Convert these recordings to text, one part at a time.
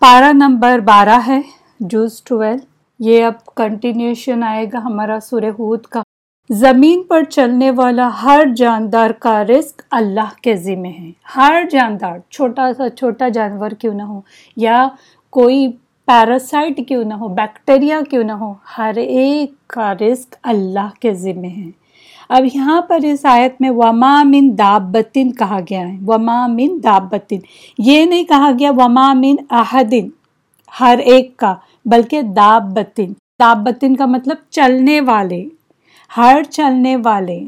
پارا نمبر بارہ ہے جوز ٹویلو۔ یہ اب کنٹینیوشن آئے گا ہمارا سورہ ہود کا۔ زمین پر چلنے والا ہر جاندار کا رزق اللہ کے ذمہ ہے۔ ہر جاندار، چھوٹا سا، چھوٹا جانور کیوں نہ ہو، یا کوئی پیراسائٹ کیوں نہ ہو بیکٹیریا کیوں نہ ہو، ہر ایک کا رزق اللہ کے ذمہ ہے۔ اب یہاں پر اس آیت میں وما من دابتن کہا گیا ہے۔ وما من دابتن۔ یہ نہیں کہا گیا وما من احدن ہر ایک کا، بلکہ دابتن۔ دابتن کا مطلب چلنے والے، ہر چلنے والے،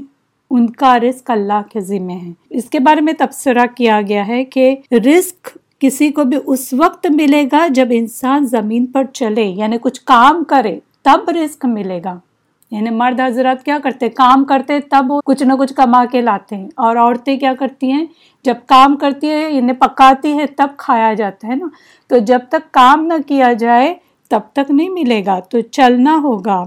ان کا رزق اللہ کے ذمہ ہے۔ اس کے بارے میں تبصرہ کیا گیا ہے کہ رزق کسی کو بھی اس وقت ملے گا جب انسان زمین پر چلے یعنی کچھ کام کرے، تب رزق ملے گا۔ یعنی مرد حضرات کیا کرتے کام کرتے تب وہ کچھ نہ کچھ کما کے لاتے ہیں۔ اور عورتیں کیا کرتی ہیں؟ جب کام کرتی ہے یعنی پکاتی ہے تب کھایا جاتا ہے نا۔ تو جب تک کام نہ کیا جائے، تب تک نہیں ملے گا۔ تو چلنا ہوگا۔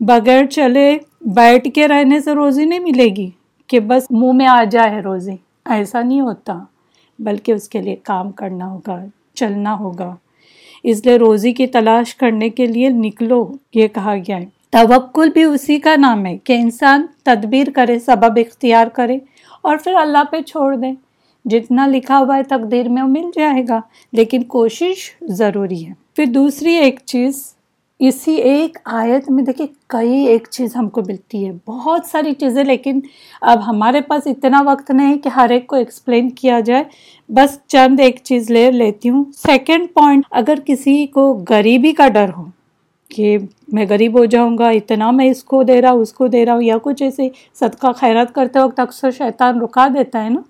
بغیر چلے بیٹھ کے رہنے سے روزی نہیں ملے گی کہ بس منہ میں آ جائے روزی۔ ایسا نہیں ہوتا، بلکہ اس کے لیے کام کرنا ہوگا، چلنا ہوگا۔ اس لیے روزی کی تلاش کرنے کے لیے نکلو، یہ کہا گیا ہے۔ توکل بھی اسی کا نام ہے کہ انسان تدبیر کرے، سبب اختیار کرے اور پھر اللہ پہ چھوڑ دے۔ جتنا لکھا ہوا ہے تقدیر میں وہ مل جائے گا، لیکن کوشش ضروری ہے۔ پھر دوسری ایک چیز، اسی ایک آیت میں دیکھیں کئی ایک چیز ہم کو ملتی ہے۔ بہت ساری چیزیں، لیکن اب ہمارے پاس اتنا وقت نہیں کہ ہر ایک کو ایکسپلین کیا جائے۔ بس چند ایک چیز لے لیتی ہوں۔ سیکنڈ پوائنٹ اگر کسی کو غریبی کا ڈر ہو کہ میں غریب ہو جاؤں گا، اتنا میں اس کو دے رہا ہوں، اس کو دے رہا ہوں، یا کچھ ایسے صدقہ، خیرات کرتے وقت اکثر شیطان رکا دیتا ہے نا،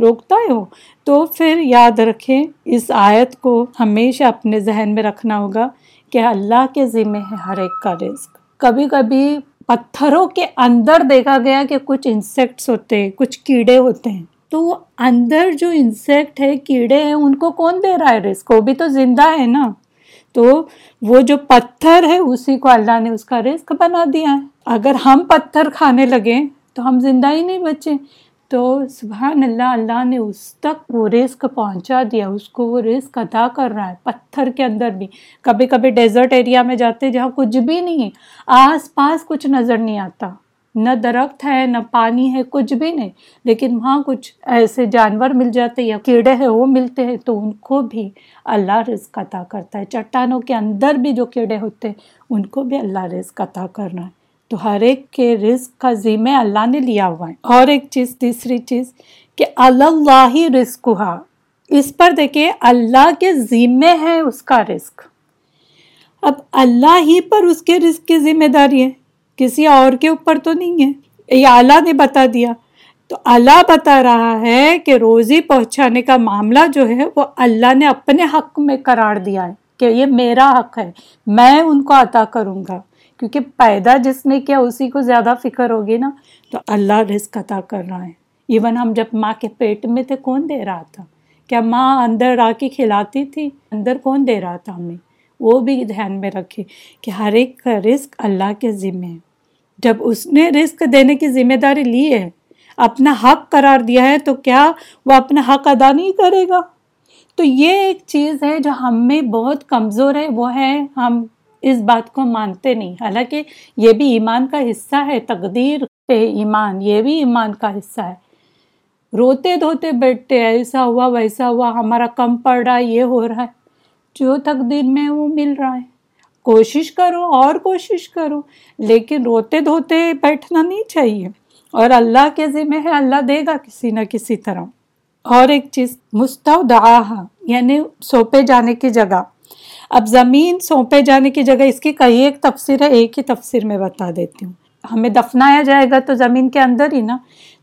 روکتا ہے وہ۔ تو پھر یاد رکھیں، اس آیت کو ہمیشہ اپنے ذہن میں رکھنا ہوگا کہ اللہ کے ذمہ ہے ہر ایک کا رزق۔ کبھی کبھی پتھروں کے اندر دیکھا گیا کہ کچھ انسیکٹس ہوتے ہیں، کچھ کیڑے ہوتے ہیں۔ تو وہ اندر جو انسیکٹ ہے، کیڑے ہیں، ان کو کون دے رہا ہے رزق؟ وہ بھی تو زندہ ہے نا۔ تو وہ جو پتھر ہے اسی کو اللہ نے اس کا رزق بنا دیا ہے۔ اگر ہم پتھر کھانے لگے تو ہم زندہ ہی نہیں بچے۔ تو سبحان اللہ اللہ نے اس تک وہ رزق پہنچا دیا، اس کو وہ رزق ادا کر رہا ہے پتھر کے اندر بھی۔ کبھی کبھی ڈیزرٹ ایریا میں جاتے جہاں کچھ بھی نہیں ہے، آس پاس کچھ نظر نہیں آتا۔ نہ درخت ہے، نہ پانی ہے، کچھ بھی نہیں۔ لیکن وہاں کچھ ایسے جانور مل جاتے یا کیڑے ہیں، وہ ملتے ہیں۔ تو ان کو بھی اللہ رزق عطا کرتا ہے۔ چٹانوں کے اندر بھی جو کیڑے ہوتے ہیں، ان کو بھی اللہ رزق عطا کرنا ہے۔ تو ہر ایک کے رزق کا ذمہ اللہ نے لیا ہوا ہے۔ اور ایک چیز، تیسری چیز، کہ اللہ ہی رزق ہوا۔ اس پر دیکھیں اللہ کے ذمے ہے اس کا رزق۔ اب اللہ ہی پر اس کے رزق کی ذمہ داری ہے۔ کسی اور کے اوپر تو نہیں ہے۔ یہ اللہ نے بتا دیا۔ تو اللہ بتا رہا ہے کہ روزی پہنچانے کا معاملہ جو ہے وہ اللہ نے اپنے حق میں قرار دیا ہے کہ یہ میرا حق ہے، میں ان کو عطا کروں گا۔ کیونکہ پیدا جس نے کیا، اسی کو زیادہ فکر ہوگی نا۔ تو اللہ رزق عطا کر رہا ہے۔ ایون ہم جب ماں کے پیٹ میں تھے، کون دے رہا تھا؟ کیا ماں اندر آ کے کھلاتی تھی؟ اندر کون دے رہا تھا ہمیں؟ وہ بھی دھیان میں رکھے کہ ہر ایک کا رزق اللہ کے ذمے ہے۔ جب اس نے رزق دینے کی ذمہ داری لی ہے، اپنا حق قرار دیا ہے، تو کیا وہ اپنا حق ادا نہیں کرے گا؟ تو یہ ایک چیز ہے جو ہم میں بہت کمزور ہے، وہ ہے ہم اس بات کو مانتے نہیں۔ حالانکہ یہ بھی ایمان کا حصہ ہے، تقدیر پہ ایمان، یہ بھی ایمان کا حصہ ہے۔ روتے دھوتے بیٹھتے، ایسا ہوا، ویسا ہوا، ہمارا کم پڑ رہا ہے یہ ہو رہا ہے۔ جو تقدیر میں وہ مل رہا ہے۔ کوشش کرو، اور کوشش کرو، لیکن روتے دھوتے بیٹھنا نہیں چاہیے۔ اور اللہ کے ذمہ ہے، اللہ دے گا کسی نہ کسی طرح۔ اور ایک چیز مستعدہ یعنی سونپے جانے کی جگہ۔ اب زمین سونپے جانے کی جگہ، اس کی کئی ایک تفسیر ہے، ایک ہی تفسیر میں بتا دیتی ہوں۔ ہمیں دفنایا جائے گا تو زمین کے اندر ہی نا۔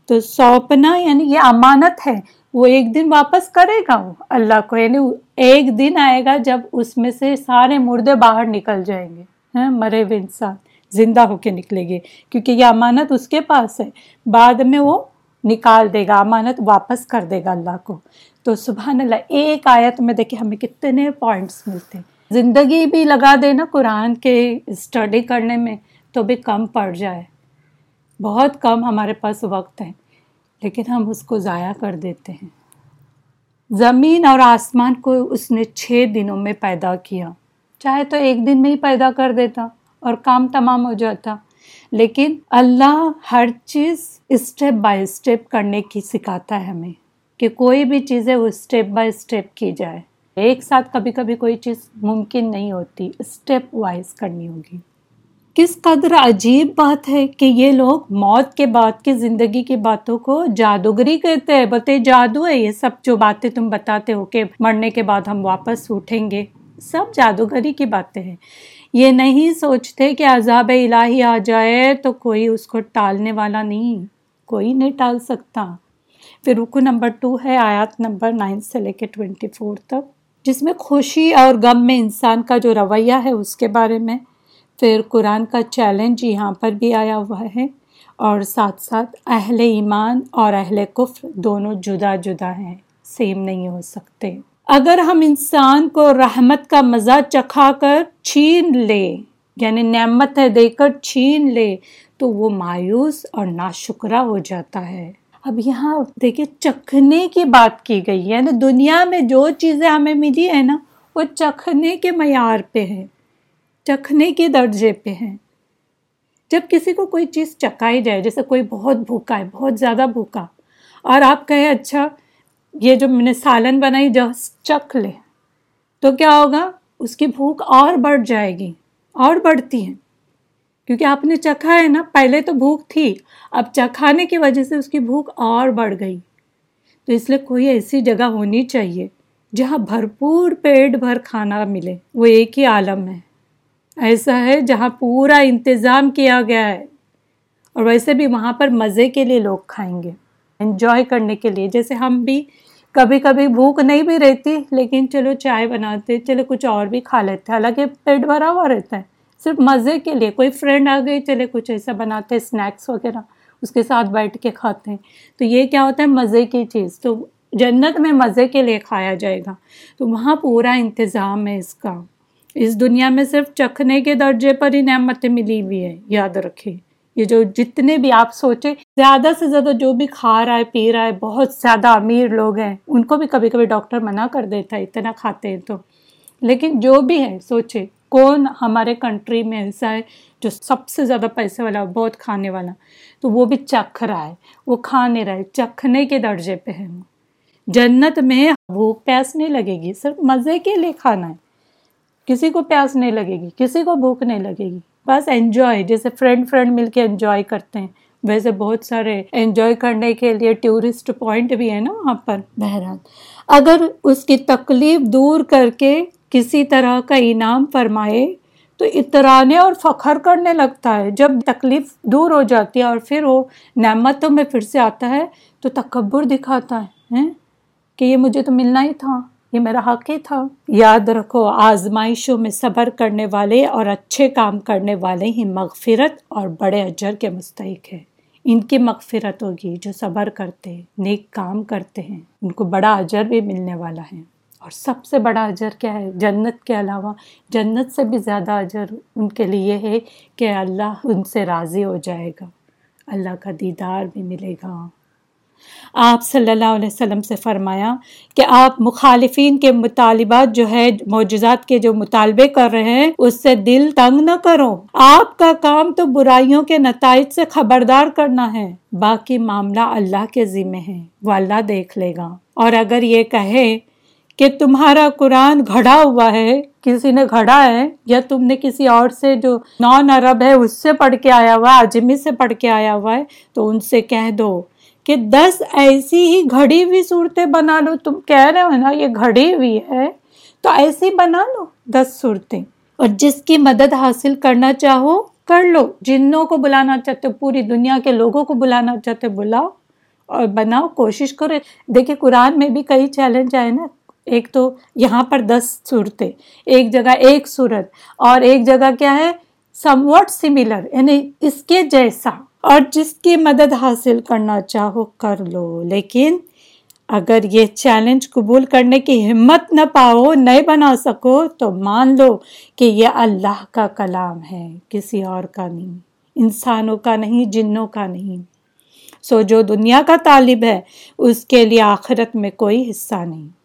تو سونپنا یعنی یہ امانت ہے، وہ ایک دن واپس کرے گا وہ اللہ کو یعنی ایک دن آئے گا جب اس میں سے سارے مردے باہر نکل جائیں گے مرے ہوئے انسان، زندہ ہو کے نکلے گے۔ کیونکہ یہ امانت اس کے پاس ہے۔ بعد میں وہ نکال دے گا، امانت واپس کر دے گا اللہ کو۔ تو سبحان اللہ، ایک آیت میں دیکھیں ہمیں کتنے پوائنٹس ملتے ہیں۔ زندگی بھی لگا دے نا قرآن کے اسٹڈی کرنے میں، تو بھی کم پڑ جائے۔ بہت کم ہمارے پاس وقت ہے، لیکن ہم اس کو ضائع کر دیتے ہیں۔ زمین اور آسمان کو اس نے چھ دنوں میں پیدا کیا۔ چاہے تو ایک دن میں ہی پیدا کر دیتا اور کام تمام ہو جاتا، لیکن اللہ ہر چیز اسٹیپ بائی اسٹیپ کرنے کی سکھاتا ہے ہمیں کہ کوئی بھی چیز ہے وہ اسٹیپ بائی اسٹیپ کی جائے۔ ایک ساتھ کبھی کبھی کوئی چیز ممکن نہیں ہوتی اسٹیپ وائز کرنی ہوگی۔ کس قدر عجیب بات ہے کہ یہ لوگ موت کے بعد کی زندگی کی باتوں کو جادوگری کہتے ہیں، بولتے جادو ہے یہ سب جو باتیں تم بتاتے ہو کہ مرنے کے بعد ہم واپس اٹھیں گے۔ سب جادوگری کی باتیں ہیں۔ یہ نہیں سوچتے کہ عذاب الہی آ جائے تو کوئی اس کو ٹالنے والا نہیں، کوئی نہیں ٹال سکتا۔ پھر رکو نمبر ٹو ہے، آیات نمبر نائن سے لے کے ٹوینٹی فور تک، جس میں خوشی اور غم میں انسان کا جو رویہ ہے اس کے بارے میں۔ پھر قرآن کا چیلنج یہاں پر بھی آیا ہوا ہے اور ساتھ ساتھ اہل ایمان اور اہل کفر دونوں جدا جدا ہیں سیم نہیں ہو سکتے۔ اگر ہم انسان کو رحمت کا مزہ چکھا کر چھین لے یعنی نعمت ہے دے کر چھین لے، تو وہ مایوس اور ناشکرا ہو جاتا ہے۔ اب یہاں دیکھیے، چکھنے کی بات کی گئی ہے نا دنیا میں جو چیزیں ہمیں ملی ہے نا، وہ چکھنے کے معیار پہ ہے۔ چکھنے کے درجے پہ ہیں۔ جب کسی کو کوئی چیز چکھائی جائے، جیسے کوئی بہت بھوکا ہے، بہت زیادہ بھوکا، اور آپ کہیں اچھا یہ جو میں نے سالن بنائی جسٹ چکھ لے، تو کیا ہوگا؟ اس کی بھوک اور بڑھ جائے گی، اور بڑھتی ہے۔ کیونکہ آپ نے چکھا ہے نا، پہلے تو بھوک تھی، اب چکھانے کی وجہ سے اس کی بھوک اور بڑھ گئی۔ تو اس لیے کوئی ایسی جگہ ہونی چاہیے جہاں بھرپور پیٹ بھر کھانا ملے، وہ ایک ہی عالم ہے۔ ایسا ہے جہاں پورا انتظام کیا گیا ہے۔ اور ویسے بھی وہاں پر مزے کے لیے لوگ کھائیں گے۔ انجوائے کرنے کے لیے۔ جیسے ہم بھی کبھی کبھی بھوک نہیں بھی رہتی، لیکن چلو چائے بناتے، چلو کچھ اور بھی کھا لیتے۔ حالانکہ پیٹ بھرا ہوا رہتا ہے۔ صرف مزے کے لیے۔ کوئی فرینڈ آ گئی، چلے کچھ ایسا بناتے اسنیکس وغیرہ۔ اس کے ساتھ بیٹھ کے کھاتے۔ ہیں تو یہ کیا ہوتا ہے؟ مزے کی چیز۔ تو جنت میں مزے کے لیے کھایا جائے گا۔ تو وہاں پورا انتظام ہے اس کا۔ اس دنیا میں صرف چکھنے کے درجے پر ہی نعمتیں ملی ہوئی ہے یاد رکھے یہ جو جتنے بھی آپ سوچے زیادہ سے زیادہ جو بھی کھا رہا ہے، پی رہا ہے، بہت زیادہ امیر لوگ ہیں، ان کو بھی کبھی کبھی ڈاکٹر منع کر دیتا ہے، اتنا کھاتے ہیں تو۔ لیکن جو بھی ہے سوچے کون ہمارے کنٹری میں ایسا ہے جو سب سے زیادہ پیسے والا، بہت کھانے والا، تو وہ بھی چکھ رہا ہے، وہ کھا نہیں رہا ہے چکھنے کے درجے پہ ہے جنت میں بھوک پیاس نہیں لگے گی، صرف مزے کے لیے کھانا ہے۔ کسی کو پیاس نہیں لگے گی، کسی کو بھوک نہیں لگے گی۔ بس انجوائے جیسے فرینڈ فرینڈ مل کے انجوائے کرتے ہیں۔ ویسے بہت سارے انجوائے کرنے کے لیے ٹورسٹ پوائنٹ بھی ہے نا وہاں پر۔ بہرحال، اگر اس کی تکلیف دور کر کے کسی طرح کا انعام فرمائے، تو اترانے اور فخر کرنے لگتا ہے۔ جب تکلیف دور ہو جاتی ہے اور پھر وہ نعمتوں میں پھر سے آتا ہے، تو تکبر دکھاتا ہے کہ یہ مجھے تو ملنا ہی تھا۔ یہ میرا حق ہی تھا۔ یاد رکھو، آزمائشوں میں صبر کرنے والے اور اچھے کام کرنے والے ہی مغفرت اور بڑے اجر کے مستحق ہے ان کی مغفرت ہوگی جو صبر کرتے، نیک کام کرتے ہیں۔ ان کو بڑا اجر بھی ملنے والا ہے۔ اور سب سے بڑا اجر کیا ہے؟ جنت کے علاوہ، جنت سے بھی زیادہ اجر ان کے لیے ہے کہ اللہ ان سے راضی ہو جائے گا۔ اللہ کا دیدار بھی ملے گا۔ آپ صلی اللہ علیہ وسلم سے فرمایا کہ آپ مخالفین کے مطالبات جو ہے، معجزات کے جو مطالبے کر رہے ہیں، اس سے دل تنگ نہ کرو۔ آپ کا کام تو برائیوں کے نتائج سے خبردار کرنا ہے۔ باقی معاملہ اللہ کے ذمے ہے۔ وہ اللہ دیکھ لے گا۔ اور اگر یہ کہے کہ تمہارا قرآن گھڑا ہوا ہے، کسی نے گھڑا ہے یا تم نے کسی اور سے جو نان عرب ہے، اس سے پڑھ کے آیا ہوا ہے اجمی سے پڑھ کے آیا ہوا ہے، تو ان سے کہہ دو۔ کہ دس ایسی ہی گھڑی ہوئی صورتیں بنا لو، تم کہہ رہے ہو نا، یہ گھڑی ہوئی ہے، تو ایسی بنا لو دس صورتیں۔ اور جس کی مدد حاصل کرنا چاہو، کر لو۔ جنوں کو بلانا چاہتے پوری دنیا کے لوگوں کو بلانا چاہتے بلاؤ اور بناؤ، کوشش کرو۔ دیکھیں قرآن میں بھی کئی چیلنج آئے نا۔ ایک تو یہاں پر دس صورتیں، ایک جگہ ایک صورت، اور ایک جگہ کیا ہے؟ سم واٹ سملر یعنی اس کے جیسا۔ اور جس کی مدد حاصل کرنا چاہو کر لو، لیکن اگر یہ چیلنج قبول کرنے کی ہمت نہ پاؤ، نہیں بنا سکو، تو مان لو کہ یہ اللہ کا کلام ہے، کسی اور کا نہیں۔ انسانوں کا نہیں، جنوں کا نہیں۔ سو جو دنیا کا طالب ہے، اس کے لیے آخرت میں کوئی حصہ نہیں۔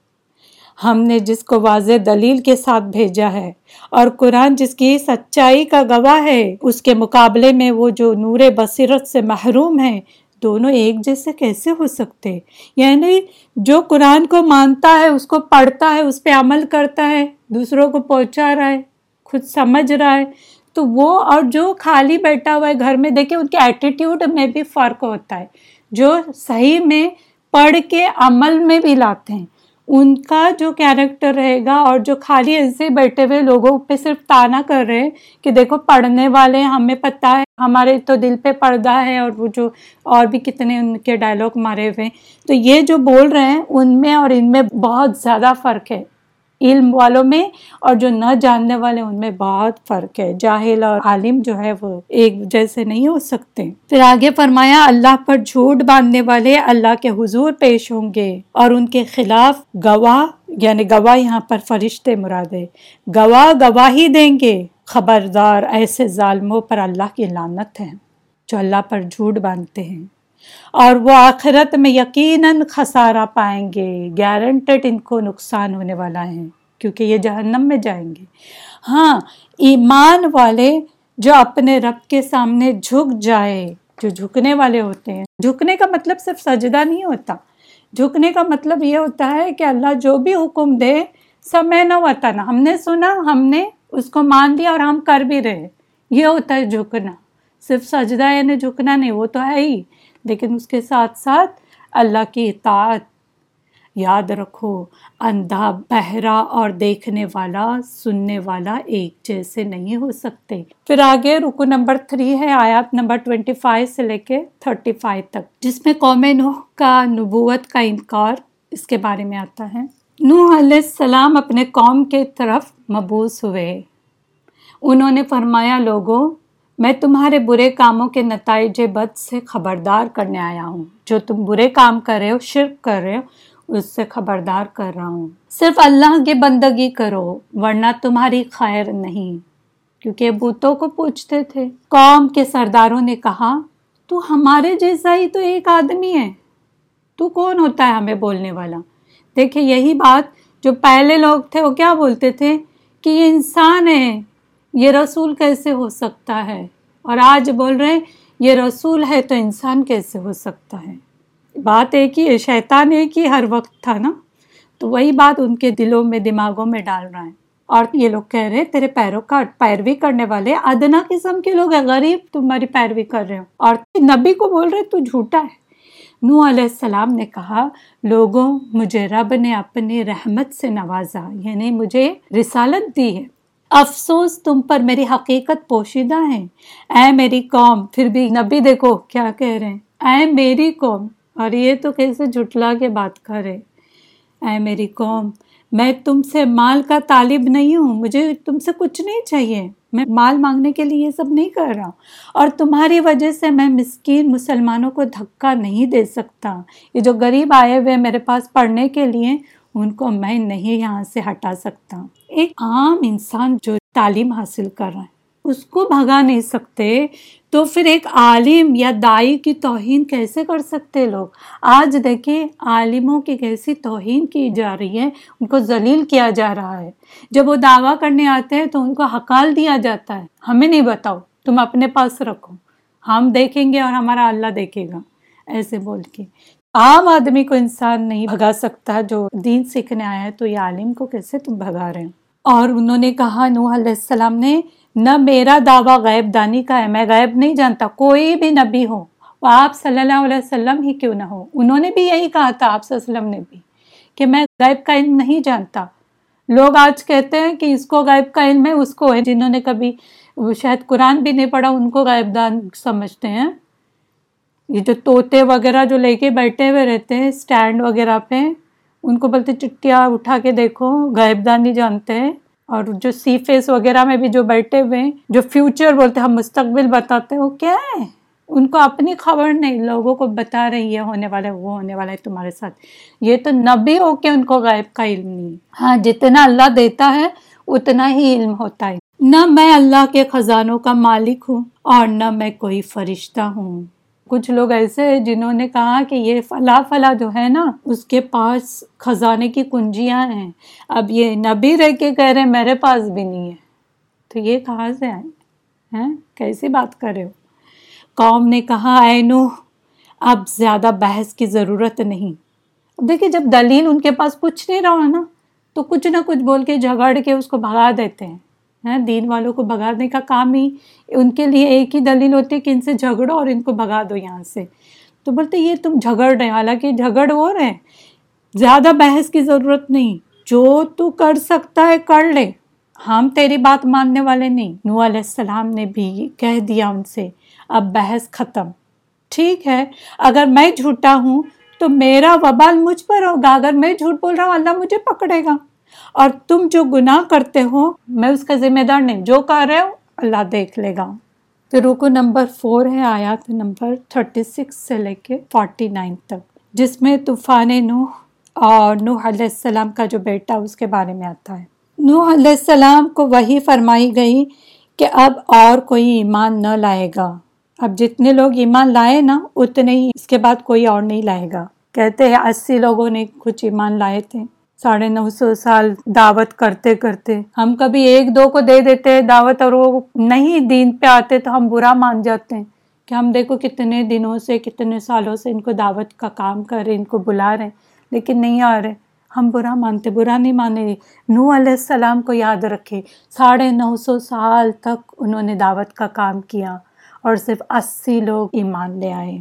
ہم نے جس کو واضح دلیل کے ساتھ بھیجا ہے اور قرآن جس کی سچائی کا گواہ ہے، اس کے مقابلے میں وہ جو نور بصیرت سے محروم ہے دونوں ایک جیسے کیسے ہو سکتے؟ یعنی جو قرآن کو مانتا ہے، اس کو پڑھتا ہے، اس پہ عمل کرتا ہے، دوسروں کو پہنچا رہا ہے، خود سمجھ رہا ہے، تو وہ اور جو خالی بیٹھا ہوا ہے گھر میں، دیکھیں ان کے ایٹیٹیوڈ میں بھی فرق ہوتا ہے۔ جو صحیح میں پڑھ کے عمل میں بھی لاتے ہیں۔ ان کا جو کیریکٹر رہے گا اور جو خالی ایسے بیٹھے ہوئے لوگوں پہ صرف تانا کر رہے کہ دیکھو پڑھنے والے ہمیں پتہ ہے، ہمارے تو دل پہ پردہ ہے اور وہ جو اور بھی کتنے ان کے ڈائلاگ مارے ہوئے تو یہ جو بول رہے ہیں، ان میں اور ان میں بہت زیادہ فرق ہے۔ علم والوں میں اور جو نہ جاننے والے ان میں بہت فرق ہے۔ جاہل اور عالم جو ہے وہ ایک جیسے نہیں ہو سکتے۔ پھر آگے فرمایا، اللہ پر جھوٹ باندھنے والے اللہ کے حضور پیش ہوں گے اور ان کے خلاف گواہ یعنی گواہ یہاں پر فرشتے مراد ہے، گواہ گواہی دیں گے۔ خبردار ایسے ظالموں پر اللہ کی لانت ہے جو اللہ پر جھوٹ باندھتے ہیں۔ اور وہ آخرت میں یقیناً خسارہ پائیں گے گارنٹیڈ ان کو نقصان ہونے والا ہے، کیونکہ یہ جہنم میں جائیں گے۔ ہاں ایمان والے جو اپنے رب کے سامنے جھک جائے، جو جھکنے والے ہوتے ہیں۔ جھکنے کا مطلب صرف سجدہ نہیں ہوتا۔ جھکنے کا مطلب یہ ہوتا ہے کہ اللہ جو بھی حکم دے سب میں نہ ہوتا نا۔ ہم نے سنا، ہم نے اس کو مان لیا اور ہم کر بھی رہے۔ یہ ہوتا ہے جھکنا۔ صرف سجدہ یعنی جھکنا نہیں، وہ تو ہے ہی۔ لیکن اس کے ساتھ ساتھ اللہ کی اطاعت، یاد رکھو، اندھا، بہرا اور دیکھنے والا، سننے والا ایک جیسے نہیں ہو سکتے۔ پھر آگے رکو نمبر تھری ہے، آیات نمبر ٹوینٹی فائیو سے لے کے تھرٹی فائیو تک، جس میں قوم نوح کا نبوت کا انکار اس کے بارے میں آتا ہے۔ نوح علیہ السلام اپنے قوم کے طرف مبوس ہوئے۔ انہوں نے فرمایا، لوگوں میں تمہارے برے کاموں کے نتائج بد سے خبردار کرنے آیا ہوں۔ جو تم برے کام کر رہے ہو، شرک کر رہے ہو، اس سے خبردار کر رہا ہوں۔ صرف اللہ کی بندگی کرو، ورنہ تمہاری خیر نہیں۔ کیونکہ بوتوں کو پوچھتے تھے، قوم کے سرداروں نے کہا، تو ہمارے جیسا ہی تو ایک آدمی ہے۔ تو کون ہوتا ہے ہمیں بولنے والا؟ دیکھیں، یہی بات جو پہلے لوگ تھے، وہ کیا بولتے تھے؟ کہ یہ انسان ہے۔ یہ رسول کیسے ہو سکتا ہے؟ اور آج بول رہے ہیں، یہ رسول ہے تو انسان کیسے ہو سکتا ہے؟ بات ایک ہی ہے شیطان ایک ہی ہر وقت تھا نا؟ تو وہی بات ان کے دلوں میں، دماغوں میں ڈال رہا ہے۔ اور یہ لوگ کہہ رہے تیرے پیروں کا پیروی کرنے والے، ادنا قسم کے لوگ ہیں، غریب تمہاری پیروی کر رہے ہو۔ اور نبی کو بول رہے تو جھوٹا ہے۔ نو علیہ السلام نے کہا، لوگوں، مجھے رب نے اپنی رحمت سے نوازا یعنی مجھے رسالت دی ہے۔ افسوس تم پر میری حقیقت پوشیدہ ہے اے میری قوم، پھر بھی نبی دیکھو کیا کہہ رہے ہیں۔ اے میری قوم، اور یہ تو کیسے جھٹلا کے بات کرے اے میری قوم، میں تم سے مال کا طالب نہیں ہوں۔ مجھے تم سے کچھ نہیں چاہیے۔ میں مال مانگنے کے لیے یہ سب نہیں کر رہا۔ اور تمہاری وجہ سے میں مسکین مسلمانوں کو دھکا نہیں دے سکتا۔ یہ جو غریب آئے ہوئے میرے پاس پڑھنے کے لیے ان کو میں نہیں یہاں سے ہٹا سکتا۔ ایک عام انسان جو تعلیم حاصل کر رہا ہے، اس کو بھگا نہیں سکتے۔ تو پھر ایک عالم یا دائی کی توہین کیسے کر سکتے لوگ؟ آج دیکھیں عالموں کی کیسی توہین کی جا رہی ہے، ان کو ذلیل کیا جا رہا ہے۔ جب وہ دعویٰ کرنے آتے ہیں تو ان کو حکال دیا جاتا ہے۔ ہمیں نہیں بتاؤ، تم اپنے پاس رکھو۔ ہم دیکھیں گے اور ہمارا اللہ دیکھے گا۔ ایسے بول کے۔ عام آدمی کو انسان نہیں بھگا سکتا جو دین سیکھنے آیا ہے، تو یہ عالم کو کیسے تم بھگا رہے ہیں اور انہوں نے کہا، نوح علیہ السلام نے، نہ میرا دعویٰ غیب دانی کا ہے، میں غیب نہیں جانتا، کوئی بھی نبی ہو وہ آپ صلی اللہ علیہ وسلم ہی کیوں نہ ہو؟ انہوں نے بھی یہی کہا تھا، آپ صلی اللہ علیہ وسلم نے بھی، کہ میں غیب کا علم نہیں جانتا۔ لوگ آج کہتے ہیں کہ اس کو غیب کا علم ہے، اس کو ہے، جنہوں نے کبھی شاید قرآن بھی نہیں پڑھا، ان کو غیب دان سمجھتے ہیں۔ یہ جو طوطے وغیرہ جو لے کے بیٹھے ہوئے رہتے ہیں اسٹینڈ وغیرہ پہ، ان کو بولتے چٹیاں اٹھا کے دیکھو غائب دانی جانتے۔ ہیں اور جو سی فیس وغیرہ میں بھی جو بیٹھے ہوئے ہیں، جو فیوچر بولتے ہم مستقبل بتاتے ہیں، وہ کیا ہے؟ ان کو اپنی خبر نہیں، لوگوں کو بتا رہی ہے، ہونے والا ہے وہ ہونے والا ہے تمہارے ساتھ۔ یہ تو نبی ہو کے ان کو غائب کا علم نہیں ہاں جتنا اللہ دیتا ہے، اتنا ہی علم ہوتا ہے۔ نہ میں اللہ کے خزانوں کا مالک ہوں، اور نہ میں کوئی فرشتہ ہوں۔ کچھ لوگ ایسے ہیں جنہوں نے کہا کہ یہ فلا فلا جو ہے نا، اس کے پاس خزانے کی کنجیاں ہیں۔ اب یہ نبی رہ کے کہہ رہے میرے پاس بھی نہیں ہے۔ تو یہ کہاں سے آئے؟ ہیں؟ کیسی بات کر رہے ہو؟ قوم نے کہا، اے نو اب زیادہ بحث کی ضرورت نہیں۔ اب دیکھیے، جب دلیل ان کے پاس کچھ نہیں رہا نا، تو کچھ نہ کچھ بول کے جھگڑ کے اس کو بھگا دیتے ہیں۔ دین والوں کو بھگانے کا کام ہی ان کے لیے ایک ہی دلیل ہوتی ہے کہ ان سے جھگڑو اور ان کو بھگا دو یہاں سے۔ تو بولتے یہ تم جھگڑ رہے حالانکہ جھگڑ ہو رہے ہیں۔ زیادہ بحث کی ضرورت نہیں، جو تو کر سکتا ہے کر لے۔ ہم تیری بات ماننے والے نہیں۔ نو علیہ السلام نے بھی کہہ دیا ان سے۔ اب بحث ختم۔ ٹھیک ہے، اگر میں جھوٹا ہوں تو میرا وبال مجھ پر ہوگا۔ اگر میں جھوٹ بول رہا ہوں، اللہ مجھے پکڑے گا۔ اور تم جو گناہ کرتے ہو، میں اس کا ذمہ دار نہیں، جو کر رہے ہو، اللہ دیکھ لے گا۔ تو رکو نمبر فور ہے، آیات نمبر تھرٹی سکس سے لے کے فورٹی نائن تک، جس میں طوفان نوح اور نوح علیہ السلام کا جو بیٹا، اس کے بارے میں آتا ہے۔ نوح علیہ السلام کو وہی فرمائی گئی کہ اب اور کوئی ایمان نہ لائے گا۔ اب جتنے لوگ ایمان لائے نا، اتنے ہی اس کے بعد کوئی اور نہیں لائے گا۔ کہتے ہیں، اسی لوگوں نے کچھ ایمان لائے تھے۔ ساڑھے نو سو سال دعوت کرتے کرتے ہم کبھی ایک دو کو دے دیتے دعوت اور وہ نہیں دین پہ آتے تو ہم برا مان جاتے ہیں کہ ہم دیکھو کتنے دنوں سے، کتنے سالوں سے ان کو دعوت کا کام کر رہے ان کو بلا رہے لیکن نہیں آ رہے۔ ہم برا مانتے، برا نہیں مانے۔ نو علیہ السلام کو یاد رکھے۔ ساڑھے نو سو سال تک انہوں نے دعوت کا کام کیا اور صرف اسی لوگ ایمان لے آئے۔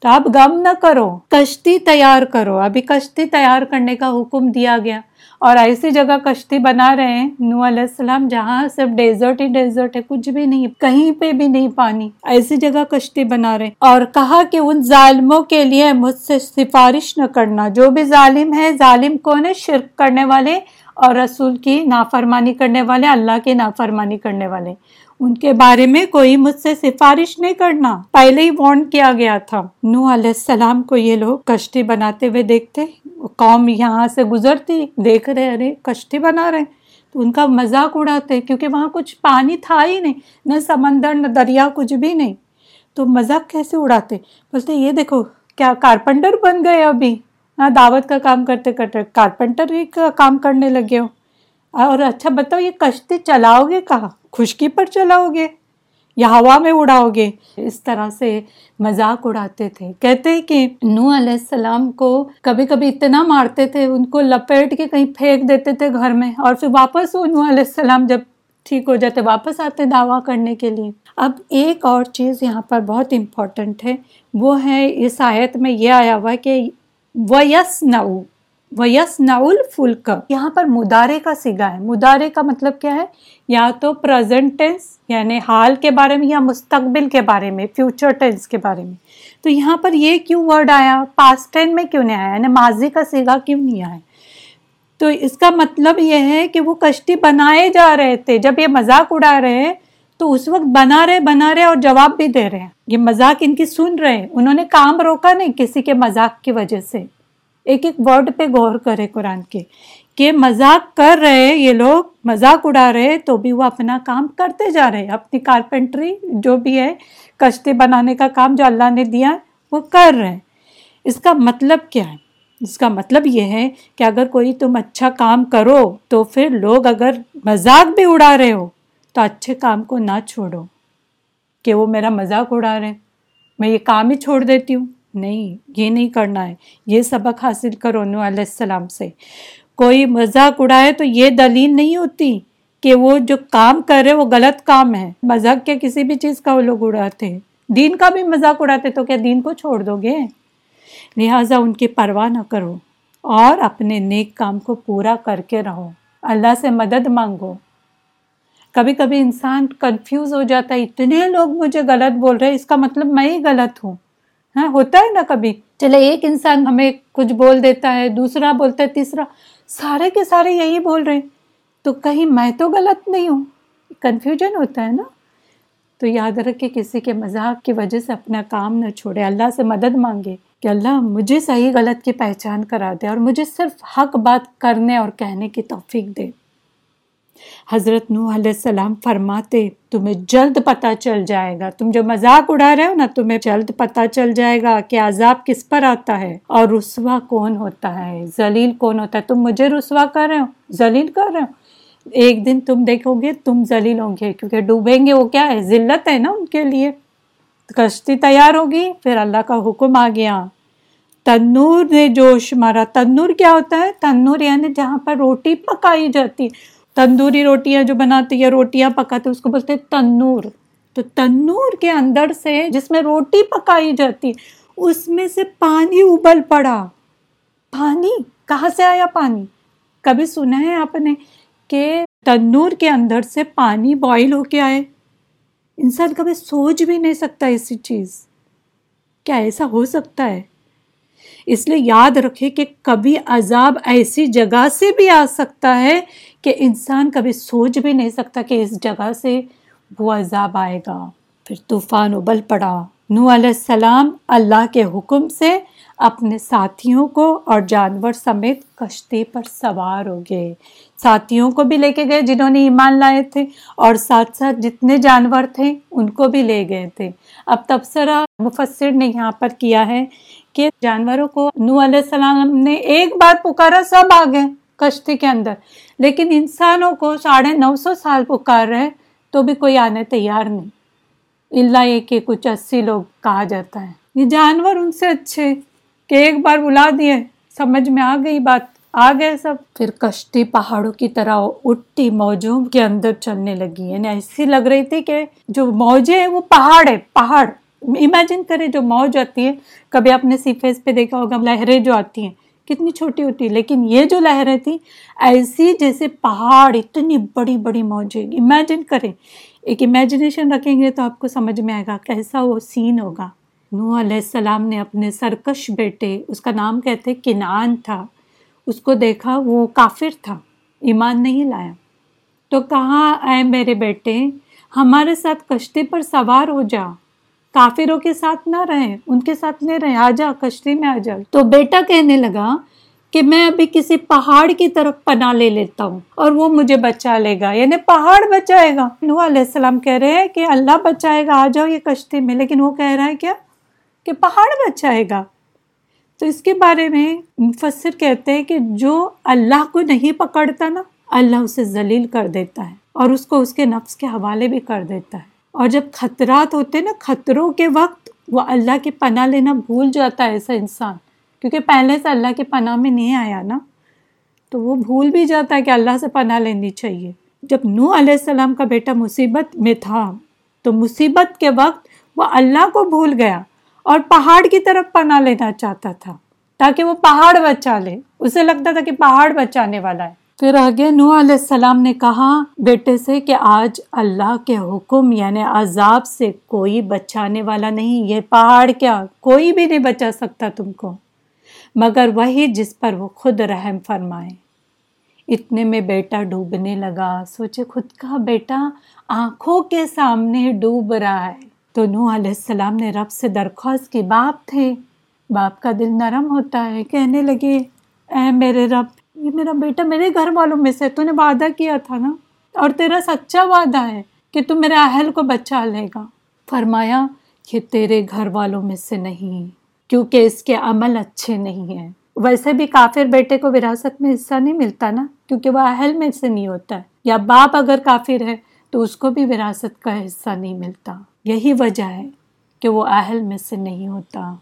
تو اب غم نہ کرو، کشتی تیار کرو۔ ابھی کشتی تیار کرنے کا حکم دیا گیا۔ اور ایسی جگہ کشتی بنا رہے ہیں نو علیہ السلام، جہاں صرف ڈیزرٹ ہی ڈیزرٹ ہے، کچھ بھی نہیں، کہیں پہ بھی نہیں پانی۔ ایسی جگہ کشتی بنا رہے اور کہا کہ ان ظالموں کے لیے مجھ سے سفارش نہ کرنا۔ جو بھی ظالم ہے، ظالم کون ہے؟ شرک کرنے والے اور رسول کی نافرمانی کرنے والے، اللہ کی نافرمانی کرنے والے۔ ان کے بارے میں کوئی مجھ سے سفارش نہیں کرنا۔ پہلے ہی وارن کیا گیا تھا۔ نو علیہ السلام کو یہ لوگ کشتی بناتے ہوئے دیکھتے۔ قوم یہاں سے گزرتی، دیکھ رہے، ارے، کشتی بنا رہے۔ تو ان کا مذاق اڑاتے، کیونکہ وہاں کچھ پانی تھا ہی نہیں، نہ سمندر، نہ دریا، کچھ بھی نہیں۔ تو مذاق کیسے اڑاتے؟ بولتے، یہ دیکھو، کیا کارپینٹر بن گئے ابھی؟ ہاں دعوت کا کام کرتے کرتے کارپینٹر ہی کا کام کرنے لگے ہو۔ اور اچھا بتاؤ، یہ کشتی چلاؤ گے کہاں؟ خشکی پر چلاؤ گے یا ہوا میں اڑاؤ گے اس طرح سے مذاق اڑاتے تھے۔ کہتے کہ نو علیہ السلام کو کبھی کبھی اتنا مارتے تھے، ان کو لپیٹ کے کہیں پھینک دیتے تھے گھر میں اور پھر واپس وہ نو علیہ السلام جب ٹھیک ہو جاتے، واپس آتے دعویٰ کرنے کے لیے۔ اب ایک اور چیز یہاں پر بہت امپورٹنٹ ہے، وہ ہے اس آیت میں یہ آیا ہوا کہ ویس نو ویس ناول فلک یہاں پر مدارے کا سگا ہے۔ مدارے کا مطلب کیا ہے؟ یا تو پرزینٹ ٹینس یعنی حال کے بارے میں یا مستقبل کے بارے میں فیوچر ٹینس کے بارے میں۔ تو یہاں پر یہ کیوں ورڈ آیا؟ پاس ٹین میں کیوں نہیں آیا؟ یعنی ماضی کا سگا کیوں نہیں آیا؟ تو اس کا مطلب یہ ہے کہ وہ کشتی بنائے جا رہے تھے۔ جب یہ مذاق اڑا رہے ہیں، تو اس وقت بنا رہے بنا رہے اور جواب بھی دے رہے ہیں۔ یہ مذاق ان کی سن رہے ہیں۔ انہوں نے کام روکا نہیں کسی کے مذاق کی وجہ سے۔ ایک ایک ورڈ پہ غور کرے قرآن کے کہ مذاق کر رہے یہ لوگ، مذاق اڑا رہے تو بھی وہ اپنا کام کرتے جا رہے اپنی کارپینٹری جو بھی ہے، کشتے بنانے کا کام جو اللہ نے دیا وہ کر رہے ہیں۔ اس کا مطلب کیا ہے؟ اس کا مطلب یہ ہے کہ اگر کوئی تم اچھا کام کرو، تو پھر لوگ اگر مذاق بھی اڑا رہے ہو، تو اچھے کام کو نہ چھوڑو کہ وہ میرا مذاق اڑا رہے ہیں۔ میں یہ کام ہی چھوڑ دیتی ہوں۔ نہیں، یہ نہیں کرنا ہے۔ یہ سبق حاصل کرو نو علیہ السلام سے۔ کوئی مذاق اڑائے تو یہ دلیل نہیں ہوتی کہ وہ جو کام کر رہے، وہ غلط کام ہے۔ مذہب کے کسی بھی چیز کا وہ لوگ اڑاتے ہیں۔ دین کا بھی مذاق اڑاتے تو کیا دین کو چھوڑ دو گے؟ لہٰذا ان کی پرواہ نہ کرو اور اپنے نیک کام کو پورا کر کے رہو۔ اللہ سے مدد مانگو۔ کبھی کبھی انسان کنفیوز ہو جاتا ہے، اتنے لوگ مجھے غلط بول رہے اس کا مطلب میں ہی غلط ہوں۔ ہاں ہوتا ہے نا کبھی۔ چلے، ایک انسان ہمیں کچھ بول دیتا ہے، دوسرا بولتا ہے، تیسرا۔ سارے کے سارے یہی بول رہے ہیں۔ تو کہیں میں تو غلط نہیں ہوں۔ کنفیوژن ہوتا ہے نا۔ تو یاد رکھے، کسی کے مذاق کی وجہ سے اپنا کام نہ چھوڑے۔ اللہ سے مدد مانگے کہ اللہ مجھے صحیح غلط کی پہچان کرا دے اور مجھے صرف حق بات کرنے اور کہنے کی توفیق دے۔ حضرت نوح علیہ السلام فرماتے، تمہیں جلد پتہ چل جائے گا۔ تم جو مذاق اڑا رہے ہو نا، تمہیں جلد پتہ چل جائے گا کہ عذاب کس پر آتا ہے۔ اور رسوا کون ہوتا ہے؟ ذلیل کون ہوتا ہے؟ تم مجھے رسوا کر رہے ہو۔ ذلیل کر رہے ہو۔ ایک دن تم دیکھو گے، تم ذلیل ہوں گے، کیونکہ ڈوبیں گے۔ وہ کیا ہے؟ ذلت ہے نا ان کے لیے۔ کشتی تیار ہوگی، پھر اللہ کا حکم آ گیا۔ تنور نے جوش مارا۔ تنور کیا ہوتا ہے؟ تنور یعنی جہاں پر روٹی پکائی جاتی۔ ہے تندوری روٹیاں جو بناتی ہے، روٹیاں پکاتے اس کو بولتے ہیں تنور۔ تو تنور کے اندر سے جس میں روٹی پکائی جاتی، اس میں سے پانی ابل پڑا۔ پانی؟ کہاں سے آیا پانی؟ کبھی سنا ہے آپ نے کہ تنور کے اندر سے پانی بوائل ہو کے آئے؟ انسان کبھی سوچ بھی نہیں سکتا ایسی چیز۔ کیا ایسا ہو سکتا ہے؟ اس لیے یاد رکھے کہ کبھی عذاب ایسی جگہ سے بھی آ سکتا ہے کہ انسان کبھی سوچ بھی نہیں سکتا کہ اس جگہ سے وہ عذاب آئے گا۔ پھر طوفان ابل پڑا۔ نو علیہ السلام اللہ کے حکم سے اپنے ساتھیوں کو اور جانور سمیت کشتی پر سوار ہو گئے۔ ساتھیوں کو بھی لے کے گئے جنہوں نے ایمان لائے تھے اور ساتھ ساتھ جتنے جانور تھے ان کو بھی لے گئے تھے۔ اب تبصرہ مفسر نے یہاں پر کیا ہے کہ جانوروں کو نو علیہ السلام نے ایک بار پکارا، سب آ گئے۔ کشتی کے اندر۔ لیکن انسانوں کو ساڑھے نو سو سال پکار رہے تو بھی کوئی آنے تیار نہیں۔ اللہ یہ کہ کچھ اسی لوگ کہا جاتا ہے۔ یہ جانور ان سے اچھے کہ ایک بار بلا دیے، سمجھ میں آ گئی بات، آ گئے سب۔ پھر کشتی پہاڑوں کی طرح اٹھتی موجوں کے اندر چلنے لگی۔ یعنی ایسی لگ رہی تھی کہ جو موجیں وہ پہاڑ ہے پہاڑ۔ امیجن کرے جو موج آتی ہے۔ کبھی آپ نے سی فیس پہ دیکھا ہوگا، لہریں جو آتی ہیں۔ کتنی چھوٹی ہوتی لیکن یہ جو لہریں تھیں، ایسی جیسے پہاڑ، اتنی بڑی بڑی موجیں امیجن کریں، ایک امیجنیشن رکھیں گے تو آپ کو سمجھ میں آئے گا کیسا وہ سین ہوگا۔ نو علیہ السلام نے اپنے سرکش بیٹے، اس کا نام کہتے کنان تھا۔ اس کو دیکھا، وہ کافر تھا، ایمان نہیں لایا۔ تو کہاں اے میرے بیٹے؟ ہمارے ساتھ کشتی پر سوار ہو جا۔ کافروں کے ساتھ نہ رہیں، ان کے ساتھ نہیں رہیں۔ آ جا، کشتی میں آ جا۔ تو بیٹا کہنے لگا کہ میں ابھی کسی پہاڑ کی طرف پناہ لے لیتا ہوں اور وہ مجھے بچا لے گا۔ یعنی پہاڑ بچائے گا۔ نو علیہ السلام کہہ رہے ہیں کہ اللہ بچائے گا، آ جاؤ، یہ کشتی میں۔ لیکن وہ کہہ رہا ہے کیا؟ کہ پہاڑ بچائے گا۔ تو اس کے بارے میں مفسر کہتے ہیں کہ جو اللہ کو نہیں پکڑتا نا، اللہ اسے ذلیل کر دیتا ہے اور اس کو اس کے نفس کے حوالے بھی کر دیتا ہے۔ اور جب خطرات ہوتے نا، خطروں کے وقت وہ اللہ کی پناہ لینا بھول جاتا ہے ایسا انسان۔ کیونکہ پہلے سے اللہ کی پناہ میں نہیں آیا نا، تو وہ بھول بھی جاتا ہے کہ اللہ سے پناہ لینی چاہیے۔ جب نو علیہ السلام کا بیٹا مصیبت میں تھا، تو مصیبت کے وقت وہ اللہ کو بھول گیا اور پہاڑ کی طرف پناہ لینا چاہتا تھا تاکہ وہ پہاڑ بچا لے۔ اسے لگتا تھا کہ پہاڑ بچانے والا ہے۔ پھر آگے نو علیہ السلام نے کہا، بیٹے سے کہ آج اللہ کے حکم یعنی عذاب سے کوئی بچانے والا نہیں، یہ پہاڑ کیا، کوئی بھی نہیں بچا سکتا تم کو۔ مگر وہی جس پر وہ خود رحم فرمائے۔ اتنے میں بیٹا ڈوبنے لگا۔ سوچے، خود کا بیٹا آنکھوں کے سامنے ڈوب رہا ہے۔ تو نو علیہ السلام نے رب سے درخواست کی، باپ تھے، باپ کا دل نرم ہوتا ہے، کہنے لگے، اے میرے رب یہ میرا بیٹا میرے گھر والوں میں سے تو نے وعدہ کیا تھا نا؟ اور تیرا سچا وعدہ ہے کہ تو میرے اہل کو بچا لے گا۔ فرمایا کہ تیرے گھر والوں میں سے نہیں، کیونکہ اس کے عمل اچھے نہیں ہیں۔ ویسے بھی کافر بیٹے کو وراثت میں حصہ نہیں ملتا نا، کیونکہ وہ اہل میں سے نہیں ہوتا ہے۔ یا باپ اگر کافر ہے تو اس کو بھی وراثت کا حصہ نہیں ملتا۔ یہی وجہ ہے کہ وہ اہل میں سے نہیں ہوتا۔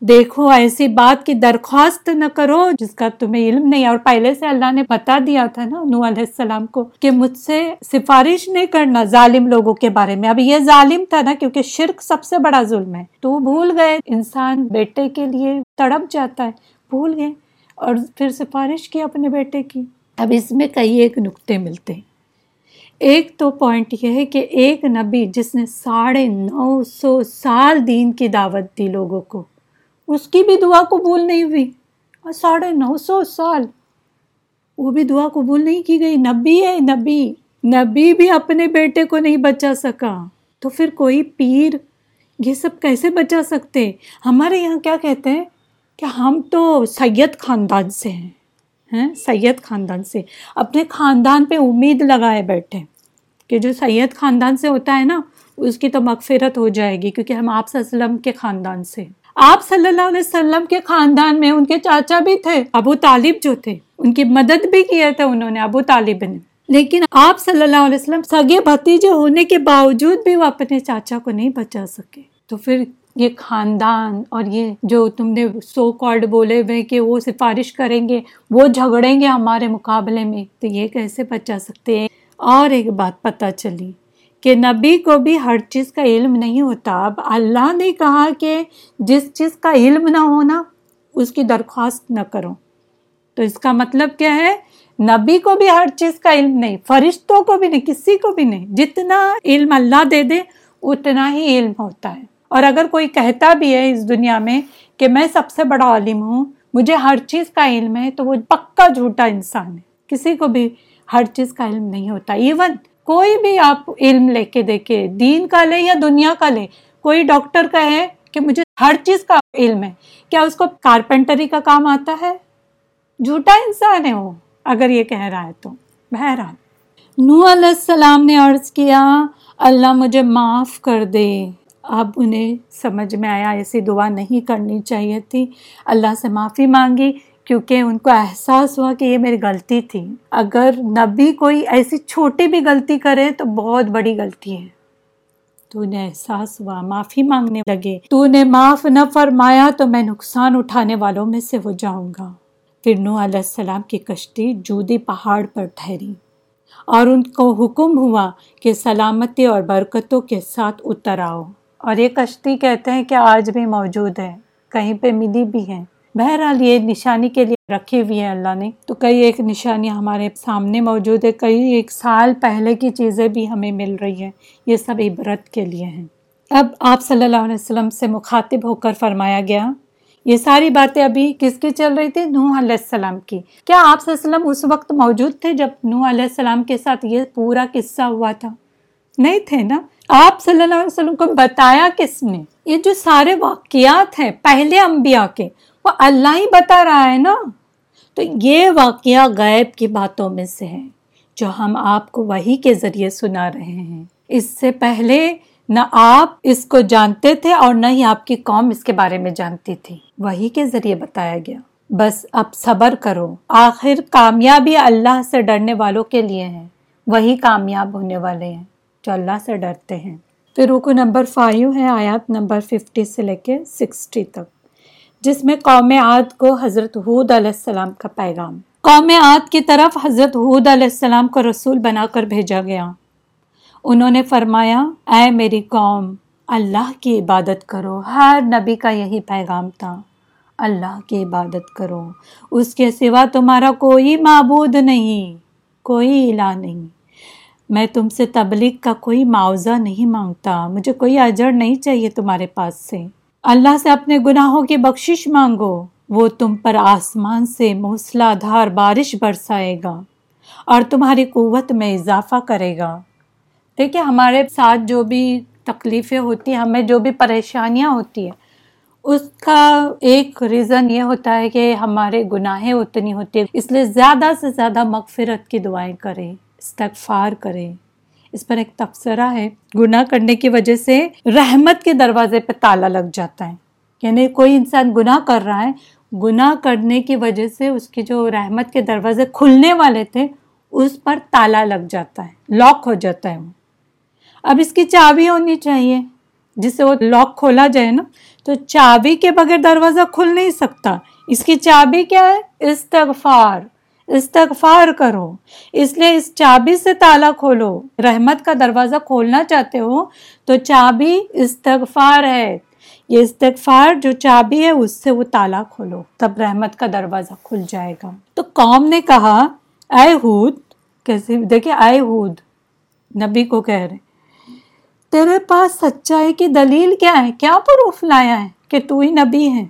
دیکھو، ایسی بات کی درخواست نہ کرو جس کا تمہیں علم نہیں۔ اور پہلے سے اللہ نے بتا دیا تھا نا نو علیہ السلام کو کہ مجھ سے سفارش نہیں کرنا ظالم لوگوں کے بارے میں۔ اب یہ ظالم تھا نا کیونکہ شرک سب سے بڑا ظلم ہے۔ تو بھول گئے، انسان بیٹے کے لیے تڑپ جاتا ہے۔ بھول گئے اور پھر سفارش کی اپنے بیٹے کی۔ اب اس میں کئی ایک نقطے ملتے ہیں۔ ایک تو پوائنٹ یہ ہے کہ ایک نبی جس نے ساڑھے نو سو سال دین کی دعوت دی لوگوں کو اس کی بھی دعا قبول نہیں ہوئی۔ اور ساڑھے نو سو سال وہ بھی دعا قبول نہیں کی گئی۔ نبی ہے، نبی۔ نبی بھی اپنے بیٹے کو نہیں بچا سکا۔ تو پھر کوئی پیر یہ سب کیسے بچا سکتے؟ ہمارے یہاں کیا کہتے ہیں کہ ہم تو سید خاندان سے ہیں۔ ہیں سید خاندان سے۔ اپنے خاندان پہ امید لگائے بیٹھے۔ کہ جو سید خاندان سے ہوتا ہے نا، اس کی تو مغفرت ہو جائے گی، کیونکہ ہم آپ صلی اللہ علیہ وسلم کے خاندان سے۔ آپ صلی اللہ علیہ وسلم کے خاندان میں ان کے چاچا بھی تھے، ابو طالب جو تھے۔ ان کی مدد بھی کیا تھا انہوں نے، ابو طالب نے۔ لیکن آپ صلی اللہ علیہ وسلم سگے بھتیجے ہونے کے باوجود بھی وہ اپنے چاچا کو نہیں بچا سکے۔ تو پھر یہ خاندان اور یہ جو تم نے سو کارڈ بولے ہوئے کہ وہ سفارش کریں گے، وہ جھگڑیں گے ہمارے مقابلے میں، تو یہ کیسے بچا سکتے ہیں؟ اور ایک بات پتہ چلی۔ کہ نبی کو بھی ہر چیز کا علم نہیں ہوتا۔ اب اللہ نے کہا کہ جس چیز کا علم نہ ہونا، اس کی درخواست نہ کرو۔ تو اس کا مطلب کیا ہے؟ نبی کو بھی ہر چیز کا علم نہیں، فرشتوں کو بھی نہیں، کسی کو بھی نہیں۔ جتنا علم اللہ دے دے، اتنا ہی علم ہوتا ہے۔ اور اگر کوئی کہتا بھی ہے اس دنیا میں کہ میں سب سے بڑا عالم ہوں، مجھے ہر چیز کا علم ہے، تو وہ پکا جھوٹا انسان ہے۔ کسی کو بھی ہر چیز کا علم نہیں ہوتا۔ ایون کوئی بھی آپ علم لے کے دیکھے دین کا لے یا دنیا کا لے کوئی ڈاکٹر کا ہے کہ مجھے ہر چیز کا علم ہے۔ کیا اس کو کارپینٹری کا کام آتا ہے؟ جھوٹا انسان ہے وہ، اگر یہ کہہ رہا ہے تو۔ بہرحال نو علیہ السلام نے عرض کیا، اللہ مجھے معاف کر دے۔ اب انہیں سمجھ میں آیا، ایسی دعا نہیں کرنی چاہیے تھی۔ اللہ سے معافی مانگی۔ کیونکہ ان کو احساس ہوا کہ یہ میری غلطی تھی۔ اگر نبی کوئی ایسی چھوٹی بھی غلطی کرے تو بہت بڑی غلطی ہے۔ تو انہیں احساس ہوا، معافی مانگنے لگے۔ تو نے معاف نہ فرمایا تو میں نقصان اٹھانے والوں میں سے ہو جاؤں گا۔ پھر نو علیہ السلام کی کشتی جودی پہاڑ پر ٹھہری۔ اور ان کو حکم ہوا کہ سلامتی اور برکتوں کے ساتھ اتر آؤ۔ اور یہ کشتی کہتے ہیں کہ آج بھی موجود ہے، کہیں پہ ملی بھی ہے۔ بہرحال یہ نشانی کے لیے رکھی ہوئی ہے اللہ نے۔ تو کئی ایک نشانی ہمارے سامنے موجود ہے، کئی ایک سال پہلے کی چیزیں بھی ہمیں مل رہی ہیں۔ یہ سب عبرت کے لیے ہیں۔ اب آپ صلی اللہ علیہ وسلم سے مخاطب ہو کر فرمایا گیا، یہ ساری باتیں ابھی کس کی چل رہی تھی؟ نوح علیہ السلام کی۔ کیا آپ صلی اللہ علیہ وسلم اس وقت موجود تھے جب نوح علیہ السلام کے ساتھ یہ پورا قصہ ہوا تھا؟ نہیں تھے نا۔ آپ صلی اللہ علیہ وسلم کو بتایا کس نے؟ یہ جو سارے واقعات ہیں پہلے انبیاء کے وہ اللہ ہی بتا رہا ہے نا۔ تو یہ واقعہ غیب کی باتوں میں سے ہے جو ہم آپ کو وہی کے ذریعے سنا رہے ہیں۔ اس سے پہلے نہ آپ اس کو جانتے تھے اور نہ ہی آپ کی قوم اس کے بارے میں جانتی تھی۔ وہی کے ذریعے بتایا گیا۔ بس اب صبر کرو۔ آخر کامیابی اللہ سے ڈرنے والوں کے لیے ہیں وہی کامیاب ہونے والے ہیں جو اللہ سے ڈرتے ہیں۔ پھر رکو نمبر فائیو ہے، آیات نمبر ففٹی سے لے کے سکسٹی تک۔ جس میں قوم عاد کو حضرت حود علیہ السلام کا پیغام۔ قوم عاد کی طرف حضرت حود علیہ السلام کو رسول بنا کر بھیجا گیا۔ انہوں نے فرمایا، اے میری قوم، اللہ کی عبادت کرو۔ ہر نبی کا یہی پیغام تھا۔ اللہ کی عبادت کرو۔ اس کے سوا تمہارا کوئی معبود نہیں، کوئی الہ نہیں۔ میں تم سے تبلیغ کا کوئی معاوضہ نہیں مانگتا۔ مجھے کوئی اجڑ نہیں چاہیے تمہارے پاس سے۔ اللہ سے اپنے گناہوں کی بخشش مانگو، وہ تم پر آسمان سے موسلا دھار بارش برسائے گا اور تمہاری قوت میں اضافہ کرے گا۔ دیکھیے، ہمارے ساتھ جو بھی تکلیفیں ہوتی ہیں، ہمیں جو بھی پریشانیاں ہوتی ہیں، اس کا ایک ریزن یہ ہوتا ہے کہ ہمارے گناہیں اتنی ہوتی ہیں، اس لیے زیادہ سے زیادہ مغفرت کی دعائیں کریں، استغفار کریں۔ اس پر ایک تبصرہ ہے۔ گناہ کرنے کی وجہ سے رحمت کے دروازے پہ تالا لگ جاتا ہے۔ یعنی کوئی انسان گناہ کر رہا ہے، گناہ کرنے کی وجہ سے اس کی جو رحمت کے دروازے کھلنے والے تھے، اس پر تالا لگ جاتا ہے لاک ہو جاتا ہے وہ۔ اب اس کی چابی ہونی چاہیے۔ جس سے وہ لاک کھولا جائے نا، تو چابی کے بغیر دروازہ کھل نہیں سکتا۔ اس کی چابی کیا ہے؟ استغفار۔ استغفار کرو۔ اس لیے اس چابی سے تالا کھولو۔ رحمت کا دروازہ کھولنا چاہتے ہو تو چابی استغفار ہے۔ یہ استغفار جو چابی ہے اس سے وہ تالا کھولو۔ تب رحمت کا دروازہ کھل جائے گا۔ تو قوم نے کہا، اے ہود، کیسے؟ دیکھیں اے ہود، نبی کو کہہ رہے تیرے پاس سچائی کی دلیل کیا ہے؟ کیا پروف لایا ہے کہ تو ہی نبی ہے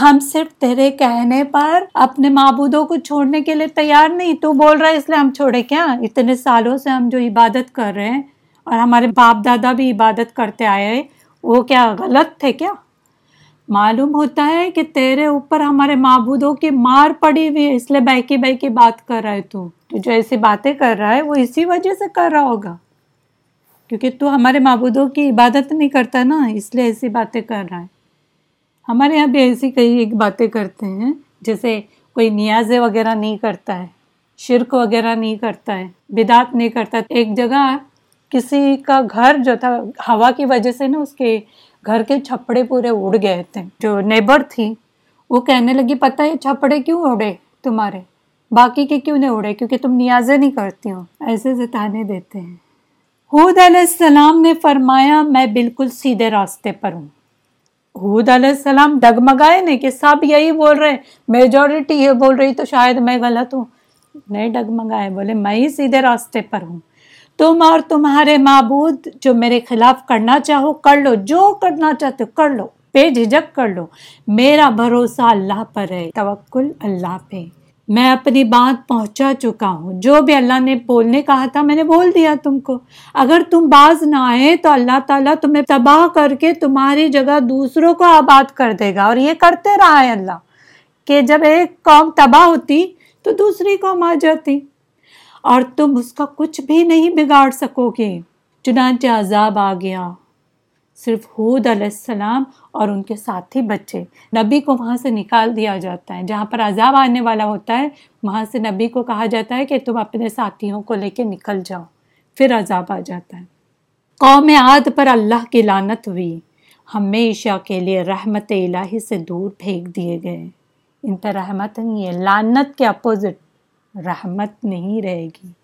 ہم صرف تیرے کہنے پر اپنے معبودوں کو چھوڑنے کے لیے تیار نہیں، تو بول رہا ہے اس لیے ہم چھوڑے کیا؟ اتنے سالوں سے ہم جو عبادت کر رہے ہیں اور ہمارے باپ دادا بھی عبادت کرتے آئے وہ کیا غلط تھے کیا؟ معلوم ہوتا ہے کہ تیرے اوپر ہمارے معبودوں کی مار پڑی ہوئی ہے، اس لیے بہکی بہکی بات کر رہا ہے تو جو ایسی باتیں کر رہا ہے، وہ اسی وجہ سے کر رہا ہوگا۔ کیونکہ تو ہمارے معبودوں کی عبادت نہیں کرتا نا، اس لیے ایسی باتیں کر رہا ہے۔ ہمارے یہاں بھی ایسی کئی باتیں کرتے ہیں، جیسے کوئی نیازیں وغیرہ نہیں کرتا ہے، شرک وغیرہ نہیں کرتا ہے، بدعت نہیں کرتا ایک جگہ کسی کا گھر جو تھا، ہوا کی وجہ سے نا، اس کے گھر کے چھپڑے پورے اڑ گئے تھے۔ جو نیبر تھی، وہ کہنے لگی، پتہ ہے چھپڑے کیوں اڑے تمہارے؟ باقی کے کیوں نہیں اڑے؟ کیونکہ تم نیازیں نہیں کرتی ہو۔ ایسے سے تانے دیتے ہیں۔ حود علیہ السلام نے فرمایا، میں بالکل سیدھے راستے پر ہوں۔ حود علیہ السلام ڈگمگائے نہیں کہ سب یہی بول رہے میجورٹی یہ بول رہی تو شاید میں غلط ہوں۔ نہیں ڈگمگائے، بولے میں ہی سیدھے راستے پر ہوں۔ تم اور تمہارے معبود جو میرے خلاف کرنا چاہو، کر لو۔ جو کرنا چاہتے کر لو۔ بے جھجک کر لو۔ میرا بھروسہ اللہ پر ہے۔ توکل اللہ پہ۔ میں اپنی بات پہنچا چکا ہوں۔ جو بھی اللہ نے بولنے کہا تھا میں نے بول دیا تم کو۔ اگر تم باز نہ آئے تو اللہ تعالیٰ تمہیں تباہ کر کے تمہاری جگہ دوسروں کو آباد کر دے گا اور یہ کرتے رہا ہے اللہ۔ کہ جب ایک قوم تباہ ہوتی تو دوسری قوم آ جاتی اور تم اس کا کچھ بھی نہیں بگاڑ سکو گے۔ چنانچہ عذاب آ گیا۔ صرف حود علیہ السلام اور ان کے ساتھی بچے۔ نبی کو وہاں سے نکال دیا جاتا ہے۔ جہاں پر عذاب آنے والا ہوتا ہے، وہاں سے نبی کو کہا جاتا ہے کہ تم اپنے ساتھیوں کو لے کے نکل جاؤ، پھر عذاب آ جاتا ہے۔ قوم عاد پر اللہ کی لانت ہوئی۔ ہمیشہ کے لیے رحمت الہی سے دور پھینک دیے گئے۔ ان پر رحمت نہیں ہے لانت کے اپوزٹ رحمت نہیں رہے گی۔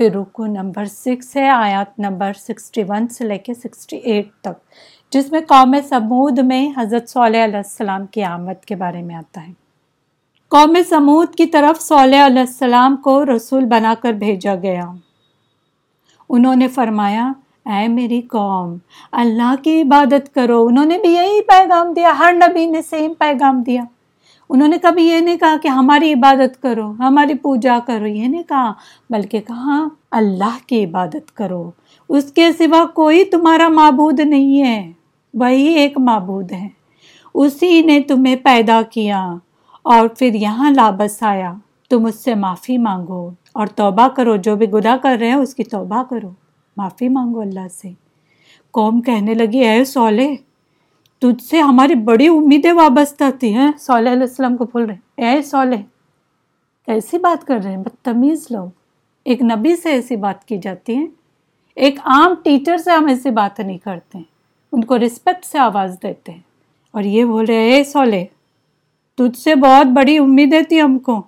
پھر رکو نمبر سکس ہے، آیات نمبر سکسٹی ون سے لے کے سکسٹی ایٹ تک، جس میں قوم سمود میں حضرت صلی علیہ السلام کی آمد کے بارے میں آتا ہے۔ قوم سمود کی طرف صلی علیہ السلام کو رسول بنا کر بھیجا گیا۔ انہوں نے فرمایا، اے میری قوم، اللہ کی عبادت کرو۔ انہوں نے بھی یہی پیغام دیا، ہر نبی نے سیم پیغام دیا۔ انہوں نے کبھی یہ نہیں کہا کہ ہماری عبادت کرو، ہماری پوجا کرو، یہ نہیں کہا، بلکہ کہا اللہ کی عبادت کرو۔ اس کے سوا کوئی تمہارا معبود نہیں ہے، وہی ایک معبود ہے۔ اسی نے تمہیں پیدا کیا اور پھر یہاں لابس آیا۔ تم اس سے معافی مانگو اور توبہ کرو، جو بھی گدا کر رہے ہیں اس کی توبہ کرو۔ معافی مانگو اللہ سے۔ قوم کہنے لگی، اے سولے تجھ سے ہماری بڑی امیدیں وابستہ تھی، ہیں؟ صلی علیہ السلام کو بھول رہے ہیں۔ اے صالح، کیسی بات کر رہے ہیں؟ بدتمیز لوگ۔ ایک نبی سے ایسی بات کی جاتی ہے ایک عام ٹیچر سے ہم ایسی بات نہیں کرتے ہیں۔ ان کو رسپیکٹ سے آواز دیتے ہیں۔ اور یہ بول رہے اے سولے تجھ سے بہت بڑی امیدیں تھی ہم کو،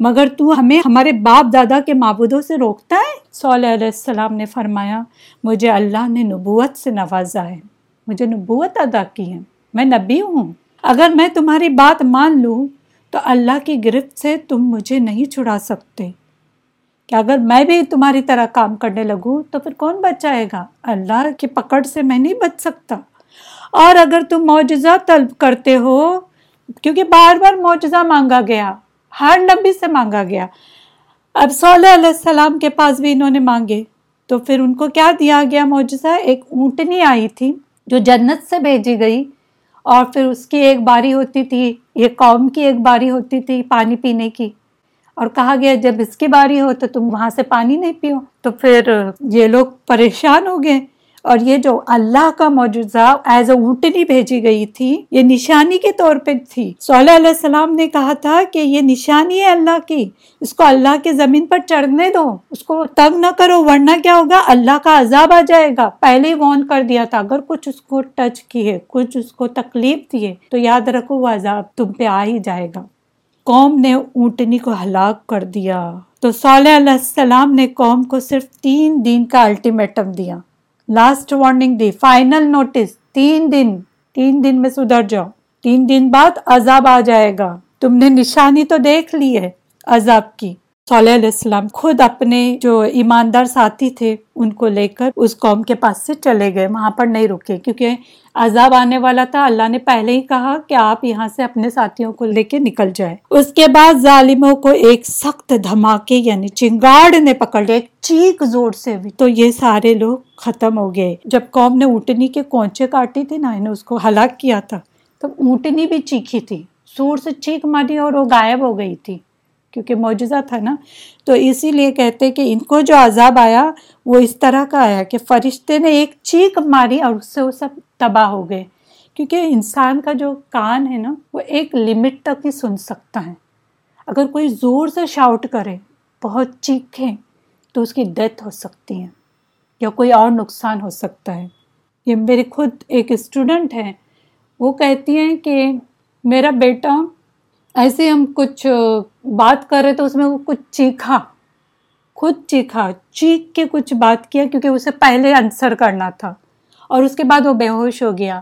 مگر تو ہمیں ہمارے باپ دادا کے معبودوں سے روکتا ہے؟ صلی علیہ السلام نے فرمایا، مجھے اللہ نے نبوت سے نوازا ہے۔ مجھے نبوت ادا کی ہے۔ میں نبی ہوں۔ اگر میں تمہاری بات مان لوں تو اللہ کی گرفت سے تم مجھے نہیں چھڑا سکتے۔ کہ اگر میں بھی تمہاری طرح کام کرنے لگوں تو پھر کون بچائے گا؟ اللہ کی پکڑ سے میں نہیں بچ سکتا۔ اور اگر تم معجزہ طلب کرتے ہو، کیونکہ بار بار معجزہ مانگا گیا، ہر نبی سے مانگا گیا۔ اب صلی علیہ السلام کے پاس بھی انہوں نے مانگے، تو پھر ان کو کیا دیا گیا معجزہ؟ ایک اونٹنی آئی تھی۔ جو جنت سے بھیجی گئی اور پھر اس کی ایک باری ہوتی تھی، یہ قوم کی ایک باری ہوتی تھی پانی پینے کی۔ اور کہا گیا، جب اس کی باری ہو تو تم وہاں سے پانی نہیں پیو۔ تو پھر یہ لوگ پریشان ہو گئے۔ اور یہ جو اللہ کا معجزہ ایز اے اونٹنی بھیجی گئی تھی، یہ نشانی کے طور پہ تھی۔ صلی علیہ السلام نے کہا تھا کہ یہ نشانی ہے اللہ کی، اس کو اللہ کے زمین پر چڑھنے دو، اس کو تنگ نہ کرو، ورنہ کیا ہوگا؟ اللہ کا عذاب آ جائے گا۔ پہلے ہی وارن کر دیا تھا، اگر کچھ اس کو ٹچ کیے، کچھ اس کو تکلیف دیے، تو یاد رکھو وہ عذاب تم پہ آ ہی جائے گا۔ قوم نے اونٹنی کو ہلاک کر دیا۔ تو صلی علیہ السلام نے قوم کو صرف تین دن کا الٹیمیٹم دیا۔ لاسٹ وارننگ دی فائنل نوٹس تین دن تین دن میں سدھر جاؤ تین دن بعد عذاب آ جائے گا تم نے نشانی تو دیکھ لی ہے عذاب کی صلی علیہ السلام خود اپنے جو ایماندار ساتھی تھے، ان کو لے کر اس قوم کے پاس سے چلے گئے، وہاں پر نہیں رکے۔ کیونکہ عذاب آنے والا تھا، اللہ نے پہلے ہی کہا کہ آپ یہاں سے اپنے ساتھیوں کو لے کے نکل جائے اس کے بعد ظالموں کو ایک سخت دھماکے یعنی چنگاڑ نے پکڑ لیا، ایک چیک زور سے۔ بھی تو یہ سارے لوگ ختم ہو گئے۔ جب قوم نے اٹھنی کے کونچے کاٹی تھی نا انہیں اس کو ہلاک کیا تھا، تو اونٹنی بھی چیخی تھی، زور سے چیخ ماری اور وہ غائب ہو گئی تھی۔ کیونکہ معجزہ تھا نا، تو اسی لیے کہتے کہ ان کو جو عذاب آیا وہ اس طرح کا آیا کہ فرشتے نے ایک چیخ ماری اور اس سے وہ سب تباہ ہو گئے۔ کیونکہ انسان کا جو کان ہے نا، وہ ایک لمٹ تک ہی سن سکتا ہے۔ اگر کوئی زور سے شاؤٹ کرے، بہت چیخیں، تو اس کی ڈیتھ ہو سکتی ہے یا کوئی اور نقصان ہو سکتا ہے۔ یہ میری خود ایک اسٹوڈنٹ ہے وہ کہتی ہیں کہ میرا بیٹا ایسے ہم کچھ بات کر رہے تو اس میں وہ کچھ چیخا خود چیخا چیخ کے کچھ بات کیا کیونکہ اسے پہلے آنسر کرنا تھا۔ اور اس کے بعد وہ بے ہوش ہو گیا۔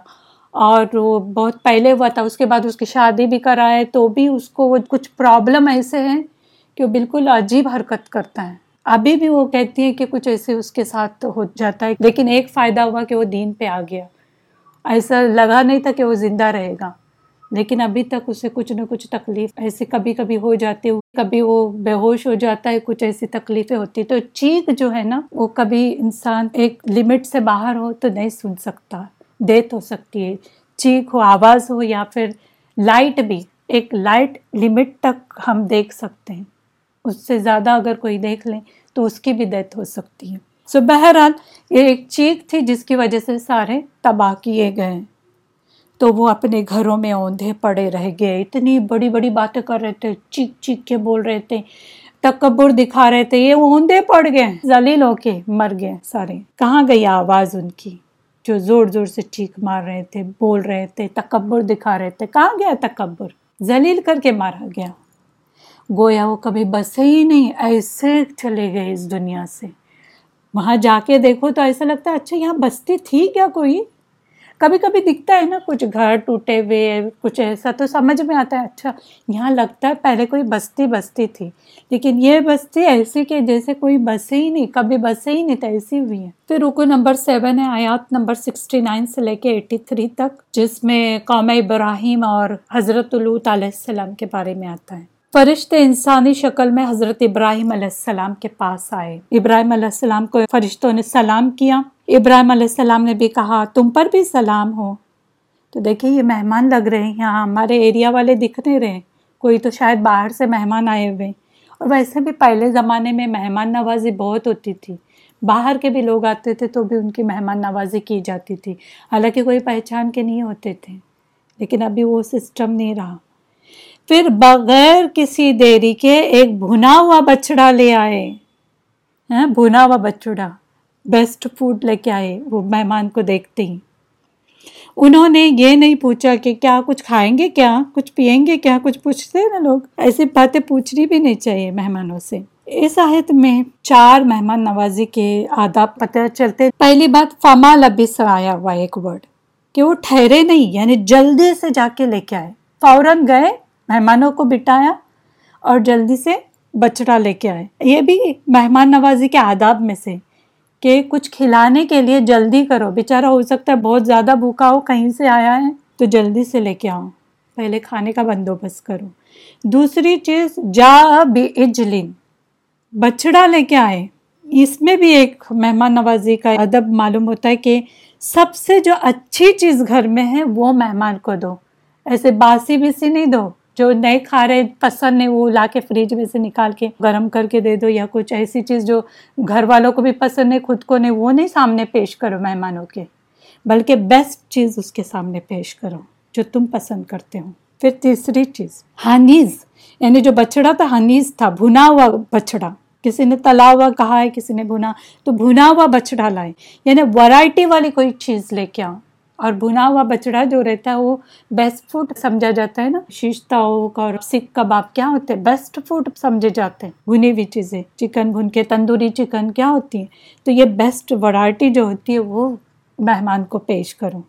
اور وہ بہت پہلے ہوا تھا، اس کے بعد اس کی شادی بھی کرائے تو بھی اس کو وہ کچھ پرابلم ایسے ہیں کہ وہ بالکل عجیب حرکت کرتا ہے۔ ابھی بھی وہ کہتی ہیں کہ کچھ ایسے اس کے ساتھ ہو جاتا ہے، لیکن ایک فائدہ ہوا کہ وہ دین پہ آ گیا۔ ایسا لگا نہیں تھا کہ وہ زندہ رہے گا۔ لیکن ابھی تک اسے کچھ نہ کچھ تکلیف ایسے کبھی کبھی ہو جاتی کبھی وہ بے ہوش ہو جاتا ہے، کچھ ایسی تکلیفیں ہوتی تو چیخ جو ہے نا، وہ کبھی انسان ایک لمٹ سے باہر ہو تو نہیں سن سکتا ڈیتھ ہو سکتی ہے۔ چیخ ہو، آواز ہو یا پھر لائٹ بھی، ایک لائٹ لمٹ تک ہم دیکھ سکتے ہیں۔ اس سے زیادہ اگر کوئی دیکھ لیں تو اس کی بھی ڈیتھ ہو سکتی ہے۔ سو بہرحال یہ ایک چیخ تھی جس کی وجہ سے سارے تباہ کیے گئے۔ ہیں تو وہ اپنے گھروں میں اوندھے پڑے رہ گئے۔ اتنی بڑی بڑی باتیں کر رہے تھے، چیخ چیخ کے بول رہے تھے، تکبر دکھا رہے تھے، یہ اوندھے پڑ گئے زلیل ہو کے مر گئے سارے۔ کہاں گئی آواز ان کی جو زور زور سے چیخ مار رہے تھے، بول رہے تھے، تکبر دکھا رہے تھے؟ کہاں گیا تکبر؟ زلیل کر کے مارا گیا۔ گویا وہ کبھی بسے ہی نہیں، ایسے چلے گئے اس دنیا سے۔ وہاں جا کے دیکھو تو ایسا لگتا ہے اچھا یہاں بستی تھی کیا کوئی؟ کبھی کبھی دکھتا ہے نا، کچھ گھر ٹوٹے ہوئے کچھ ایسا تو سمجھ میں آتا ہے اچھا یہاں لگتا ہے پہلے کوئی بستی بستی تھی، لیکن یہ بستی ایسی کہ جیسے کوئی بسے ہی نہیں، کبھی بسے ہی نہیں تو ایسی ہوئی ہے پھر رکو نمبر سیون ہے، آیات نمبر سکسٹی نائن سے لے کے ایٹی تھری تک، جس میں قوم ابراہیم اور حضرت الوط علیہ السلام کے بارے میں آتا ہے۔ فرشتے انسانی شکل میں حضرت ابراہیم علیہ السلام کے پاس آئے۔ ابراہیم علیہ السلام کو فرشتوں نے سلام کیا۔ ابراہیم علیہ السلام نے بھی کہا، تم پر بھی سلام ہو۔ تو دیکھیے یہ مہمان لگ رہے ہیں۔ یہاں ہمارے ایریا والے دکھ نہیں رہے۔ کوئی تو شاید باہر سے مہمان آئے ہوئے۔ اور ویسے بھی پہلے زمانے میں مہمان نوازی بہت ہوتی تھی۔ باہر کے بھی لوگ آتے تھے تو بھی ان کی مہمان نوازی کی جاتی تھی۔ حالانکہ کوئی پہچان کے نہیں ہوتے تھے۔ لیکن ابھی وہ سسٹم نہیں رہا۔ پھر بغیر کسی دیری کے ایک بھنا ہوا بچڑا لے آئے۔ ہاں، بھنا ہوا بچڑا۔ بیسٹ فوڈ لے کے آئے، وہ مہمان کو دیکھتے ہی انہوں نے یہ نہیں پوچھا کہ کیا کچھ کھائیں گے، کیا کچھ پیئیں گے، کیا کچھ پوچھتے ہیں نا لوگ؟ ایسی باتیں پوچھنی بھی نہیں چاہیے مہمانوں سے۔ اس آیت میں چار مہمان نوازی کے آداب پتہ چلتے۔ پہلی بات، فما لبس آیا ہوا ایک ورڈ، کہ وہ ٹھہرے نہیں یعنی جلدی سے جا کے لے کے آئے۔ فوراً گئے، مہمانوں کو بٹایا اور جلدی سے بچڑا لے کے آئے۔ یہ بھی مہمان نوازی کے آداب میں سے۔ کہ کچھ کھلانے کے لیے جلدی کرو۔ بیچارہ ہو سکتا ہے بہت زیادہ بھوکا ہو، کہیں سے آیا ہے تو جلدی سے لے کے آؤ۔ پہلے کھانے کا بندوبست کرو۔ دوسری چیز، جا اجلین بچڑا لے کے آئے۔ اس میں بھی ایک مہمان نوازی کا ادب معلوم ہوتا ہے کہ سب سے جو اچھی چیز گھر میں ہے، وہ مہمان کو دو۔ ایسے باسی بیسی نہیں دو۔ جو نئے کھا رہے پسند نہیں وہ لا کے فریج میں سے نکال کے گرم کر کے دے دو یا کچھ ایسی چیز جو گھر والوں کو بھی پسند نہیں خود کو نہیں، وہ نہیں سامنے پیش کرو مہمانوں کے، بلکہ بیسٹ چیز اس کے سامنے پیش کرو جو تم پسند کرتے ہو۔ پھر تیسری چیز ہنیز یعنی جو بچڑا تھا ہنیز تھا، بھنا ہوا بچڑا کسی نے تلا ہوا کہا ہے، کسی نے بھنا، تو بھنا ہوا بچڑا لائے یعنی ورائٹی والی کوئی چیز لے کے آؤ۔ اور بھنا ہوا بچڑا جو رہتا ہے وہ بیسٹ فوڈ سمجھا جاتا ہے نا۔ شیشتا اور سکھ کباب کیا ہوتے ہیں؟ بیسٹ فوڈ سمجھے جاتے ہیں۔ بھنی ہوئی چیزیں چکن بھن کے، تندوری چکن کیا ہوتی ہے تو یہ بیسٹ ورائٹی جو ہوتی ہے وہ مہمان کو پیش کرو۔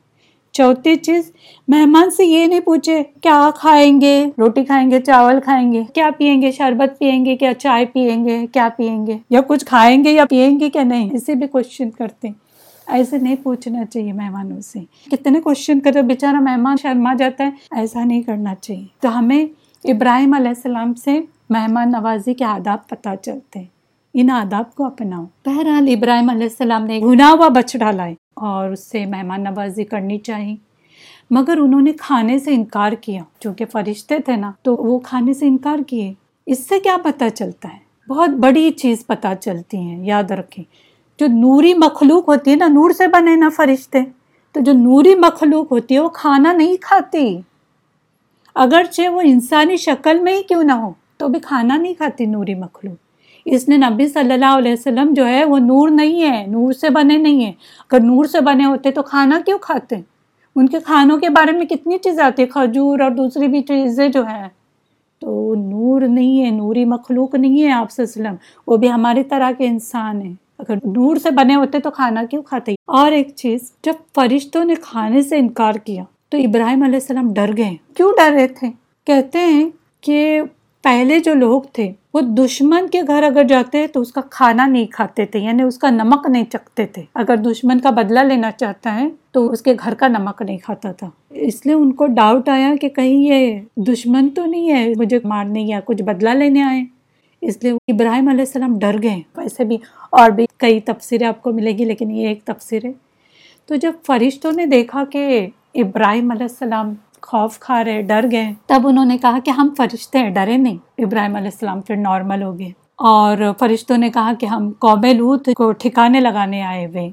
چوتھی چیز، مہمان سے یہ نہیں پوچھے کیا کھائیں گے؟ روٹی کھائیں گے، چاول کھائیں گے؟ کیا پیئیں گے؟ شربت پیئیں گے کیا؟ چائے پیئیں گے؟ کیا پیئیں گے؟ یا کچھ کھائیں گے یا پیئیں گے کیا نہیں؟ اسے بھی کوشچن کرتے ہیں۔ ایسے نہیں پوچھنا چاہیے مہمانوں سے۔ کتنے کوشچن کرتے بیچارہ مہمان شرما جاتا ہے۔ ایسا نہیں کرنا چاہیے۔ تو ہمیں ابراہیم علیہ السلام سے مہمان نوازی کے آداب پتہ چلتے ہیں۔ ان آداب کو اپناؤ۔ بہرحال ابراہیم علیہ السلام نے گنا ہوا بچڑا لائے اور اس سے مہمان نوازی کرنی چاہیے۔ مگر انہوں نے کھانے سے انکار کیا۔ چونکہ فرشتے تھے نا، تو وہ کھانے سے انکار کیے۔ اس سے کیا پتہ چلتا ہے؟ بہت بڑی چیز پتہ چلتی ہیں، یاد رکھیں۔ جو نوری مخلوق ہوتی ہے نا، نور سے بنے نا فرشتے۔ تو جو نوری مخلوق ہوتی ہے، وہ کھانا نہیں کھاتی۔ اگرچہ وہ انسانی شکل میں ہی کیوں نہ ہو، تو بھی کھانا نہیں کھاتی نوری مخلوق۔ اس نے نبی صلی اللہ علیہ وسلم جو ہے، وہ نور نہیں ہے، نور سے بنے نہیں ہیں اگر نور سے بنے ہوتے تو کھانا کیوں کھاتے؟ ان کے کھانوں کے بارے میں کتنی چیزیں آتی کھجور اور دوسری بھی چیزیں جو ہیں۔ تو نور نہیں ہے، نوری مخلوق نہیں ہے آپ سے وسلم۔ وہ بھی ہماری طرح کے انسان ہیں۔ اگر نور سے بنے ہوتے تو کھانا کیوں کھاتے اور ایک چیز جب فرشتوں نے کھانے سے انکار کیا تو ابراہیم علیہ السلام ڈر گئے۔ کیوں ڈر رہے تھے؟ کہتے ہیں کہ پہلے جو لوگ تھے وہ دشمن کے گھر اگر جاتے تو اس کا کھانا نہیں کھاتے تھے یعنی اس کا نمک نہیں چکتے تھے۔ اگر دشمن کا بدلہ لینا چاہتا ہے تو اس کے گھر کا نمک نہیں کھاتا تھا۔ اس لیے ان کو ڈاؤٹ آیا کہ کہیں یہ دشمن تو نہیں ہے مجھے مارنے یا کچھ بدلہ لینے آئے۔ اس لیے ابراہیم علیہ السلام ڈر گئے۔ ویسے بھی اور بھی کئی تفسیریں آپ کو ملے گی، لیکن یہ ایک تفسیر ہے۔ تو جب فرشتوں نے دیکھا کہ ابراہیم علیہ السلام خوف کھا رہے، ڈر گئے، تب انہوں نے کہا کہ ہم فرشتے ہیں، ڈرے نہیں۔ ابراہیم علیہ السلام پھر نارمل ہو گئے۔ اور فرشتوں نے کہا کہ ہم قوم لوت کو ٹھکانے لگانے آئے ہوئے،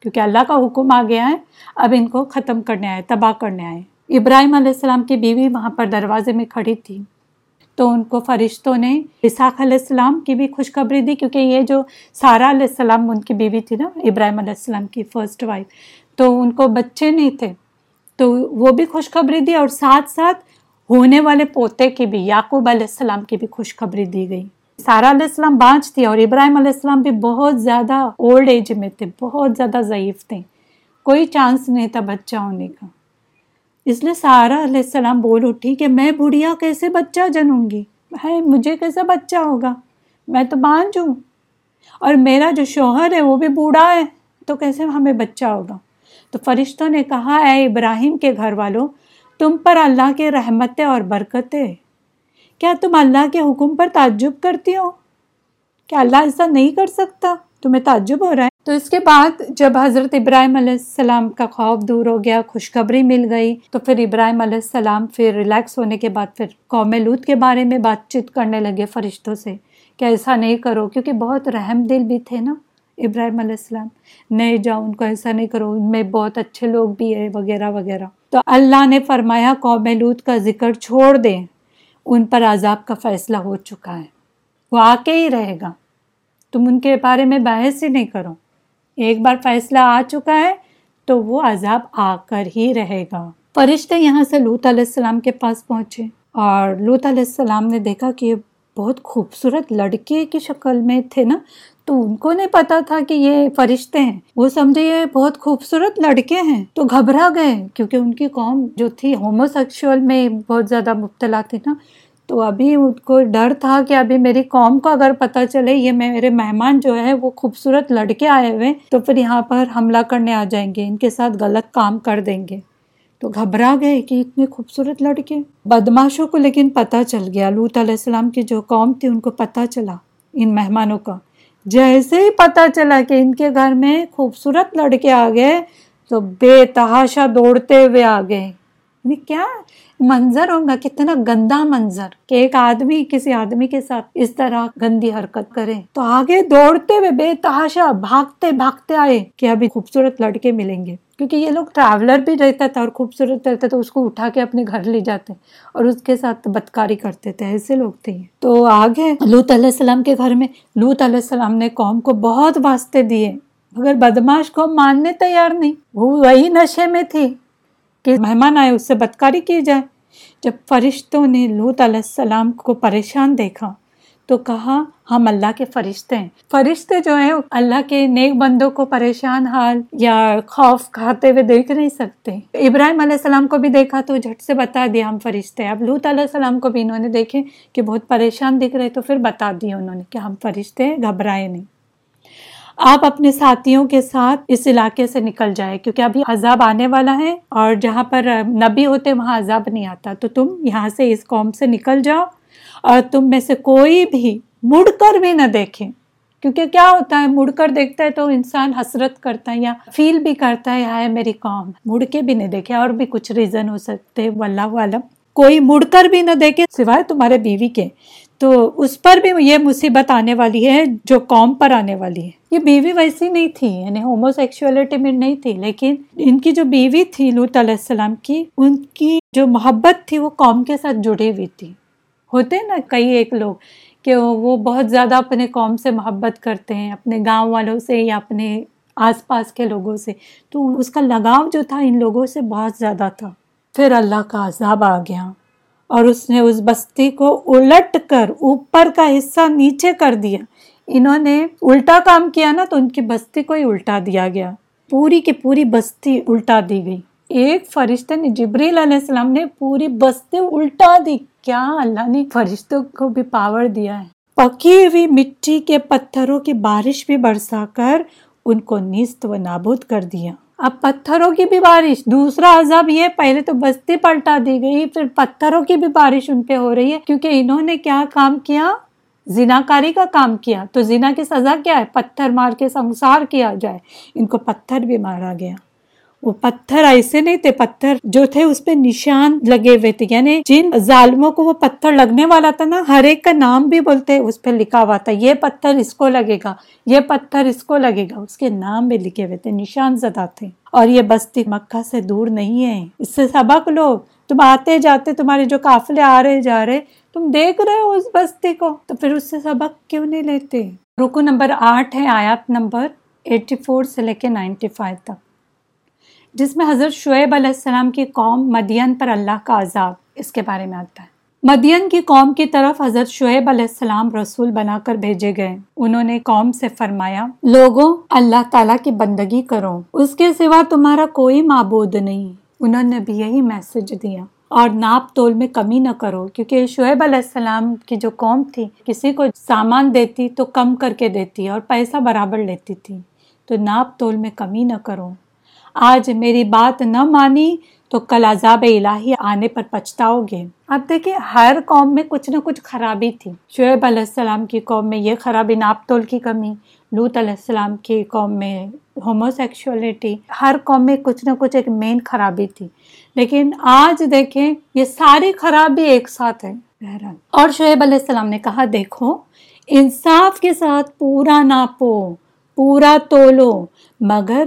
کیونکہ اللہ کا حکم آ گیا ہے، اب ان کو ختم کرنے آئے، تباہ کرنے آئے۔ ابراہیم علیہ السلام کی بیوی وہاں پر دروازے میں کھڑی تھی۔ تو ان کو فرشتوں نے اساق علیہ السلام کی بھی خوشخبری دی، کیونکہ یہ جو سارا علیہ السلام، ان کی بیوی تھی نا، ابراہیم علیہ السلام کی فرسٹ وائف تو ان کو بچے نہیں تھے۔ تو وہ بھی خوشخبری دی اور ساتھ ساتھ ہونے والے پوتے کی بھی، یعقوب علیہ السلام کی بھی خوشخبری دی گئی۔ سارا علیہ السلام بانچ تھی اور ابراہیم علیہ السلام بھی بہت زیادہ اولڈ ایج میں تھے، بہت زیادہ ضعیف تھے۔ کوئی چانس نہیں تھا بچہ ہونے کا۔ اس لیے سارا علیہ السلام بول اٹھی کہ میں بڑھیا کیسے بچہ جنوں گی؟ ہے، مجھے کیسا بچہ ہوگا؟ میں تو بانج ہوں اور میرا جو شوہر ہے، وہ بھی بوڑھا ہے، تو کیسے ہمیں بچہ ہوگا؟ تو فرشتوں نے کہا، اے ابراہیم کے گھر والوں تم پر اللہ کے رحمتیں اور برکتیں۔ کیا تم اللہ کے حکم پر تعجب کرتی ہو؟ کیا اللہ ایسا نہیں کر سکتا؟ تمہیں تعجب ہو رہا ہے؟ تو اس کے بعد جب حضرت ابراہیم علیہ السلام کا خوف دور ہو گیا، خوشخبری مل گئی، تو پھر ابراہیم علیہ السلام پھر ریلیکس ہونے کے بعد پھر قوم لوت کے بارے میں بات چیت کرنے لگے فرشتوں سے کہ ایسا نہیں کرو، کیونکہ بہت رحم دل بھی تھے نا ابراہیم علیہ السلام۔ نہیں جاؤ، ان کو ایسا نہیں کرو، ان میں بہت اچھے لوگ بھی ہیں، وغیرہ وغیرہ۔ تو اللہ نے فرمایا، قوم لوت کا ذکر چھوڑ دیں ان پر عذاب کا فیصلہ ہو چکا ہے، وہ آ کے ہی رہے گا۔ تم ان کے بارے میں بحث ہی نہیں کرو۔ ایک بار فیصلہ آ چکا ہے تو وہ عذاب آ کر ہی رہے گا۔ فرشتے یہاں سے لوت علیہ السلام کے پاس پہنچے اور لوت علیہ السلام نے دیکھا کہ یہ بہت خوبصورت لڑکے کی شکل میں تھے نا۔ تو ان کو نہیں پتا تھا کہ یہ فرشتے ہیں۔ وہ سمجھے یہ بہت خوبصورت لڑکے ہیں۔ تو گھبرا گئے کیونکہ ان کی قوم جو تھی ہومو سیکشل میں بہت زیادہ مبتلا تھی نا۔ تو ابھی ان کو ڈر تھا کہ ابھی میری قوم کو اگر پتہ چلے یہ میرے مہمان جو ہے وہ خوبصورت لڑکے آئے ہوئے تو پھر یہاں پر حملہ کرنے آ جائیں گے، ان کے ساتھ غلط کام کر دیں گے۔ تو گھبرا گئے کہ اتنے خوبصورت لڑکے۔ بدماشوں کو لیکن پتہ چل گیا لوت علیہ السلام کی جو قوم تھی ان کو پتہ چلا، ان مہمانوں کا۔ جیسے ہی پتہ چلا کہ ان کے گھر میں خوبصورت لڑکے آ گئے، تو بے تحاشا دوڑتے ہوئے آ گئے۔ یعنی کیا؟ منظر ہوگا کتنا گندا منظر کہ ایک آدمی کسی آدمی کے ساتھ اس طرح گندی حرکت کرے۔ تو آگے دوڑتے ہوئے بے تحاشا بھاگتے بھاگتے آئے کہ ابھی خوبصورت لڑکے ملیں گے۔ کیونکہ یہ لوگ ٹریولر بھی رہتا تھا اور خوبصورت رہتا تو اس کو اٹھا کے اپنے گھر لے جاتے اور اس کے ساتھ بدکاری کرتے تھے، ایسے لوگ تھے تو آگے لوت علیہ السلام کے گھر میں لوت علیہ السلام نے قوم کو بہت واسطے دیے، مگر بدماش کو ماننے تیار نہیں۔ وہ وہی نشے میں تھی۔ کہ مہمان آئے، اس سے بدکاری کی جائے۔ جب فرشتوں نے لوت علیہ السلام کو پریشان دیکھا، تو کہا، ہم اللہ کے فرشتے ہیں۔ فرشتے جو ہیں، اللہ کے نیک بندوں کو پریشان، حال یا خوف کھاتے ہوئے دیکھ نہیں سکتے۔ ابراہیم علیہ السلام کو بھی دیکھا تو جھٹ سے بتا دیا، ہم فرشتے ہیں۔ اب لوت علیہ السلام کو بھی انہوں نے دیکھے کہ بہت پریشان دکھ رہے، تو پھر بتا دیا انہوں نے کہ ہم فرشتے ہیں، گھبرائے نہیں۔ آپ اپنے ساتھیوں کے ساتھ اس علاقے سے نکل جائے کیونکہ ابھی عذاب آنے والا ہے اور جہاں پر نبی ہوتے وہاں عذاب نہیں آتا۔ تو تم یہاں سے اس قوم سے نکل جاؤ اور تم میں سے کوئی بھی مڑ کر بھی نہ دیکھیں کیونکہ کیا ہوتا ہے، مڑ کر دیکھتا ہے تو انسان حسرت کرتا ہے یا فیل بھی کرتا ہے، ہائے میری قوم۔ مڑ کے بھی نہیں دیکھے، اور بھی کچھ ریزن ہو سکتے، واللہ عالم۔ کوئی مڑ کر بھی نہ دیکھے سوائے تمہارے بیوی کے۔ تو اس پر بھی یہ مصیبت آنے والی ہے جو قوم پر آنے والی ہے۔ یہ بیوی ویسی نہیں تھی یعنی ہومو سیکچولیٹی میں نہیں تھی، لیکن ان کی جو بیوی تھی لوت علیہ السلام کی، ان کی جو محبت تھی وہ قوم کے ساتھ جڑی ہوئی تھی۔ ہوتے نا کئی ایک لوگ کہ وہ بہت زیادہ اپنے قوم سے محبت کرتے ہیں، اپنے گاؤں والوں سے یا اپنے آس پاس کے لوگوں سے۔ تو اس کا لگاؤ جو تھا ان لوگوں سے بہت زیادہ تھا۔ پھر اللہ کا عذاب آ گیا۔ اور اس نے اس بستی کو الٹ کر اوپر کا حصہ نیچے کر دیا۔ انہوں نے الٹا کام کیا نا تو ان کی بستی کو ہی الٹا دیا گیا۔ پوری کی پوری بستی الٹا دی گئی۔ ایک فرشتے نے جبریل علیہ السلام نے پوری بستی الٹا دی۔ کیا اللہ نے فرشتوں کو بھی پاور دیا ہے۔ پکی ہوئی مٹی کے پتھروں کی بارش بھی برسا کر ان کو نیست و نابود کر دیا۔ اب پتھروں کی بھی بارش، دوسرا عذاب یہ پہلے تو بستی پلٹا دی گئی، پھر پتھروں کی بھی بارش ان پہ ہو رہی ہے، کیونکہ انہوں نے کیا کام کیا؟ زنا کاری کا کام کیا۔ تو زنا کی سزا کیا ہے؟ پتھر مار کے سنسار کیا جائے۔ ان کو پتھر بھی مارا گیا۔ وہ پتھر ایسے نہیں تھے، پتھر جو تھے اس پہ نشان لگے ہوئے تھے۔ یعنی جن ظالموں کو وہ پتھر لگنے والا تھا نا، ہر ایک کا نام بھی بولتے، اس پہ لکھا ہوا تھا، یہ پتھر اس کو لگے گا، یہ پتھر اس کو لگے گا۔ اس کے نام بھی لکھے ہوئے تھے، نشان زدہ تھے۔ اور یہ بستی مکہ سے دور نہیں ہے۔ اس سے سبق لو، تم آتے جاتے، تمہارے جو قافلے آ رہے جا رہے، تم دیکھ رہے ہو اس بستی کو۔ تو پھر اس سے سبق کیوں نہیں لیتے؟ رکو نمبر آٹھ ہے آیات نمبر ایٹی فور سے لے کے نائنٹی فائیو تک۔ جس میں حضرت شعیب علیہ السلام کی قوم مدین پر اللہ کا عذاب، اس کے بارے میں آتا ہے۔ مدین کی قوم کی طرف حضرت شعیب علیہ السلام رسول بنا کر بھیجے گئے۔ انہوں نے قوم سے فرمایا، لوگوں، اللہ تعالیٰ کی بندگی کرو۔ اس کے سوا تمہارا کوئی معبود نہیں۔ انہوں نے بھی یہی میسج دیا۔ اور ناپ تول میں کمی نہ کرو، کیونکہ شعیب علیہ السلام کی جو قوم تھی، کسی کو سامان دیتی تو کم کر کے دیتی اور پیسہ برابر لیتی تھی۔ تو ناپ تول میں کمی نہ کرو۔ آج میری بات نہ مانی تو کل عذاب الہی آنے پر پچھتاؤ گے۔ اب دیکھیں، ہر قوم میں کچھ نہ کچھ خرابی تھی۔ شعیب علیہ السلام کی قوم میں یہ خرابی ناپ تول کی کمی لوت علیہ السلام کی قوم میں ہومو سیکشولیٹی ہر قوم میں کچھ نہ کچھ ایک مین خرابی تھی۔ لیکن آج دیکھیں، یہ ساری خرابی ایک ساتھ ہے بہرحال۔ اور شعیب علیہ السلام نے کہا، دیکھو، انصاف کے ساتھ پورا ناپو، پورا تولو، مگر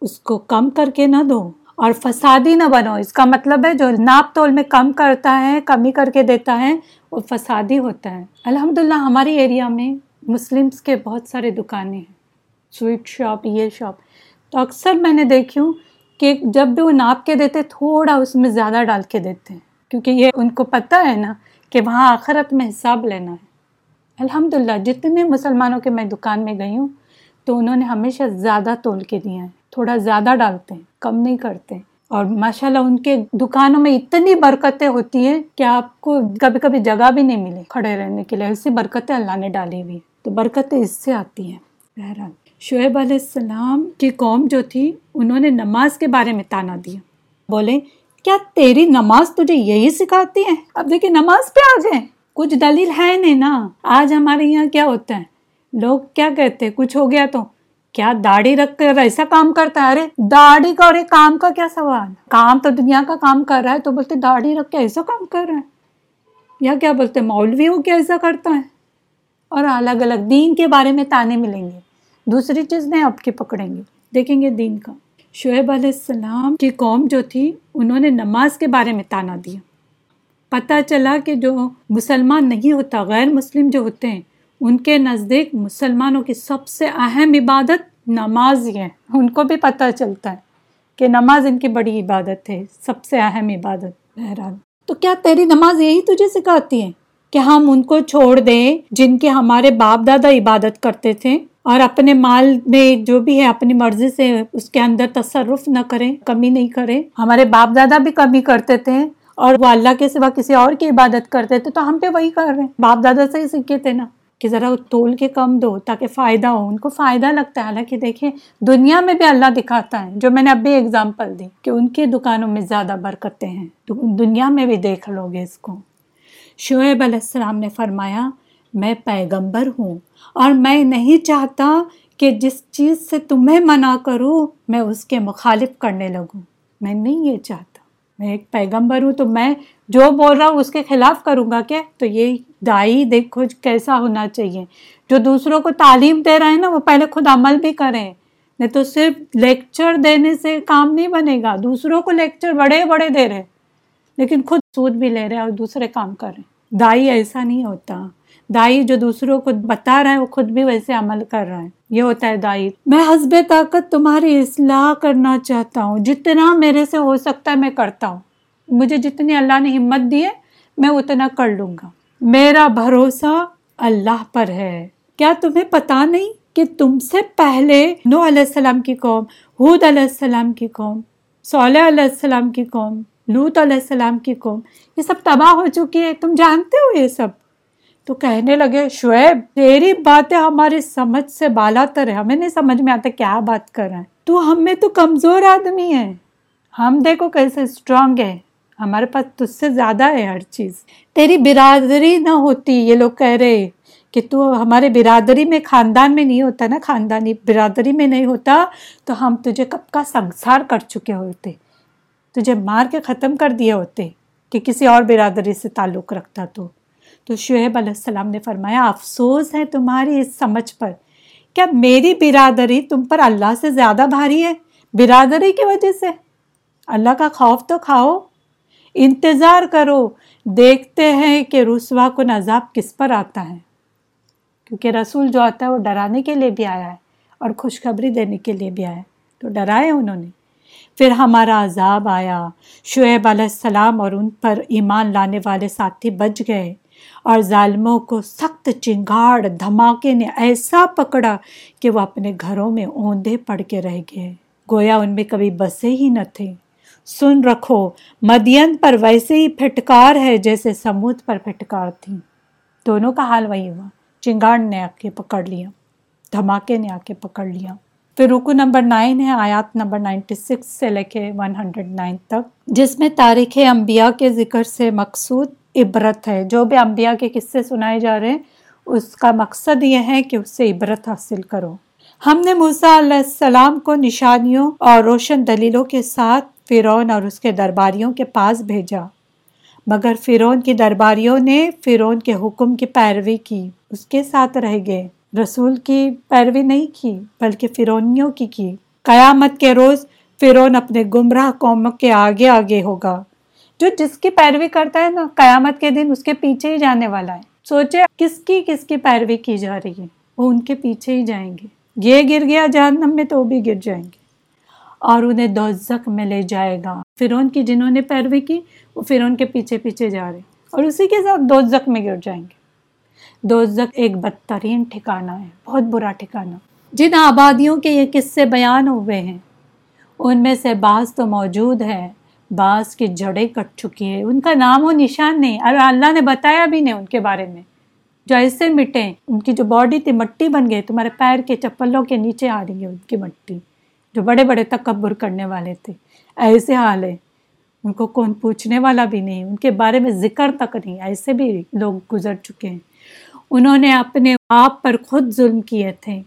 اس کو کم کر کے نہ دو اور فسادی نہ بنو۔ اس کا مطلب ہے جو ناپ تول میں کم کرتا ہے، کمی کر کے دیتا ہے، وہ فسادی ہوتا ہے۔ الحمد للہ ہماری ایریا میں مسلمس کے بہت سارے دکانیں ہیں۔ سویٹ شاپ، یہ شاپ۔ تو اکثر میں نے دیکھی ہوں کہ جب بھی وہ ناپ کے دیتے، تھوڑا اس میں زیادہ ڈال کے دیتے ہیں۔ کیونکہ یہ ان کو پتہ ہے نا کہ وہاں آخرت میں حساب لینا ہے۔ الحمد للہ جتنے مسلمانوں کے میں دکان میں گئی ہوں، تو انہوں نے ہمیشہ زیادہ تول کے دیا ہے۔ تھوڑا زیادہ ڈالتے ہیں، کم نہیں کرتے اور ماشاء اللہ ان کے دکانوں میں اتنی برکتیں ہوتی ہیں کہ آپ کو کبھی کبھی جگہ بھی نہیں ملے کھڑے رہنے کے لیے۔ ایسی برکتیں اللہ نے ڈالی ہوئی تو برکتیں اس سے آتی ہیں۔ بہرحال، شعیب علیہ السلام کی قوم جو تھی، انہوں نے نماز کے بارے میں تانا دیا۔ بولے، کیا تیری نماز تجھے یہی سکھاتی ہے؟ اب دیکھیں نماز پہ آ جائیں۔ کچھ دلیل ہے نہیں نا۔ آج ہمارے یہاں کیا ہوتا ہے؟ لوگ کیا کہتے کچھ ہو گیا تو کیا داڑھی رکھ کر ایسا کام کرتا ہے؟ ارے، داڑھی کا اور ایک کام کا کیا سوال؟ کام تو دنیا کا کام کر رہا ہے، تو بولتے داڑھی رکھ کے ایسا کام کر رہا ہے؟ یا کیا بولتے مولوی ہو کیا ایسا کرتا ہے؟ اور الگ الگ دین کے بارے میں تانے ملیں گے۔ دوسری چیز نہیں آپ کی پکڑیں گے۔ دیکھیں گے دین کا۔ شعیب علیہ السلام کی قوم جو تھی، انہوں نے نماز کے بارے میں تانا دیا۔ پتہ چلا کہ جو مسلمان نہیں ہوتا، غیر مسلم جو ہوتے ہیں ان کے نزدیک مسلمانوں کی سب سے اہم عبادت نماز ہی ہے۔ ان کو بھی پتہ چلتا ہے کہ نماز ان کی بڑی عبادت ہے، سب سے اہم عبادت۔ بہرحال۔ تو کیا تیری نماز یہی تجھے سکھاتی ہے کہ ہم ان کو چھوڑ دیں جن کے ہمارے باپ دادا عبادت کرتے تھے؟ اور اپنے مال میں جو بھی ہے، اپنی مرضی سے اس کے اندر تصرف نہ کریں، کمی نہیں کریں۔ ہمارے باپ دادا بھی کمی کرتے تھے اور وہ اللہ کے سوا کسی اور کی عبادت کرتے تھے، تو ہم پہ وہی کر رہے ہیں۔ باپ دادا سے ہی سیکھے تھے نا۔ کہ ذرا تول کے کم دو تاکہ فائدہ ہو۔ ان کو فائدہ لگتا ہے۔ حالانکہ دیکھیں، دنیا میں بھی اللہ دکھاتا ہے۔ جو میں نے ابھی اگزامپل دی کہ ان کے دکانوں میں زیادہ برکتیں ہیں۔ تو دنیا میں بھی دیکھ لو گے اس کو۔ شعیب علیہ السلام نے فرمایا، میں پیغمبر ہوں اور میں نہیں چاہتا کہ جس چیز سے تمہیں منع کروں، میں اس کے مخالف کرنے لگوں۔ میں نہیں یہ چاہتا۔ میں ایک پیغمبر ہوں تو میں جو بول رہا ہوں اس کے خلاف کروں گا کیا؟ تو یہ دائی دیکھو کیسا ہونا چاہیے۔ جو دوسروں کو تعلیم دے رہے ہیں نا، وہ پہلے خود عمل بھی کریں۔ نہیں تو صرف لیکچر دینے سے کام نہیں بنے گا، دوسروں کو لیکچر بڑے بڑے دے رہے لیکن خود سود بھی لے رہے اور دوسرے کام کر رہے دائی ایسا نہیں ہوتا۔ دائی جو دوسروں کو بتا رہا ہے، وہ خود بھی ویسے عمل کر رہا ہے۔ یہ ہوتا ہے دائی۔ میں حسب طاقت تمہاری اصلاح کرنا چاہتا ہوں۔ جتنا میرے سے ہو سکتا ہے، میں کرتا ہوں۔ مجھے جتنی اللہ نے ہمت دی ہے، میں اتنا کر لوں گا۔ میرا بھروسہ اللہ پر ہے۔ کیا تمہیں پتا نہیں کہ تم سے پہلے نو علیہ السلام کی قوم حود علیہ السلام کی قوم، صالح علیہ السلام کی قوم لوت علیہ السلام کی قوم، یہ سب تباہ ہو چکی ہے تم جانتے ہو یہ سب؟ تو کہنے لگے، شعیب، تیری باتیں ہماری سمجھ سے بالا تر ہے ہمیں نہیں سمجھ میں آتا کیا بات کر رہے ہیں۔ تو ہم میں تو کمزور آدمی ہے ہم دیکھو کیسے اسٹرانگ ہے ہمارے پاس تجھ سے زیادہ ہے ہر چیز۔ تیری برادری نہ ہوتی، یہ لوگ کہہ رہے کہ تو ہمارے برادری میں خاندان میں نہیں ہوتا نا، خاندانی برادری میں نہیں ہوتا، تو ہم تجھے کب کا سنسار کر چکے ہوتے، تجھے مار کے ختم کر دیے ہوتے کہ کسی اور برادری سے تعلق رکھتا تو۔ تو شعیب علیہ السلام نے فرمایا، افسوس ہے تمہاری اس سمجھ پر۔ کیا میری برادری تم پر اللہ سے زیادہ بھاری ہے؟ برادری کی وجہ سے۔ اللہ کا خوف تو کھاؤ۔ انتظار کرو۔ دیکھتے ہیں کہ رسوا کو نذاب کس پر آتا ہے۔ کیونکہ رسول جو آتا ہے وہ ڈرانے کے لیے بھی آیا ہے اور خوشخبری دینے کے لیے بھی آیا تو ڈرائے انہوں نے۔ پھر ہمارا عذاب آیا۔ شعیب علیہ السلام اور ان پر ایمان لانے والے ساتھی بچ گئے۔ اور ظالموں کو سخت چنگاڑ، دھماکے نے ایسا پکڑا کہ وہ اپنے گھروں میں اوندے پڑ کے رہ گئے۔ گویا ان میں کبھی بسے ہی نہ تھے۔ سن رکھو، مدین پر ویسے ہی پھٹکار ہے جیسے سمود پر پھٹکار تھی۔ دونوں کا حال وہی ہوا۔ چنگاڑ نے آ کے پکڑ لیا۔ دھماکے نے آ کے پکڑ لیا۔ پھر رکو نمبر نائن ہے، آیات نمبر نائنٹی سکس سے لے کے ون ہنڈریڈ نائن تک، جس میں تاریخ انبیاء کے ذکر سے مقصود عبرت ہے۔ جو بھی انبیاء کے قصے سنائے جا رہے ہیں، اس کا مقصد یہ ہے کہ اس سے عبرت حاصل کرو۔ ہم نے موسیٰ علیہ السلام کو نشانیوں اور روشن دلیلوں کے ساتھ فرون اور اس کے درباریوں کے پاس بھیجا۔ مگر فرون کی درباریوں نے فرون کے حکم کی پیروی کی، اس کے ساتھ رہ گئے۔ رسول کی پیروی نہیں کی، بلکہ فرونیوں کی کی۔ قیامت کے روز فرون اپنے گمراہ قوموں کے آگے آگے ہوگا۔ جو جس کی پیروی کرتا ہے نا، قیامت کے دن اس کے پیچھے ہی جانے والا ہے۔ سوچے کس کی کس کی پیروی کی جا رہی ہے؟ وہ ان کے پیچھے ہی جائیں گے۔ یہ گر گیا جہنم میں تو وہ بھی گر جائیں گے۔ اور انہیں دوزک میں لے جائے گا۔ فرون کی جنہوں نے پیروی کی، وہ فرون کے پیچھے پیچھے جا رہے اور اسی کے ساتھ دوزک میں گر جائیں گے۔ دوزک ایک بدترین ٹھکانہ ہے، بہت برا ٹھکانہ۔ جن آبادیوں کے یہ قصے بیان ہوئے ہیں، ان میں سے بعض تو موجود ہے بعض کی جڑیں کٹ چکی ہے ان کا نام و نشان نہیں، اور اللہ نے بتایا بھی نہیں ان کے بارے میں۔ جو ایسے مٹے ان کی جو باڈی تھی، مٹی بن گئے تمہارے پیر کے چپلوں کے نیچے آ رہی ہے ان کی مٹی، جو بڑے بڑے تکبر کرنے والے تھے۔ ایسے حال ہے ان کو کون پوچھنے والا بھی نہیں، ان کے بارے میں ذکر تک نہیں، ایسے بھی لوگ گزر چکے ہیں۔ انہوں نے اپنے آپ پر خود ظلم کیے تھے۔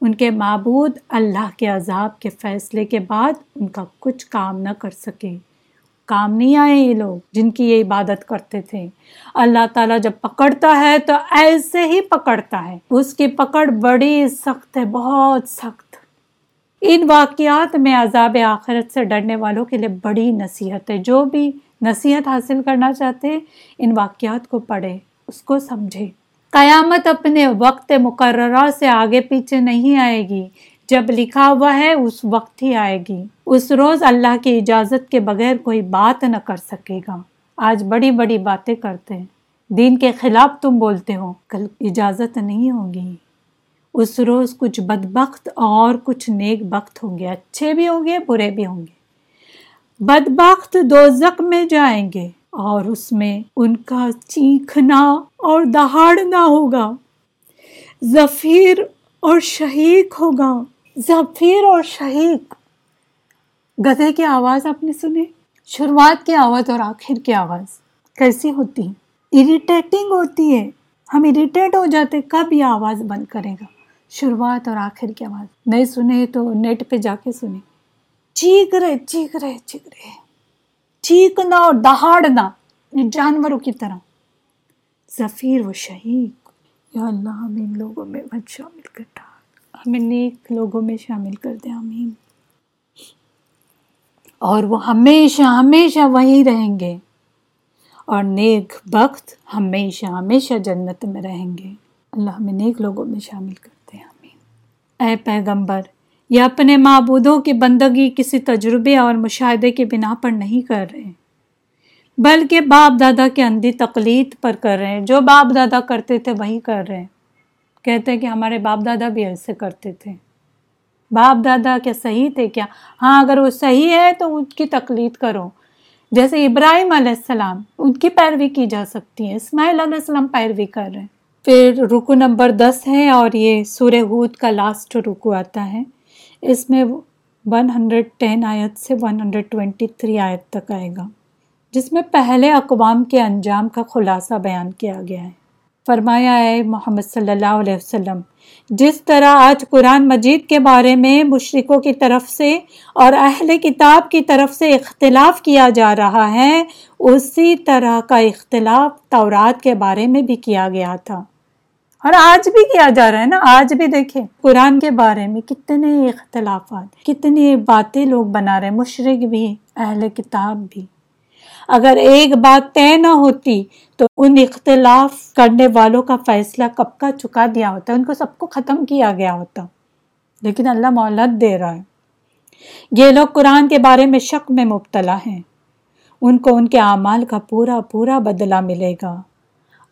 ان کے معبود اللہ کے عذاب کے فیصلے کے بعد ان کا کچھ کام نہ کر سکے۔ کام نہیں آئے یہ لوگ جن کی یہ عبادت کرتے تھے۔ اللہ تعالیٰ جب پکڑتا ہے تو ایسے ہی پکڑتا ہے۔ اس کی پکڑ بڑی سخت ہے، بہت سخت۔ ان واقعات میں عذاب آخرت سے ڈرنے والوں کے لیے بڑی نصیحت ہے۔ جو بھی نصیحت حاصل کرنا چاہتے ہیں ان واقعات کو پڑھے، اس کو سمجھے۔ قیامت اپنے وقت مقررہ سے آگے پیچھے نہیں آئے گی۔ جب لکھا ہوا ہے، اس وقت ہی آئے گی۔ اس روز اللہ کی اجازت کے بغیر کوئی بات نہ کر سکے گا۔ آج بڑی بڑی باتیں کرتے ہیں۔ دین کے خلاف تم بولتے ہو، کل اجازت نہیں ہوگی۔ اس روز کچھ بدبخت اور کچھ نیک بخت ہوں گے۔ اچھے بھی ہوں گے، برے بھی ہوں گے۔ بدبخت دو زخم میں جائیں گے اور اس میں ان کا چیخنا اور دہاڑنا ہوگا۔ ظفیر اور شہیق ہوگا۔ ظفیر اور شہیق گدھے کی آواز آپ نے سنی؟ شروعات کی آواز اور آخر کی آواز کیسی ہوتی؟ اریٹیٹنگ ہوتی ہے۔ ہم اریٹیٹ ہو جاتے، کب یہ آواز بند کرے گا؟ شروعات اور آخر کی آواز۔ نہیں سنے تو نیٹ پہ جا کے سنے چیخ رہے چیخ رہے چیخ رہے۔ چیخنا اور دہاڑنا یعنی جانوروں کی طرح۔ ظفیر و شہید یا اللہ ہم ان لوگوں میں مت شامل کر ڈال ہمیں نیک لوگوں میں شامل کر دیں، آمین۔ اور وہ ہمیشہ ہمیشہ وہیں رہیں گے۔ اور نیک بخت ہمیشہ ہمیشہ جنت میں رہیں گے۔ اللہ ہمیں نیک لوگوں میں شامل کرتے ہیں آمین۔ اے پیغمبر، یہ اپنے معبودوں کی بندگی کسی تجربے اور مشاہدے کے بنا پر نہیں کر رہے۔ بلکہ باپ دادا کے اندھی تقلید پر کر رہے ہیں۔ جو باپ دادا کرتے تھے وہی کر رہے ہیں۔ کہتے ہیں کہ ہمارے باپ دادا بھی ایسے کرتے تھے۔ باپ دادا کیا صحیح تھے کیا؟ ہاں اگر وہ صحیح ہے تو ان کی تقلید کرو۔ جیسے ابراہیم علیہ السلام، ان کی پیروی کی جا سکتی ہے۔ اسماعیل علیہ السلام پیروی کر رہے ہیں۔ پھر رکو نمبر دس ہے اور یہ سورہ ہود کا لاسٹ رکو آتا ہے۔ اس میں ون ہنڈریڈ ٹین آیت سے ون ہنڈریڈ ٹوینٹی تھری آیت تک آئے گا۔ جس میں پہلے اقوام کے انجام کا خلاصہ بیان کیا گیا ہے۔ فرمایا ہے محمد صلی اللہ علیہ وسلم، جس طرح آج قرآن مجید کے بارے میں مشرقوں کی طرف سے اور اہل کتاب کی طرف سے اختلاف کیا جا رہا ہے، اسی طرح کا اختلاف تورات کے بارے میں بھی کیا گیا تھا۔ اور آج بھی کیا جا رہا ہے نا؟ آج بھی دیکھیں، قرآن کے بارے میں کتنے اختلافات، کتنی باتیں لوگ بنا رہے ہیں مشرق بھی، اہل کتاب بھی۔ اگر ایک بات طے نہ ہوتی تو ان اختلاف کرنے والوں کا فیصلہ کب کا چکا دیا ہوتا ان کو سب کو ختم کیا گیا ہوتا۔ لیکن اللہ مولت دے رہا ہے۔ یہ لوگ قرآن کے بارے میں شک میں مبتلا ہیں۔ ان کو ان کے اعمال کا پورا پورا بدلہ ملے گا۔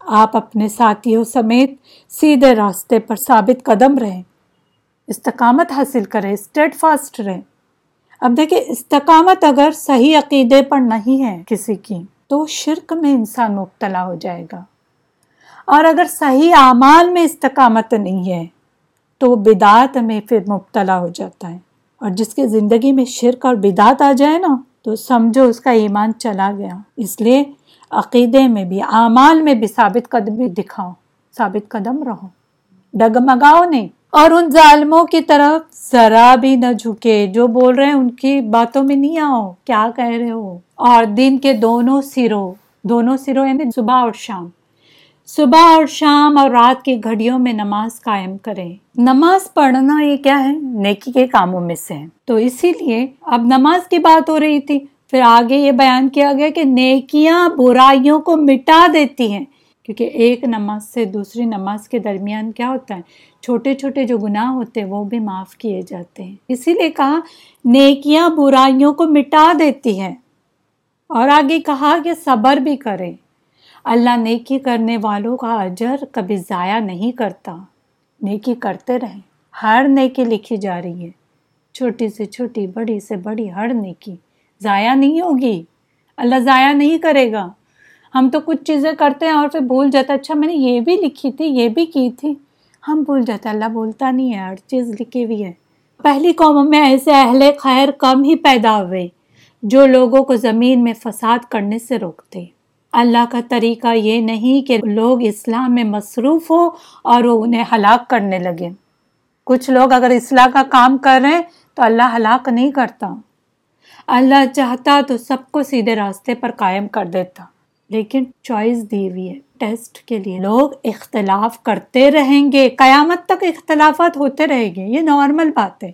آپ اپنے ساتھیوں سمیت سیدھے راستے پر ثابت قدم رہیں۔ استقامت حاصل کریں اسٹیٹ فاسٹ رہیں۔ اب دیکھیں، استقامت اگر صحیح عقیدے پر نہیں ہے کسی کی، تو شرک میں انسان مبتلا ہو جائے گا۔ اور اگر صحیح اعمال میں استقامت نہیں ہے، تو بدعت میں پھر مبتلا ہو جاتا ہے۔ اور جس کی زندگی میں شرک اور بدعت آ جائے نا، تو سمجھو اس کا ایمان چلا گیا۔ اس لیے عقیدے میں بھی، اعمال میں بھی ثابت قدم دکھاؤ، ثابت قدم رہو۔ ڈگمگاؤ نہیں۔ اور ان ظالموں کی طرف ذرا بھی نہ جھکے، جو بول رہے ہیں ان کی باتوں میں نہیں آؤ، کیا کہہ رہے ہو؟ اور دن کے دونوں سروں دونوں سروں یعنی صبح اور شام۔ صبح اور شام اور رات کی گھڑیوں میں نماز قائم کریں۔ نماز پڑھنا یہ کیا ہے؟ نیکی کے کاموں میں سے۔ ہے تو اسی لیے اب نماز کی بات ہو رہی تھی۔ پھر آگے یہ بیان کیا گیا کہ نیکیاں برائیوں کو مٹا دیتی ہیں۔ کیونکہ ایک نماز سے دوسری نماز کے درمیان کیا ہوتا ہے؟ چھوٹے چھوٹے جو گناہ ہوتے ہیں وہ بھی معاف کیے جاتے ہیں۔ اسی لیے کہا، نیکیاں برائیوں کو مٹا دیتی ہیں۔ اور آگے کہا کہ صبر بھی کرے اللہ نیکی کرنے والوں کا اجر کبھی ضائع نہیں کرتا۔ نیکی کرتے رہیں۔ ہر نیکی لکھی جا رہی ہے۔ چھوٹی سے چھوٹی، بڑی سے بڑی، ہر نیکی۔ ضائع نہیں ہوگی۔ اللہ ضائع نہیں کرے گا۔ ہم تو کچھ چیزیں کرتے ہیں اور پھر بھول جاتا اچھا میں نے یہ بھی لکھی تھی، یہ بھی کی تھی۔ ہم بھول جاتے اللہ بولتا نہیں ہے، ہر چیز لکھی ہوئی ہے۔ پہلی قوموں میں ایسے اہل خیر کم ہی پیدا ہوئے، جو لوگوں کو زمین میں فساد کرنے سے روکتے۔ اللہ کا طریقہ یہ نہیں کہ لوگ اسلام میں مصروف ہو اور وہ انہیں ہلاک کرنے لگے۔ کچھ لوگ اگر اصلاح کا کام کر رہے ہیں تو اللہ ہلاک نہیں کرتا۔ اللہ چاہتا تو سب کو سیدھے راستے پر قائم کر دیتا۔ لیکن چوائس دی ہوئی ہے۔ ٹیسٹ کے لیے۔ لوگ اختلاف کرتے رہیں گے۔ قیامت تک اختلافات ہوتے رہیں گے۔ یہ نارمل بات ہے۔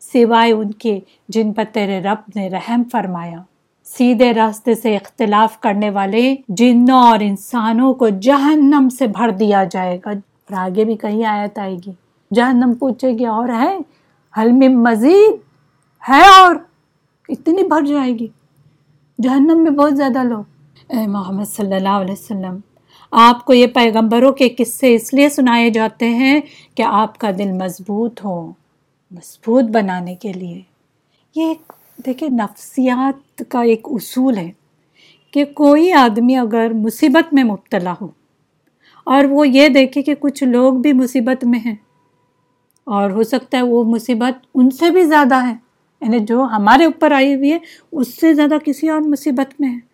سوائے ان کے جن پر تیرے رب نے رحم فرمایا۔ سیدھے راستے سے اختلاف کرنے والے جنوں اور انسانوں کو جہنم سے بھر دیا جائے گا۔ اور آگے بھی کہیں آیت آئے گی۔ جہنم پوچھے گی اور ہے؟ حل میں مزید؟ ہے اور؟ اتنی بھر جائے گی۔ جہنم میں بہت زیادہ لوگ۔ اے محمد صلی اللہ علیہ وسلم، آپ کو یہ پیغمبروں کے قصے اس لیے سنائے جاتے ہیں کہ آپ کا دل مضبوط ہو، مضبوط بنانے کے لیے۔ یہ ایک، دیکھیں، نفسیات کا ایک اصول ہے کہ کوئی آدمی اگر مصیبت میں مبتلا ہو اور وہ یہ دیکھے کہ کچھ لوگ بھی مصیبت میں ہیں اور ہو سکتا ہے وہ مصیبت ان سے بھی زیادہ ہے یعنی جو ہمارے اوپر آئی ہوئی ہے، اس سے زیادہ کسی اور مصیبت میں ہے۔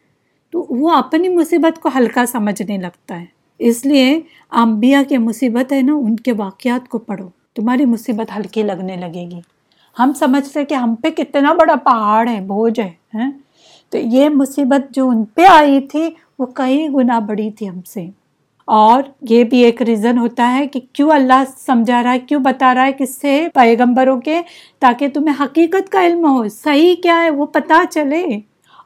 تو وہ اپنی مصیبت کو ہلکا سمجھنے لگتا ہے۔ اس لیے انبیاء کے مصیبت ہے نا، ان کے واقعات کو پڑھو۔ تمہاری مصیبت ہلکی لگنے لگے گی۔ ہم سمجھتے کہ ہم پہ کتنا بڑا پہاڑ ہے، بوجھ ہے تو یہ مصیبت جو ان پہ آئی تھی، وہ کئی گنا بڑی تھی ہم سے۔ اور یہ بھی ایک ریزن ہوتا ہے کہ کیوں اللہ سمجھا رہا ہے، کیوں بتا رہا ہے کس سے پیغمبروں کے، تاکہ تمہیں حقیقت کا علم ہو۔ صحیح کیا ہے، وہ پتا چلے۔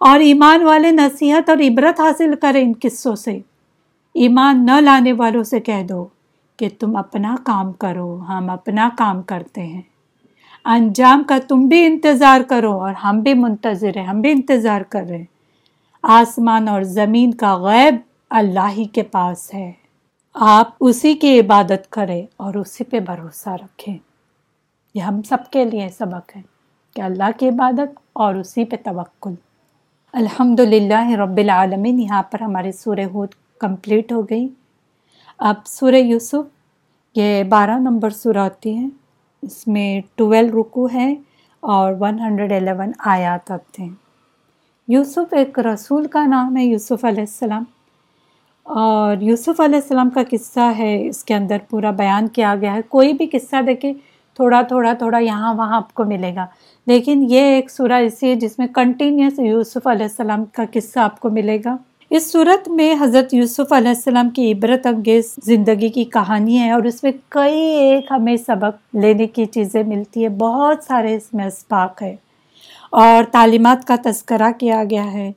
اور ایمان والے نصیحت اور عبرت حاصل کریں ان قصوں سے۔ ایمان نہ لانے والوں سے کہہ دو کہ تم اپنا کام کرو، ہم اپنا کام کرتے ہیں۔ انجام کا تم بھی انتظار کرو اور ہم بھی منتظر ہیں، ہم بھی انتظار کر رہے ہیں۔ آسمان اور زمین کا غیب اللہ ہی کے پاس ہے۔ آپ اسی کی عبادت کریں اور اسی پہ بھروسہ رکھیں۔ یہ ہم سب کے لیے سبق ہے کہ اللہ کی عبادت اور اسی پہ توکل۔ الحمد للہ رب العالمین، یہاں پر ہماری سورہ ہود کمپلیٹ ہو گئی۔ اب سورہ یوسف، یہ بارہ نمبر سورہ ہوتی ہے۔ اس میں ٹویل رکو ہے اور ون ہنڈریڈ الیون آیات آتے ہیں۔ یوسف ایک رسول کا نام ہے، یوسف علیہ السلام۔ اور یوسف علیہ السلام کا قصہ ہے، اس کے اندر پورا بیان کیا گیا ہے۔ کوئی بھی قصہ دیکھے، تھوڑا تھوڑا تھوڑا یہاں وہاں آپ کو ملے گا۔ لیکن یہ ایک سورہ ایسی ہے جس میں کنٹینیوس یوسف علیہ السلام کا قصہ آپ کو ملے گا۔ اس صورت میں حضرت یوسف علیہ السلام کی عبرت انگیز زندگی کی کہانی ہے اور اس میں کئی ایک ہمیں سبق لینے کی چیزیں ملتی ہے بہت سارے اس میں اسباق ہے اور تعلیمات کا تذکرہ کیا گیا ہے۔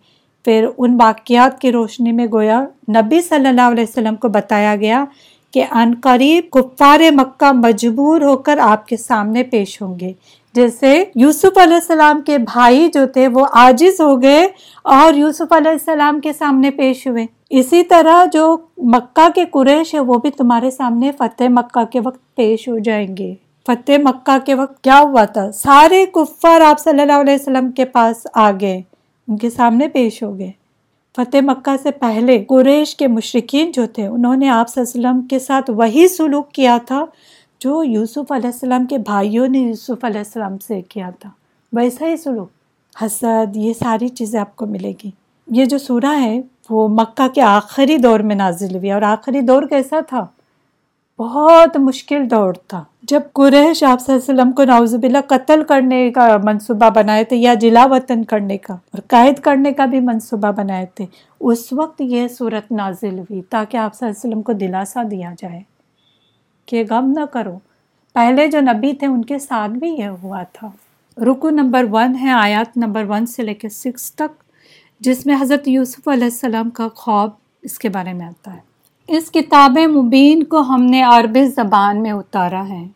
پھر ان واقعات کی روشنی میں گویا نبی صلی اللہ علیہ وسلم کو بتایا گیا کہ ان قریب کفار مکہ مجبور ہو کر آپ کے سامنے پیش ہوں گے۔ جیسے یوسف علیہ السلام کے بھائی جو تھے وہ آجز ہو گئے اور یوسف علیہ السلام کے سامنے پیش ہوئے۔ اسی طرح جو مکہ کے قریش ہے وہ بھی تمہارے سامنے فتح مکہ کے وقت پیش ہو جائیں گے۔ فتح مکہ کے وقت کیا ہوا تھا؟ سارے کفار آپ صلی اللہ علیہ وسلم کے پاس آ گئے، ان کے سامنے پیش ہو گئے۔ فتح مکہ سے پہلے قریش کے مشرقین جو تھے، انہوں نے آپ صلی اللہ علیہ وسلم کے ساتھ وہی سلوک کیا تھا جو یوسف علیہ السلام کے بھائیوں نے یوسف علیہ السلام سے کیا تھا، ویسا ہی سلوک حسد، یہ ساری چیزیں آپ کو ملے گی۔ یہ جو سورہ ہے، وہ مکہ کے آخری دور میں نازل ہوئی۔ اور آخری دور کیسا تھا؟ بہت مشکل دور تھا۔ جب قریش آپ صلی اللہ علیہ وسلم کو نعوذ باللہ قتل کرنے کا منصوبہ بنائے تھے یا جلا وطن کرنے کا اور قید کرنے کا بھی منصوبہ بنائے تھے، اس وقت یہ صورت نازل ہوئی تاکہ آپ صلی اللہ علیہ وسلم کو دلاسا دیا جائے۔ کہ غم نہ کرو۔ پہلے جو نبی تھے، ان کے ساتھ بھی یہ ہوا تھا۔ رکو نمبر ون ہے، آیات نمبر ون سے لے کے سکس تک، جس میں حضرت یوسف علیہ السلام کا خواب اس کے بارے میں آتا ہے۔ اس کتاب مبین کو ہم نے عربی زبان میں اتارا ہے،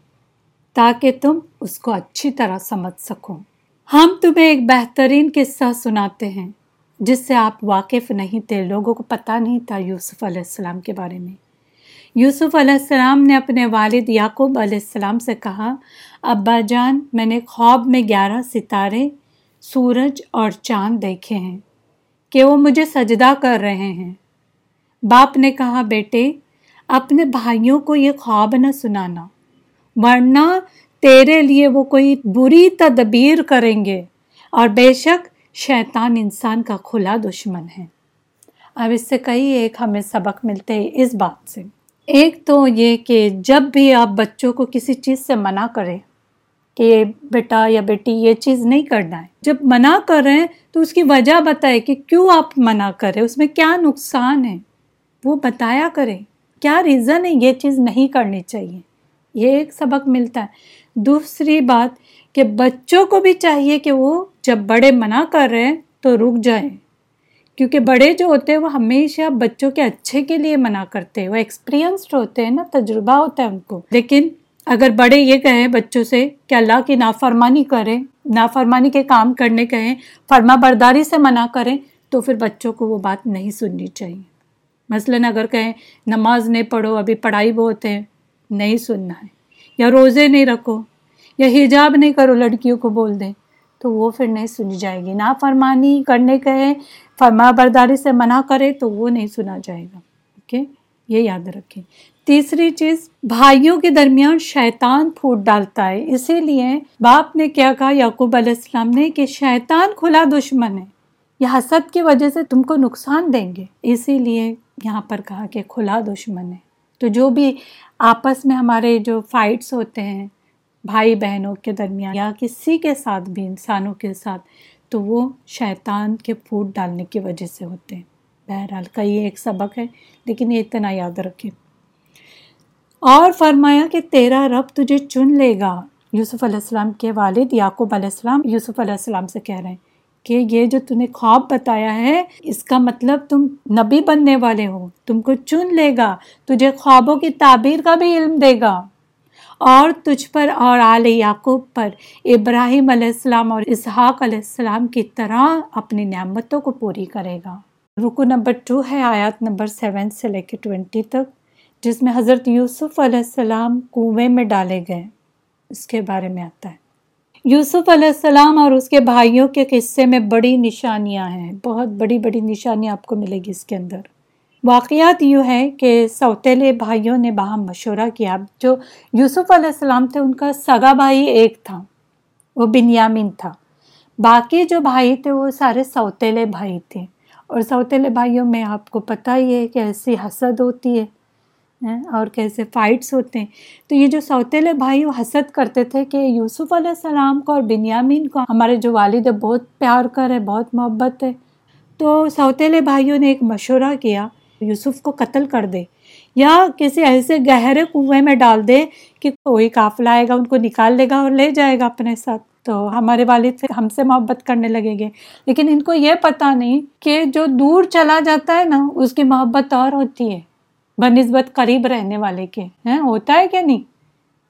تاکہ تم اس کو اچھی طرح سمجھ سکو۔ ہم تمہیں ایک بہترین قصہ سناتے ہیں، جس سے آپ واقف نہیں تھے۔ لوگوں کو پتہ نہیں تھا یوسف علیہ السلام کے بارے میں۔ یوسف علیہ السلام نے اپنے والد یعقوب علیہ السلام سے کہا، ابا جان، میں نے خواب میں گیارہ ستارے، سورج اور چاند دیکھے ہیں کہ وہ مجھے سجدہ کر رہے ہیں۔ باپ نے کہا، بیٹے، اپنے بھائیوں کو یہ خواب نہ سنانا، ورنہ تیرے لیے وہ کوئی بری تدبیر کریں گے۔ اور بے شک، شیطان انسان کا کھلا دشمن ہے۔ اب اس سے کئی ایک ہمیں سبق ملتے اس بات سے۔ ایک تو یہ کہ جب بھی آپ بچوں کو کسی چیز سے منع کریں کہ بیٹا یا بیٹی یہ چیز نہیں کرنا ہے، جب منع کر رہے ہیں تو اس کی وجہ بتائے کہ کیوں آپ منع کریں اس میں کیا نقصان ہے؟ وہ بتایا کریں۔ کیا ریزن ہے یہ چیز نہیں کرنی چاہیے؟ یہ ایک سبق ملتا ہے۔ دوسری بات کہ بچوں کو بھی چاہیے کہ وہ جب بڑے منع کر رہے ہیں تو رک جائیں۔ کیونکہ بڑے جو ہوتے ہیں وہ ہمیشہ بچوں کے اچھے کے لیے منع کرتے ہیں، وہ ایکسپیرینسڈ ہوتے ہیں نا، تجربہ ہوتا ہے ان کو۔ لیکن اگر بڑے یہ کہیں بچوں سے کہ اللہ کی نافرمانی کریں، نافرمانی کے کام کرنے کہیں، فرما برداری سے منع کریں، تو پھر بچوں کو وہ بات نہیں سننی چاہیے۔ مثلاً اگر کہیں نماز نہیں پڑھو، ابھی پڑھائی بہت ہے نہیں سننا ہے۔ یا روزے نہیں رکھو، یا حجاب نہیں کرو، لڑکیوں کو بول دیں، تو وہ پھر نہیں سنی جائے گی۔ نافرمانی کرنے کہیں فرما برداری سے منع کرے تو وہ نہیں سنا جائے گا۔ اوکے؟ یہ یاد رکھیں۔ تیسری چیز، بھائیوں کے درمیان شیطان پھوٹ ڈالتا ہے۔ اسی لیے باپ نے کیا کہا، یعقوب علیہ السلام نے کہ شیطان کھلا دشمن ہے۔ یہ حسد کی وجہ سے تم کو نقصان دیں گے۔ اسی لیے یہاں پر کہا کہ کھلا دشمن ہے۔ تو جو بھی آپس میں ہمارے جو فائٹس ہوتے ہیں، بھائی بہنوں کے درمیان یا کسی کے ساتھ بھی، انسانوں کے ساتھ تو وہ شیطان کے پھوٹ ڈالنے کی وجہ سے ہوتے ہیں۔ بہرحال کا یہ ایک سبق ہے، لیکن یہ اتنا یاد رکھے اور فرمایا کہ تیرا رب تجھے چن لے گا۔ یوسف علیہ السلام کے والد یعقوب علیہ السلام یوسف علیہ السلام سے کہہ رہے ہیں کہ یہ جو تم نے خواب بتایا ہے، اس کا مطلب تم نبی بننے والے ہو، تم کو چن لے گا، تجھے خوابوں کی تعبیر کا بھی علم دے گا۔ اور تجھ پر اور آل یعقوب پر، ابراہیم علیہ السلام اور اسحاق علیہ السلام کی طرح اپنی نعمتوں کو پوری کرے گا۔ رکو نمبر ٹو ہے آیات نمبر سیون سے لے کے ٹوینٹی تک، جس میں حضرت یوسف علیہ السلام کنویں میں ڈالے گئے۔ اس کے بارے میں آتا ہے۔ یوسف علیہ السلام اور اس کے بھائیوں کے قصے میں بڑی نشانیاں ہیں، بہت بڑی بڑی نشانیاں آپ کو ملے گی اس کے اندر۔ واقعات یوں ہے کہ سوتیلے بھائیوں نے باہم مشورہ کیا جو یوسف علیہ السلام تھے، ان کا سگا بھائی ایک تھا، وہ بنیامین تھا۔ باقی جو بھائی تھے، وہ سارے سوتیلے بھائی تھے۔ اور سوتیلے بھائیوں میں آپ کو پتہ ہی ہے کہ ایسی حسد ہوتی ہے اور کیسے فائٹس ہوتے ہیں۔ تو یہ جو سوتیلے بھائی وہ حسد کرتے تھے کہ یوسف علیہ السلام کو اور بنیامین کو ہمارے جو والد ہے بہت پیار کر ہے بہت محبت ہے۔ تو سوتیلے بھائیوں نے ایک مشورہ کیا یوسف کو قتل کر دے یا کسی ایسے گہرے کنویں میں ڈال دے کہ کوئی قافلہ آئے گا، ان کو نکال لے گا اور لے جائے گا اپنے ساتھ۔ تو ہمارے والد سے ہم سے محبت کرنے لگیں گے۔ لیکن ان کو یہ پتہ نہیں کہ جو دور چلا جاتا ہے نا، اس کی محبت اور ہوتی ہے۔ بنسبت قریب رہنے والے کے، ہیں، ہوتا ہے کہ نہیں؟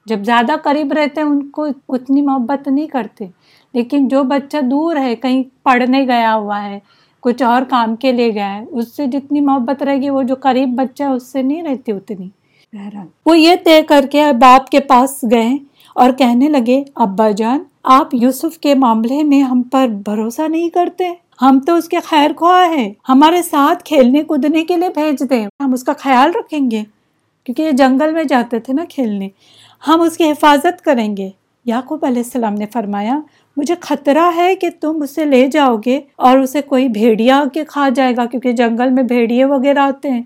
جب زیادہ قریب رہتے ہیں، ان کو اتنی محبت نہیں کرتے۔ لیکن جو بچہ دور ہے، کہیں پڑھنے گیا ہوا ہے کچھ اور کام کے لیے گیا ہے اس سے جتنی محبت رہے گی، وہ جو قریب بچہ ہے، اس سے نہیں رہتی اتنی۔ بہرحال۔ وہ یہ طے کر کے باپ کے پاس گئے اور کہنے لگے، ابا جان، آپ یوسف کے معاملے میں ہم پر بھروسہ نہیں کرتے۔ ہم تو اس کے خیر خواہ ہیں۔ ہمارے ساتھ کھیلنے کودنے کے لیے بھیج دیں۔ ہم اس کا خیال رکھیں گے۔ کیونکہ یہ جنگل میں جاتے تھے نا کھیلنے۔ ہم اس کی حفاظت کریں گے۔ یعقوب علیہ السلام نے فرمایا مجھے خطرہ ہے کہ تم اسے لے جاؤ گے اور اسے کوئی بھیڑیا آ کے کھا جائے گا کیونکہ جنگل میں بھیڑیے وغیرہ آتے ہیں۔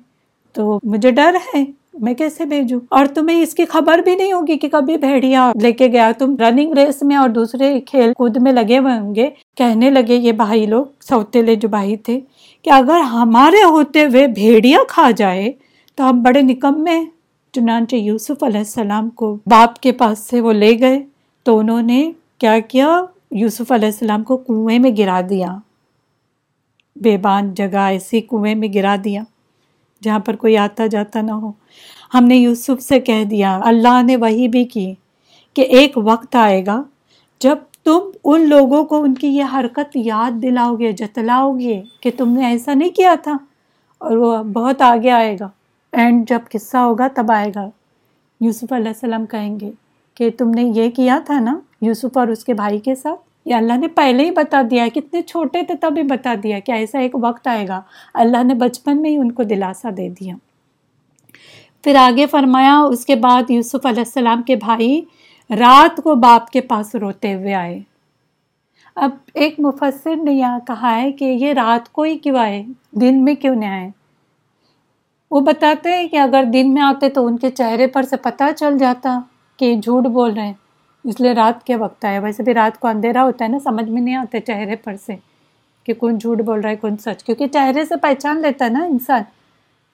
تو مجھے ڈر ہے، میں کیسے بھیجوں؟ اور تمہیں اس کی خبر بھی نہیں ہوگی کہ کبھی بھیڑیا لے کے گیا۔ تم رننگ ریس میں اور دوسرے کھیل کود میں لگے ہوئے ہوں گے۔ کہنے لگے یہ بھائی لوگ سوتےلے جو بھائی تھے، کہ اگر ہمارے ہوتے ہوئے بھیڑیا کھا جائے تو ہم بڑے نکم میں چنانچہ یوسف علیہ السلام کو باپ کے پاس سے وہ لے گئے۔ تو انہوں نے کیا کیا؟ یوسف علیہ السلام کو کنویں میں گرا دیا۔ بے بان جگہ ایسی کنویں میں گرا دیا جہاں پر کوئی آتا جاتا نہ ہو۔ ہم نے یوسف سے کہہ دیا، اللہ نے وہی بھی کی کہ ایک وقت آئے گا جب تم ان لوگوں کو ان کی یہ حرکت یاد دلاؤ گے، جتلاؤ گے کہ تم نے ایسا نہیں کیا تھا اور وہ بہت آگے آئے گا۔ اینڈ جب قصہ ہوگا تب آئے گا۔ یوسف علیہ السلام کہیں گے کہ تم نے یہ کیا تھا نا، یوسف اور اس کے بھائی کے ساتھ؟ یہ اللہ نے پہلے ہی بتا دیا کتنے چھوٹے تھے تب ہی بتا دیا کہ ایسا ایک وقت آئے گا۔ اللہ نے بچپن میں ہی ان کو دلاسا دے دیا۔ پھر آگے فرمایا، اس کے بعد یوسف علیہ السلام کے بھائی رات کو باپ کے پاس روتے ہوئے آئے۔ اب ایک مفسر نے یہاں کہا ہے کہ یہ رات کو ہی کیوں آئے؟ دن میں کیوں نہیں آئے؟ وہ بتاتے ہیں کہ اگر دن میں آتے تو ان کے چہرے پر سے پتہ چل جاتا کہ جھوٹ بول رہے ہیں۔ اس لیے رات کے وقت آئے ویسے بھی رات کو اندھیرا ہوتا ہے نا، سمجھ میں نہیں آتے چہرے پر سے کہ کون جھوٹ بول رہا ہے، کون سچ۔ کیونکہ چہرے سے پہچان لیتا ہے نا انسان۔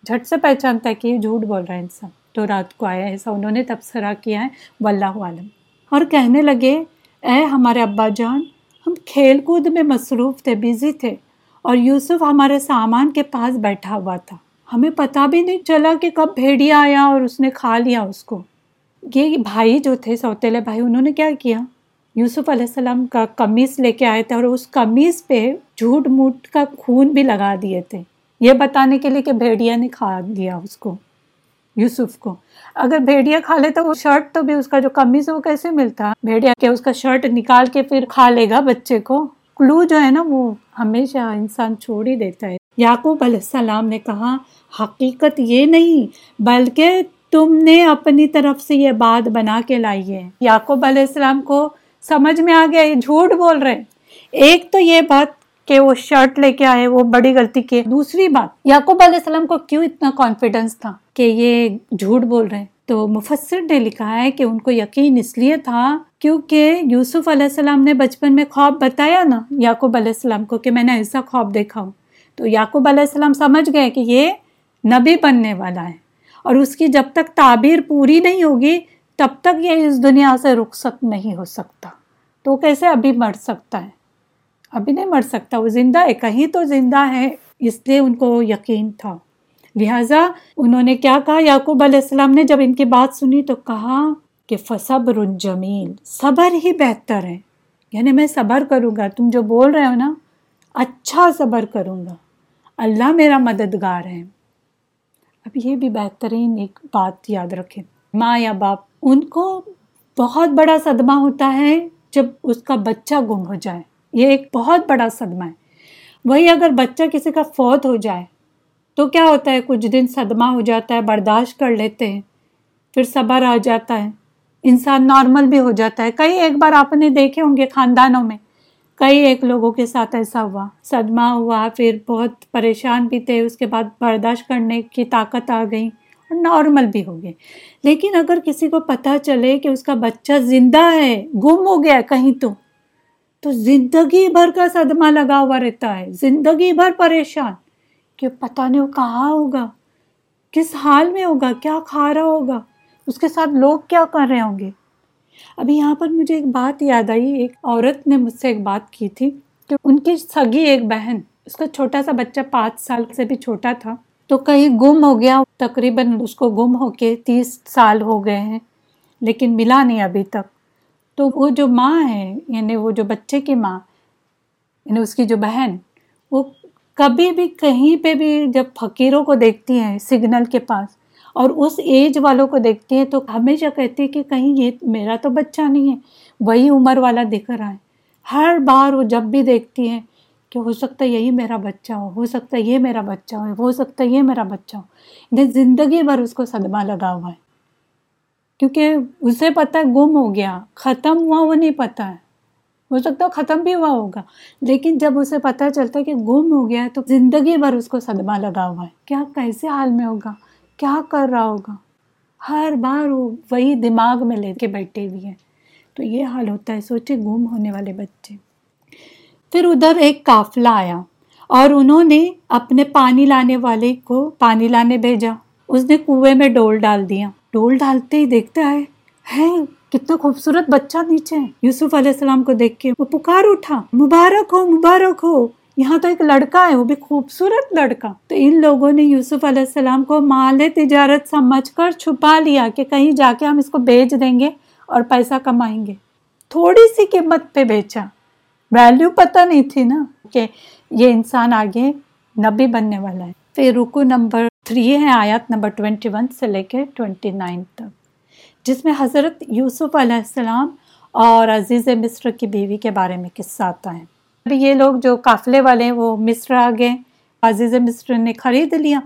جھٹ سے پہچانتا ہے کہ یہ جھوٹ بول رہا ہے انسان۔ تو رات کو آیا، ایسا انہوں نے تبصرہ کیا ہے۔ واللہ عالم۔ اور کہنے لگے، اے ہمارے ابا جان، ہم کھیل کود میں مصروف تھے بزی تھے۔ اور یوسف ہمارے سامان کے پاس بیٹھا ہوا تھا۔ ہمیں پتہ بھی نہیں چلا کہ کب بھیڑیا آیا اور اس نے کھا لیا اس کو۔ یہ بھائی جو تھے سوتےلے بھائی، انہوں نے کیا کیا؟ یوسف علیہ السلام کا قمیص لے کے آئے تھے اور اس قمیص پہ جھوٹ موٹ کا خون بھی لگا دیے تھے۔ یہ بتانے کے لیے کہ بھیڑیا نے کھا دیا اس کو، یوسف کو۔ اگر بھیڑیا کھا لیتا وہ شرٹ تو بھی اس کا جو قمیص وہ کیسے ملتا؟ بھیڑیا کہ اس کا شرٹ نکال کے پھر کھا لے گا بچے کو؟ کلو جو ہے نا وہ ہمیشہ انسان چھوڑ ہی دیتا ہے۔ یعقوب علیہ السلام نے کہا، حقیقت یہ نہیں، بلکہ تم نے اپنی طرف سے یہ بات بنا کے لائی ہے۔ یعقوب علیہ السلام کو سمجھ میں آ گیا، یہ جھوٹ بول رہے ایک تو یہ بات کہ وہ شرٹ لے کے آئے، وہ بڑی غلطی کی۔ دوسری بات، یعقوب علیہ السلام کو کیوں اتنا کانفیڈنس تھا کہ یہ جھوٹ بول رہے ہیں؟ تو مفسر نے لکھا ہے کہ ان کو یقین اس لیے تھا کیونکہ یوسف علیہ السلام نے بچپن میں خواب بتایا نا یعقوب علیہ السلام کو کہ میں نے ایسا خواب دیکھا ہوں تو یعقوب علیہ السلام سمجھ گئے کہ یہ نبی بننے والا ہے۔ اور اس کی جب تک تعبیر پوری نہیں ہوگی، تب تک یہ اس دنیا سے رخصت نہیں ہو سکتا۔ تو کیسے ابھی مر سکتا ہے؟ ابھی نہیں مر سکتا، وہ زندہ ہے، کہیں تو زندہ ہے، اس لیے ان کو یقین تھا۔ لہٰذا انہوں نے کیا کہا؟ یعقوب علیہ السلام نے جب ان کی بات سنی تو کہا کہ فصبر جمیل، صبر ہی بہتر ہے۔ یعنی میں صبر کروں گا، تم جو بول رہے ہو نا اچھا صبر کروں گا۔ اللہ میرا مددگار ہے۔ اب یہ بھی بہترین ایک بات یاد رکھیں۔ ماں یا باپ، ان کو بہت بڑا صدمہ ہوتا ہے جب اس کا بچہ گم ہو جائے۔ یہ ایک بہت بڑا صدمہ ہے۔ وہی اگر بچہ کسی کا فوت ہو جائے، تو کیا ہوتا ہے؟ کچھ دن صدمہ ہو جاتا ہے، برداشت کر لیتے ہیں، پھر صبر آ جاتا ہے۔ انسان نارمل بھی ہو جاتا ہے۔ کئی ایک بار آپ نے دیکھے ہوں گے خاندانوں میں کئی ایک لوگوں کے ساتھ ایسا ہوا۔ صدمہ ہوا، پھر بہت پریشان بھی تھے۔ اس کے بعد برداشت کرنے کی طاقت آ گئی اور نارمل بھی ہو گئے۔ لیکن اگر کسی کو پتہ چلے کہ اس کا بچہ زندہ ہے، گم ہو گیا کہیں تو تو زندگی بھر کا صدمہ لگا ہوا رہتا ہے۔ زندگی بھر پریشان کہ پتہ نہیں وہ کہاں ہوگا، کس حال میں ہوگا، کیا کھا رہا ہوگا، اس کے ساتھ لوگ کیا کر رہے ہوں گے؟ ابھی یہاں پر مجھے ایک بات یاد آئی، ایک عورت نے مجھ سے ایک بات کی تھی کہ ان کی سگی ایک بہن، اس کا چھوٹا سا بچہ پانچ سال سے بھی چھوٹا تھا، تو کہیں گم ہو گیا، تقریباً اس کو گم ہو کے تیس سال ہو گئے ہیں، لیکن ملا نہیں ابھی تک۔ تو وہ جو ماں ہے یعنی وہ جو بچے کی ماں یعنی اس کی جو بہن، وہ کبھی بھی کہیں پہ بھی جب فقیروں کو دیکھتی ہیں، سگنل کے پاس اور اس ایج والوں کو دیکھتی ہیں تو ہمیشہ کہتی ہے کہ کہیں یہ میرا تو بچہ نہیں ہے، وہی عمر والا دکھ رہا ہے۔ ہر بار وہ جب بھی دیکھتی ہیں کہ ہو سکتا ہے یہی میرا بچہ ہو ہو سکتا ہے یہ میرا بچہ ہو ہو سکتا ہے یہ میرا بچہ ہو۔ یعنی زندگی بھر اس کو صدمہ لگا ہوا ہے۔ کیونکہ اسے پتہ ہے گم ہو گیا، ختم ہوا، وہ نہیں پتہ ہے۔ ہو سکتا ہے ختم بھی ہوا ہوگا، لیکن جب اسے پتہ چلتا ہے کہ گم ہو گیا ہے تو زندگی بھر اس کو صدمہ لگا ہوا ہے۔ کیا، کیسے حال میں ہوگا؟ کیا کر رہا ہوگا؟ ہر بار وہ وہی دماغ میں لے کے بیٹھے ہوئے ہیں۔ تو یہ حال ہوتا ہے، سوچے گم ہونے والے بچے۔ پھر ادھر ایک قافلہ آیا اور انہوں نے اپنے پانی لانے والے کو پانی لانے بھیجا۔ اس نے کنویں میں ڈول ڈال دیا۔ ڈول ڈالتے ہی دیکھتا ہے ہے کتنا خوبصورت بچہ نیچے یوسف علیہ السلام کو دیکھ کے وہ پکار اٹھا۔ مبارک ہو مبارک ہو۔ یہاں تو ایک لڑکا ہے، وہ بھی خوبصورت لڑکا۔ تو ان لوگوں نے یوسف علیہ السلام کو مال تجارت سمجھ کر چھپا لیا کہ کہیں جا کے ہم اس کو بیچ دیں گے اور پیسہ کمائیں گے۔ تھوڑی سی قیمت پہ بیچا۔ ویلیو پتہ نہیں تھی نا کہ یہ انسان آگے نبی بننے والا ہے۔ پھر رکو نمبر تھری ہے آیات نمبر ٹوینٹی ون سے لے کے ٹوینٹی نائن تک۔ جس میں حضرت یوسف علیہ السلام اور عزیز مصر کی بیوی کے بارے میں قصہ آتا ہے۔ ابھی یہ لوگ جو قافلے والے ہیں وہ مصر آ گئے عزیز مصر نے خرید لیا۔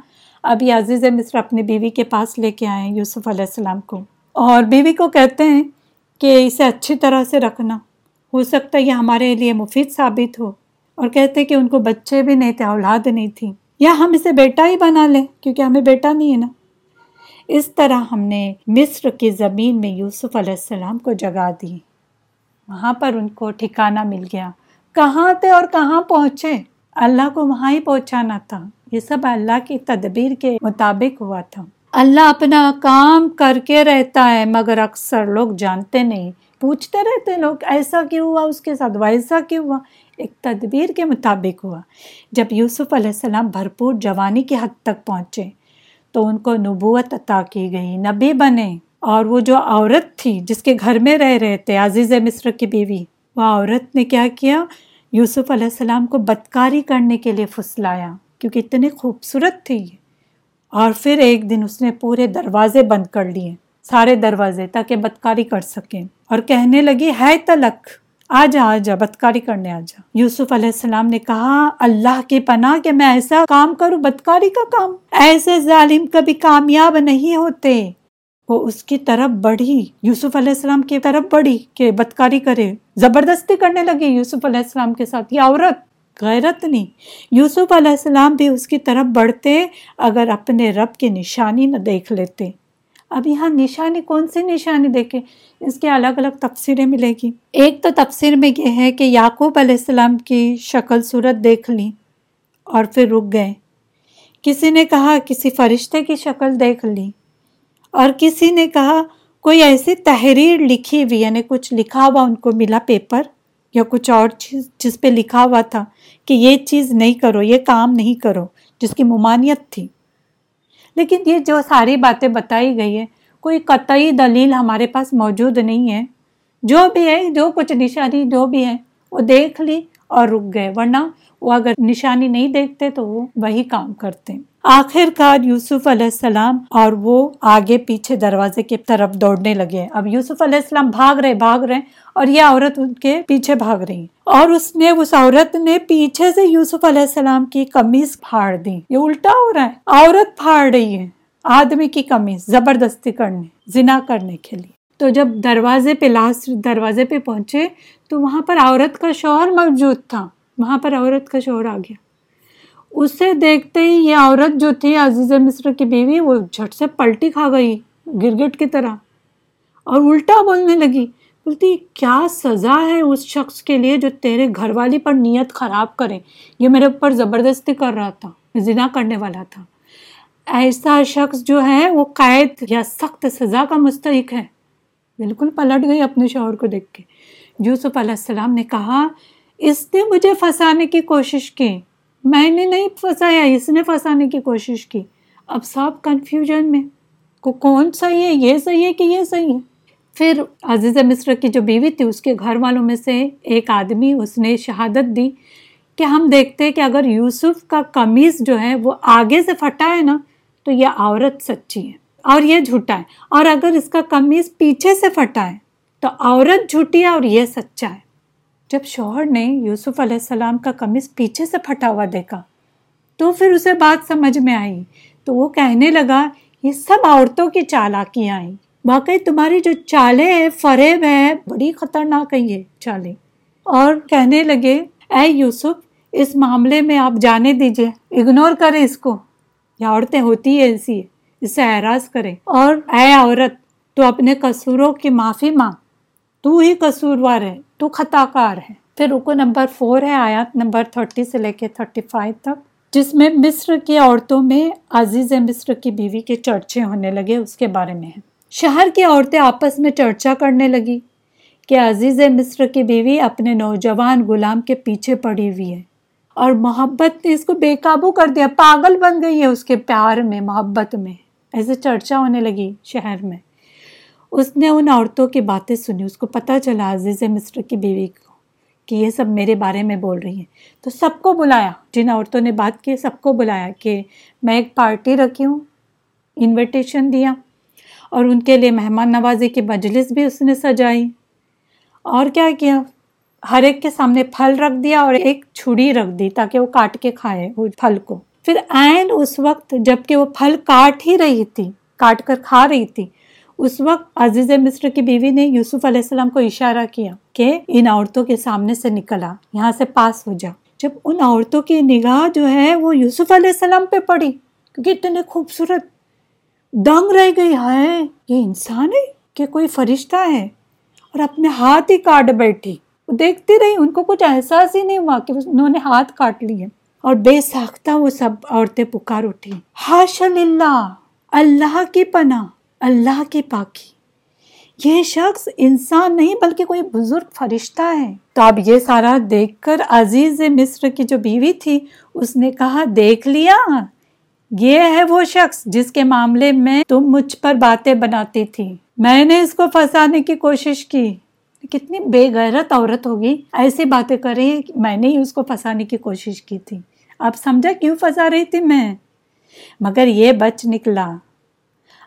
ابھی عزیز مصر اپنی بیوی کے پاس لے کے آئے یوسف علیہ السلام کو۔ اور بیوی کو کہتے ہیں کہ اسے اچھی طرح سے رکھنا۔ ہو سکتا ہے یہ ہمارے لیے مفید ثابت ہو۔ اور کہتے کہ ان کو بچے بھی نہیں تھے، اولاد نہیں تھی۔ یا ہم اسے بیٹا ہی بنا لیں، کیونکہ ہمیں بیٹا نہیں ہے نا۔ اس طرح ہم نے مصر کی زمین میں یوسف علیہ السلام کو جگا دی۔ وہاں پر ان کو ٹھکانہ مل گیا۔ کہاں تھے اور کہاں پہنچے؟ اللہ کو وہاں ہی پہنچانا تھا۔ یہ سب اللہ کی تدبیر کے مطابق ہوا تھا۔ اللہ اپنا کام کر کے رہتا ہے، مگر اکثر لوگ جانتے نہیں۔ پوچھتے رہتے لوگ، ایسا کیوں ہوا؟ اس کے ساتھ ویسا کیوں ہوا؟ ایک تدبیر کے مطابق ہوا۔ جب یوسف علیہ السلام بھرپور جوانی کی حد تک پہنچے، تو ان کو نبوت عطا کی گئی، نبی بنے۔ اور وہ جو عورت تھی، جس کے گھر میں رہ رہے تھے، عزیز مصر کی بیوی وہ عورت نے کیا کیا؟ یوسف علیہ السلام کو بدکاری کرنے کے لیے پھسلایا، کیونکہ اتنی خوبصورت تھی یہ۔ اور پھر ایک دن اس نے پورے دروازے بند کر لیے، سارے دروازے، تاکہ بدکاری کر سکیں اور کہنے لگی ہے تلک آ جا آ جا بدکاری کرنے آ جا یوسف علیہ السلام نے کہا، اللہ کی پناہ کہ میں ایسا کام کروں، بدکاری کا کام۔ ایسے ظالم کبھی کامیاب نہیں ہوتے۔ وہ اس کی طرف بڑھی۔ یوسف علیہ السلام کی طرف بڑھی کہ بدکاری کرے۔ زبردستی کرنے لگی یوسف علیہ السلام کے ساتھ۔ یہ عورت غیرت نہیں۔ یوسف علیہ السلام بھی اس کی طرف بڑھتے، اگر اپنے رب کی نشانی نہ دیکھ لیتے۔ اب یہاں نشانی، کون سی نشانی دیکھے اس کے الگ الگ تفسیریں ملے گی۔ ایک تو تفسیر میں یہ ہے کہ یعقوب علیہ السلام کی شکل صورت دیکھ لی اور پھر رک گئے۔ کسی نے کہا، کسی فرشتے کی شکل دیکھ لی۔ اور کسی نے کہا، کوئی ایسی تحریر لکھی ہوئی یعنی کچھ لکھا ہوا ان کو ملا پیپر یا کچھ اور چیز جس پہ لکھا ہوا تھا کہ یہ چیز نہیں کرو، یہ کام نہیں کرو، جس کی ممانعت تھی۔ لیکن یہ جو ساری باتیں بتائی گئی ہے کوئی قطعی دلیل ہمارے پاس موجود نہیں ہے۔ جو بھی ہے، جو کچھ نشانی، جو بھی ہے، وہ دیکھ لی اور رک گئے، ورنہ وہ اگر نشانی نہیں دیکھتے تو وہ وہی کام کرتے۔ آخر کار یوسف علیہ السلام اور وہ آگے پیچھے دروازے کی طرف دوڑنے لگے۔ اب یوسف علیہ السلام بھاگ رہے بھاگ رہے اور یہ عورت ان کے پیچھے بھاگ رہی۔ اور اس نے، اس عورت نے پیچھے سے یوسف علیہ السلام کی کمیز پھاڑ دی۔ یہ الٹا ہو رہا ہے۔ عورت پھاڑ رہی ہے۔ آدمی کی کمیز زبردستی کرنے، زنا کرنے کے لیے۔ تو جب دروازے پہ لاسٹ دروازے پہ پہنچے تو وہاں پر عورت کا شوہر موجود تھا۔ وہاں پر عورت کا شوہر آ گیا۔ اسے دیکھتے ہی یہ عورت جو تھی عزیز مصر کی بیوی، وہ جھٹ سے پلٹی کھا گئی، گرگٹ کی طرح۔ اور الٹا بولنے لگی، بولتی، کیا سزا ہے اس شخص کے لیے جو تیرے گھر والی پر نیت خراب کرے؟ یہ میرے اوپر زبردستی کر رہا تھا زنا کرنے والا تھا۔ ایسا شخص جو ہے، وہ قید یا سخت سزا کا مستحق ہے۔ بالکل پلٹ گئی اپنے شوہر کو دیکھ کے۔ یوسف علیہ السلام نے کہا، اس نے مجھے پھنسانے کی کوشش کی۔ میں نے نہیں پھنسایا، اس نے پھنسانے کی کوشش کی۔ اب سب کنفیوژن میں۔ کو کون صحیح ہے؟ یہ صحیح ہے کہ یہ صحیح ہے؟ پھر عزیز مصر کی جو بیوی تھی، اس کے گھر والوں میں سے ایک آدمی، اس نے شہادت دی کہ ہم دیکھتے کہ اگر یوسف کا قمیض جو ہے وہ آگے سے پھٹا ہے نا، تو یہ عورت سچی ہے۔ اور یہ جھوٹا ہے۔ اور اگر اس کا قمیض پیچھے سے پھٹا ہے، تو عورت جھوٹی ہے اور یہ سچا ہے۔ جب شوہر نے یوسف علیہ السلام کا قمیض پیچھے سے پھٹا ہوا دیکھا، تو پھر اسے بات سمجھ میں آئی۔ تو وہ کہنے لگا، یہ سب عورتوں کی چالاکیاں آئیں واقعی تمہاری جو چالیں ہیں، فریب ہے بڑی خطرناک ہے یہ چالیں۔ اور کہنے لگے، اے یوسف، اس معاملے میں آپ جانے دیجیے۔ اگنور کریں اس کو۔ یا عورتیں ہوتی ہیں ایسی اس سے اعراض کریں۔ اور اے عورت، تو اپنے قصوروں کی معافی مانگ۔ تو ہی قصوروار ہے۔ تو خطا کار ہے پھر رکو نمبر فور ہے آیات نمبر تھرٹی سے لے کے تھرٹی فائیو تک، جس میں مصر کی عورتوں میں عزیز مصر کی بیوی کے چرچے ہونے لگے، اس کے بارے میں ہے۔ شہر کی عورتیں آپس میں چرچا کرنے لگی کہ عزیز مصر کی بیوی اپنے نوجوان غلام کے پیچھے پڑی ہوئی ہے اور محبت نے اس کو بے قابو کر دیا، پاگل بن گئی ہے اس کے پیار میں، محبت میں۔ ایسے چرچا ہونے لگی شہر میں۔ اس نے ان عورتوں کی باتیں سنی، اس کو پتہ چلا عزیز مصر کی بیوی کو کہ یہ سب میرے بارے میں بول رہی ہیں۔ تو سب کو بلایا، جن عورتوں نے بات کی، سب کو بلایا کہ میں ایک پارٹی رکھی ہوں انویٹیشن دیا اور ان کے لیے مہمان نوازی کی مجلس بھی اس نے سجائی۔ اور کیا کیا؟ ہر ایک کے سامنے پھل رکھ دیا اور ایک چھڑی رکھ دی تاکہ وہ کاٹ کے کھائے وہ پھل کو۔ پھر عین اس وقت جبکہ وہ پھل کاٹ ہی رہی تھی، کاٹ کر کھا رہی تھی اس وقت عزیز مصر کی بیوی نے یوسف علیہ السلام کو اشارہ کیا کہ ان عورتوں کے سامنے سے نکلا یہاں سے پاس ہو جا۔ جب ان عورتوں کی نگاہ جو ہے وہ یوسف علیہ السلام پہ پڑی، کیونکہ اتنے خوبصورت دنگ رہ گئی ہے یہ انسان ہے کہ کوئی فرشتہ ہے؟ اور اپنے ہاتھ ہی کاٹ بیٹھی۔ دیکھتی رہی، ان کو کچھ احساس ہی نہیں ہوا کہ انہوں نے ہاتھ کاٹ لیے۔ اور بے ساختہ وہ سب عورتیں پکار اٹھی ہاش اللہ اللہ کی پناہ۔ اللہ کی پاکی۔ یہ شخص انسان نہیں بلکہ کوئی بزرگ فرشتہ ہے۔ تو اب یہ سارا دیکھ کر عزیز مصر کی جو بیوی تھی، اس نے کہا، دیکھ لیا۔ یہ ہے وہ شخص جس کے معاملے میں تم مجھ پر باتیں بناتی تھی۔ میں نے اس کو پھنسانے کی کوشش کی۔ کتنی بے غیرت عورت ہوگی۔ ایسی باتیں کر رہی ہے کہ میں نے ہی اس کو پھنسانے کی کوشش کی تھی۔ اب سمجھا کیوں پھنسا رہی تھی میں؟ مگر یہ بچ نکلا۔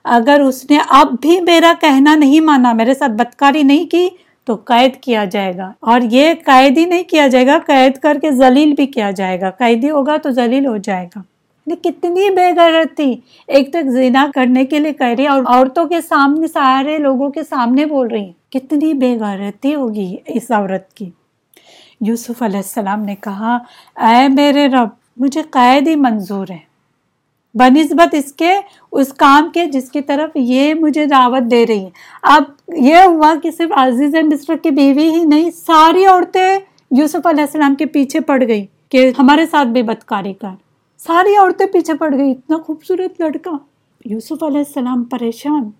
اگر اس نے اب بھی میرا کہنا نہیں مانا، میرے ساتھ بدکاری نہیں کی، تو قید کیا جائے گا۔ اور یہ قید ہی نہیں کیا جائے گا، قید کر کے ذلیل بھی کیا جائے گا۔ قیدی ہوگا تو ذلیل ہو جائے گا۔ کتنی بے غیرت تھی ایک تو زنا کرنے کے لیے کہہ رہی اور عورتوں کے سامنے، سارے لوگوں کے سامنے بول رہی ہیں کتنی بے غیرتی ہوگی اس عورت کی۔ یوسف علیہ السلام نے کہا، اے میرے رب، مجھے قید ہی منظور ہے۔ بنسبت اس کے، اس کام کے جس کی طرف یہ مجھے دعوت دے رہی ہے اب یہ ہوا کہ صرف عزیز مصر کی بیوی ہی نہیں، ساری عورتیں یوسف علیہ السلام کے پیچھے پڑ گئی کہ ہمارے ساتھ بھی بدکاری کر۔ ساری عورتیں پیچھے پڑ گئی اتنا خوبصورت لڑکا۔ یوسف علیہ السلام پریشان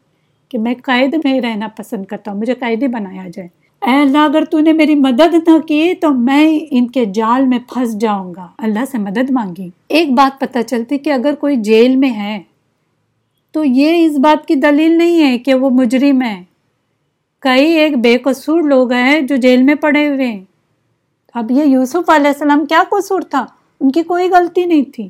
کہ میں قید میں رہنا پسند کرتا ہوں، مجھے قیدی بنایا جائے۔ اے اللہ، اگر تو نے میری مدد نہ کی تو میں ان کے جال میں پھنس جاؤں گا۔ اللہ سے مدد مانگی۔ ایک بات پتہ چلتی کہ اگر کوئی جیل میں ہے تو یہ اس بات کی دلیل نہیں ہے کہ وہ مجرم ہے۔ کئی ایک بے قصور لوگ ہیں جو جیل میں پڑے ہوئے ہیں۔ اب یہ یوسف علیہ السلام کیا قصور تھا؟ ان کی کوئی غلطی نہیں تھی۔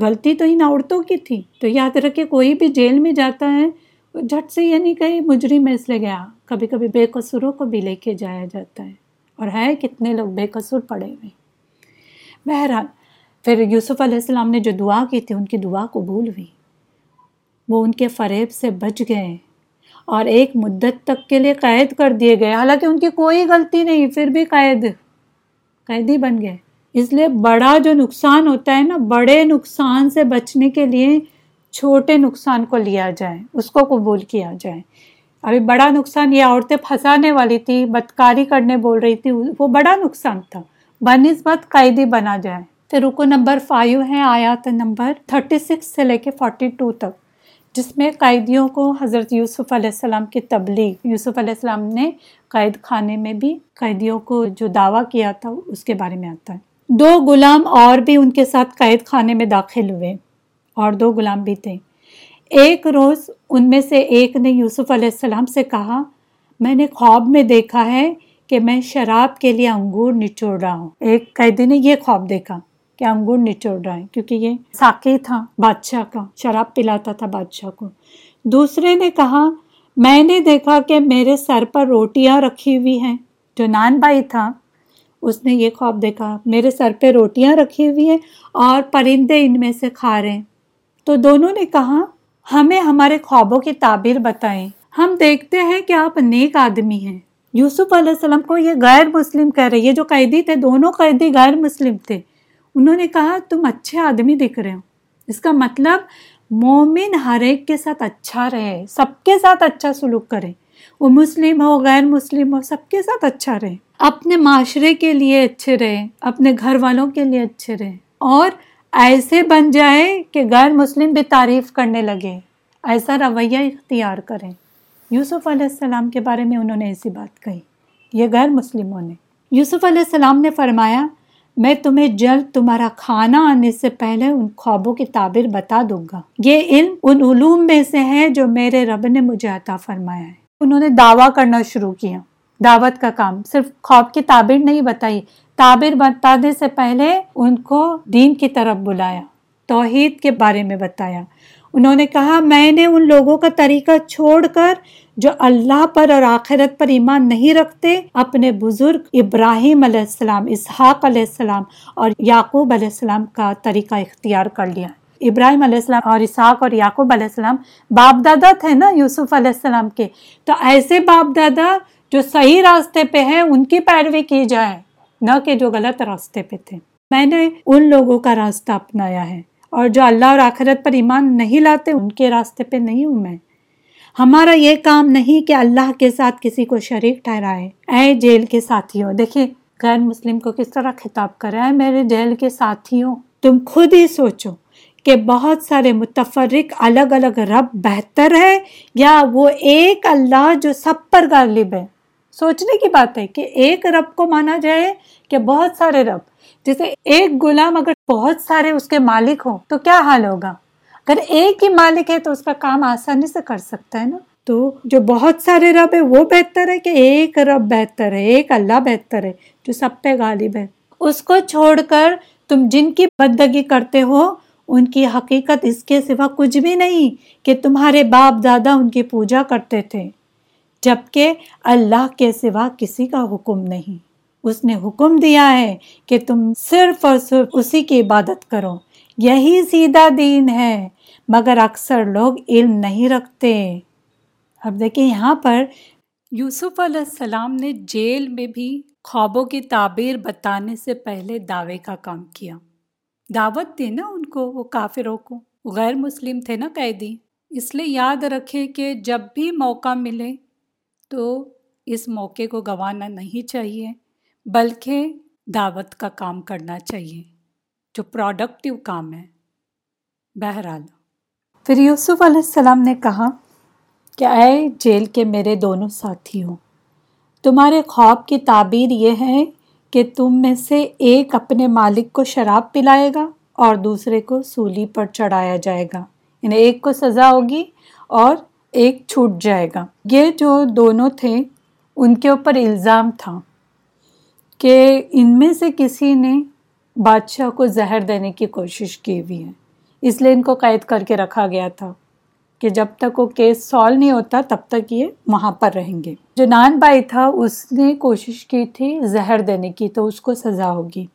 غلطی تو ان عورتوں کی تھی۔ تو یاد رکھے کوئی بھی جیل میں جاتا ہے جھٹ سے یہ نہیں کہیں مجرم اس لیے گیا۔ کبھی کبھی بے قصوروں کو بھی لے کے جایا جاتا ہے۔ اور ہے کتنے لوگ بے قصور پڑے ہوئے۔ بہرحال، پھر یوسف علیہ السلام نے جو دعا کی تھی، ان کی دعا قبول ہوئی۔ وہ ان کے فریب سے بچ گئے۔ اور ایک مدت تک کے لیے قید کر دیے گئے۔ حالانکہ ان کی کوئی غلطی نہیں، پھر بھی قید، قیدی بن گئے۔ اس لیے بڑا جو نقصان ہوتا ہے نا، بڑے نقصان سے بچنے کے لیے چھوٹے نقصان کو لیا جائے، اس کو قبول کیا جائے۔ ابھی بڑا نقصان یہ عورتیں پھنسانے والی تھی، بدکاری کرنے بول رہی تھی، وہ بڑا نقصان تھا۔ بنسبت قیدی بنا جائے۔ پھر رکو نمبر فائیو ہے، آیات نمبر تھرٹی سکس سے لے کے فورٹی ٹو تک، جس میں قیدیوں کو حضرت یوسف علیہ السلام کی تبلیغ، یوسف علیہ السلام نے قید خانے میں بھی قیدیوں کو جو دعویٰ کیا تھا، اس کے بارے میں آتا ہے۔ دو غلام اور بھی ان کے ساتھ قید خانے میں داخل ہوئے۔ اور دو غلام بھی تھے۔ ایک روز ان میں سے ایک نے یوسف علیہ السلام سے کہا، میں نے خواب میں دیکھا ہے کہ میں شراب کے لیے انگور نچوڑ رہا ہوں۔ ایک قیدی نے یہ خواب دیکھا کہ انگور نچوڑ رہا ہے کیونکہ یہ ساکی تھا، بادشاہ کا، شراب پلاتا تھا بادشاہ کو۔ دوسرے نے کہا، میں نے دیکھا کہ میرے سر پر روٹیاں رکھی ہوئی ہیں۔ جو نان بھائی تھا، اس نے یہ خواب دیکھا، میرے سر پہ روٹیاں رکھی ہوئی ہیں اور پرندے ان میں سے کھا رہے ہیں۔ تو دونوں نے کہا، ہمیں ہمارے خوابوں کی تعبیر بتائیں۔ ہم دیکھتے ہیں کہ آپ نیک آدمی ہیں۔ یوسف علیہ السلام کو یہ غیر مسلم کہہ رہے یہ جو قیدی تھے، دونوں قیدی غیر مسلم تھے۔ انہوں نے کہا، تم اچھے آدمی دکھ رہے ہو۔ اس کا مطلب مومن ہر ایک کے ساتھ اچھا رہے، سب کے ساتھ اچھا سلوک کرے۔ وہ مسلم ہو، غیر مسلم ہو، سب کے ساتھ اچھا رہے۔ اپنے معاشرے کے لیے اچھے رہے، اپنے گھر والوں کے لیے اچھے رہے۔ اور ایسے بن جائے کہ غیر مسلم بھی تعریف کرنے لگے ایسا رویہ اختیار کریں۔ یوسف علیہ السلام کے بارے میں انہوں نے ایسی بات کہی۔ یہ غیر مسلموں نے۔ یوسف علیہ السلام نے فرمایا، میں تمہیں جلد تمہارا کھانا آنے سے پہلے ان خوابوں کی تعبیر بتا دوں گا۔ یہ علم ان علوم میں سے ہے جو میرے رب نے مجھے عطا فرمایا ہے۔ انہوں نے دعویٰ کرنا شروع کیا۔ دعوت کا کام صرف خواب کی تعبیر نہیں بتائی تعبیر بتانے سے پہلے ان کو دین کی طرف بلایا، توحید کے بارے میں بتایا۔ انہوں نے کہا، میں نے ان لوگوں کا طریقہ چھوڑ کر جو اللہ پر اور آخرت پر ایمان نہیں رکھتے، اپنے بزرگ ابراہیم علیہ السلام، اسحاق علیہ السلام اور یعقوب علیہ السلام کا طریقہ اختیار کر لیا۔ ابراہیم علیہ السلام اور اسحاق اور یعقوب علیہ السلام باپ دادا تھے نا یوسف علیہ السلام کے۔ تو ایسے باپ دادا جو صحیح راستے پہ ہیں، ان کی پیروی کی جائے۔ نہ کہ جو غلط راستے پہ تھے۔ میں نے ان لوگوں کا راستہ اپنایا ہے اور جو اللہ اور آخرت پر ایمان نہیں لاتے، ان کے راستے پہ نہیں ہوں میں۔ ہمارا یہ کام نہیں کہ اللہ کے ساتھ کسی کو شریک ٹھہرائے۔ اے جیل کے ساتھیوں، دیکھیں غیر مسلم کو کس طرح خطاب کرے اے میرے جیل کے ساتھیوں، تم خود ہی سوچو کہ بہت سارے متفرق الگ الگ رب بہتر ہے یا وہ ایک اللہ جو سب پر غالب ہے۔ سوچنے کی بات ہے کہ ایک رب کو مانا جائے کہ بہت سارے رب، جیسے ایک غلام اگر بہت سارے اس کے مالک ہوں، تو کیا حال ہوگا؟ اگر ایک ہی مالک ہے تو اس کا کام آسانی سے کر سکتا ہے نا؟ تو جو بہت سارے رب ہے وہ بہتر ہے کہ ایک رب بہتر ہے، ایک اللہ بہتر ہے جو سب پہ غالب ہے؟ اس کو چھوڑ کر تم جن کی بندگی کرتے ہو، ان کی حقیقت اس کے سوا کچھ بھی نہیں کہ تمہارے باپ دادا ان کی پوجا کرتے تھے۔ جبکہ اللہ کے سوا کسی کا حکم نہیں۔ اس نے حکم دیا ہے کہ تم صرف اور صرف اسی کی عبادت کرو۔ یہی سیدھا دین ہے، مگر اکثر لوگ علم نہیں رکھتے۔ اب دیکھیں یہاں پر یوسف علیہ السلام نے جیل میں بھی خوابوں کی تعبیر بتانے سے پہلے دعوے کا کام کیا۔ دعوت دی نا ان کو وہ کافروں کو۔ غیر مسلم تھے نا قیدی۔ اس لیے یاد رکھے کہ جب بھی موقع ملے تو اس موقع کو گنوانا نہیں چاہیے، بلکہ دعوت کا کام کرنا چاہیے، جو پروڈکٹیو کام ہے۔ بہرحال۔ پھر یوسف علیہ السلام نے کہا، کہ اے جیل کے میرے دونوں ساتھی ہوں تمہارے خواب کی تعبیر یہ ہے کہ تم میں سے ایک اپنے مالک کو شراب پلائے گا اور دوسرے کو سولی پر چڑھایا جائے گا۔ یعنی ایک کو سزا ہوگی اور ایک چھوٹ جائے گا۔ یہ جو دونوں تھے، ان کے اوپر الزام تھا کہ ان میں سے کسی نے بادشاہ کو زہر دینے کی کوشش کی ہوئی ہے۔ اس لیے ان کو قید کر کے رکھا گیا تھا کہ جب تک وہ کیس سالو نہیں ہوتا، تب تک یہ وہاں پر رہیں گے۔ جو نان بھائی تھا، اس نے کوشش کی تھی زہر دینے کی، تو اس کو سزا ہوگی۔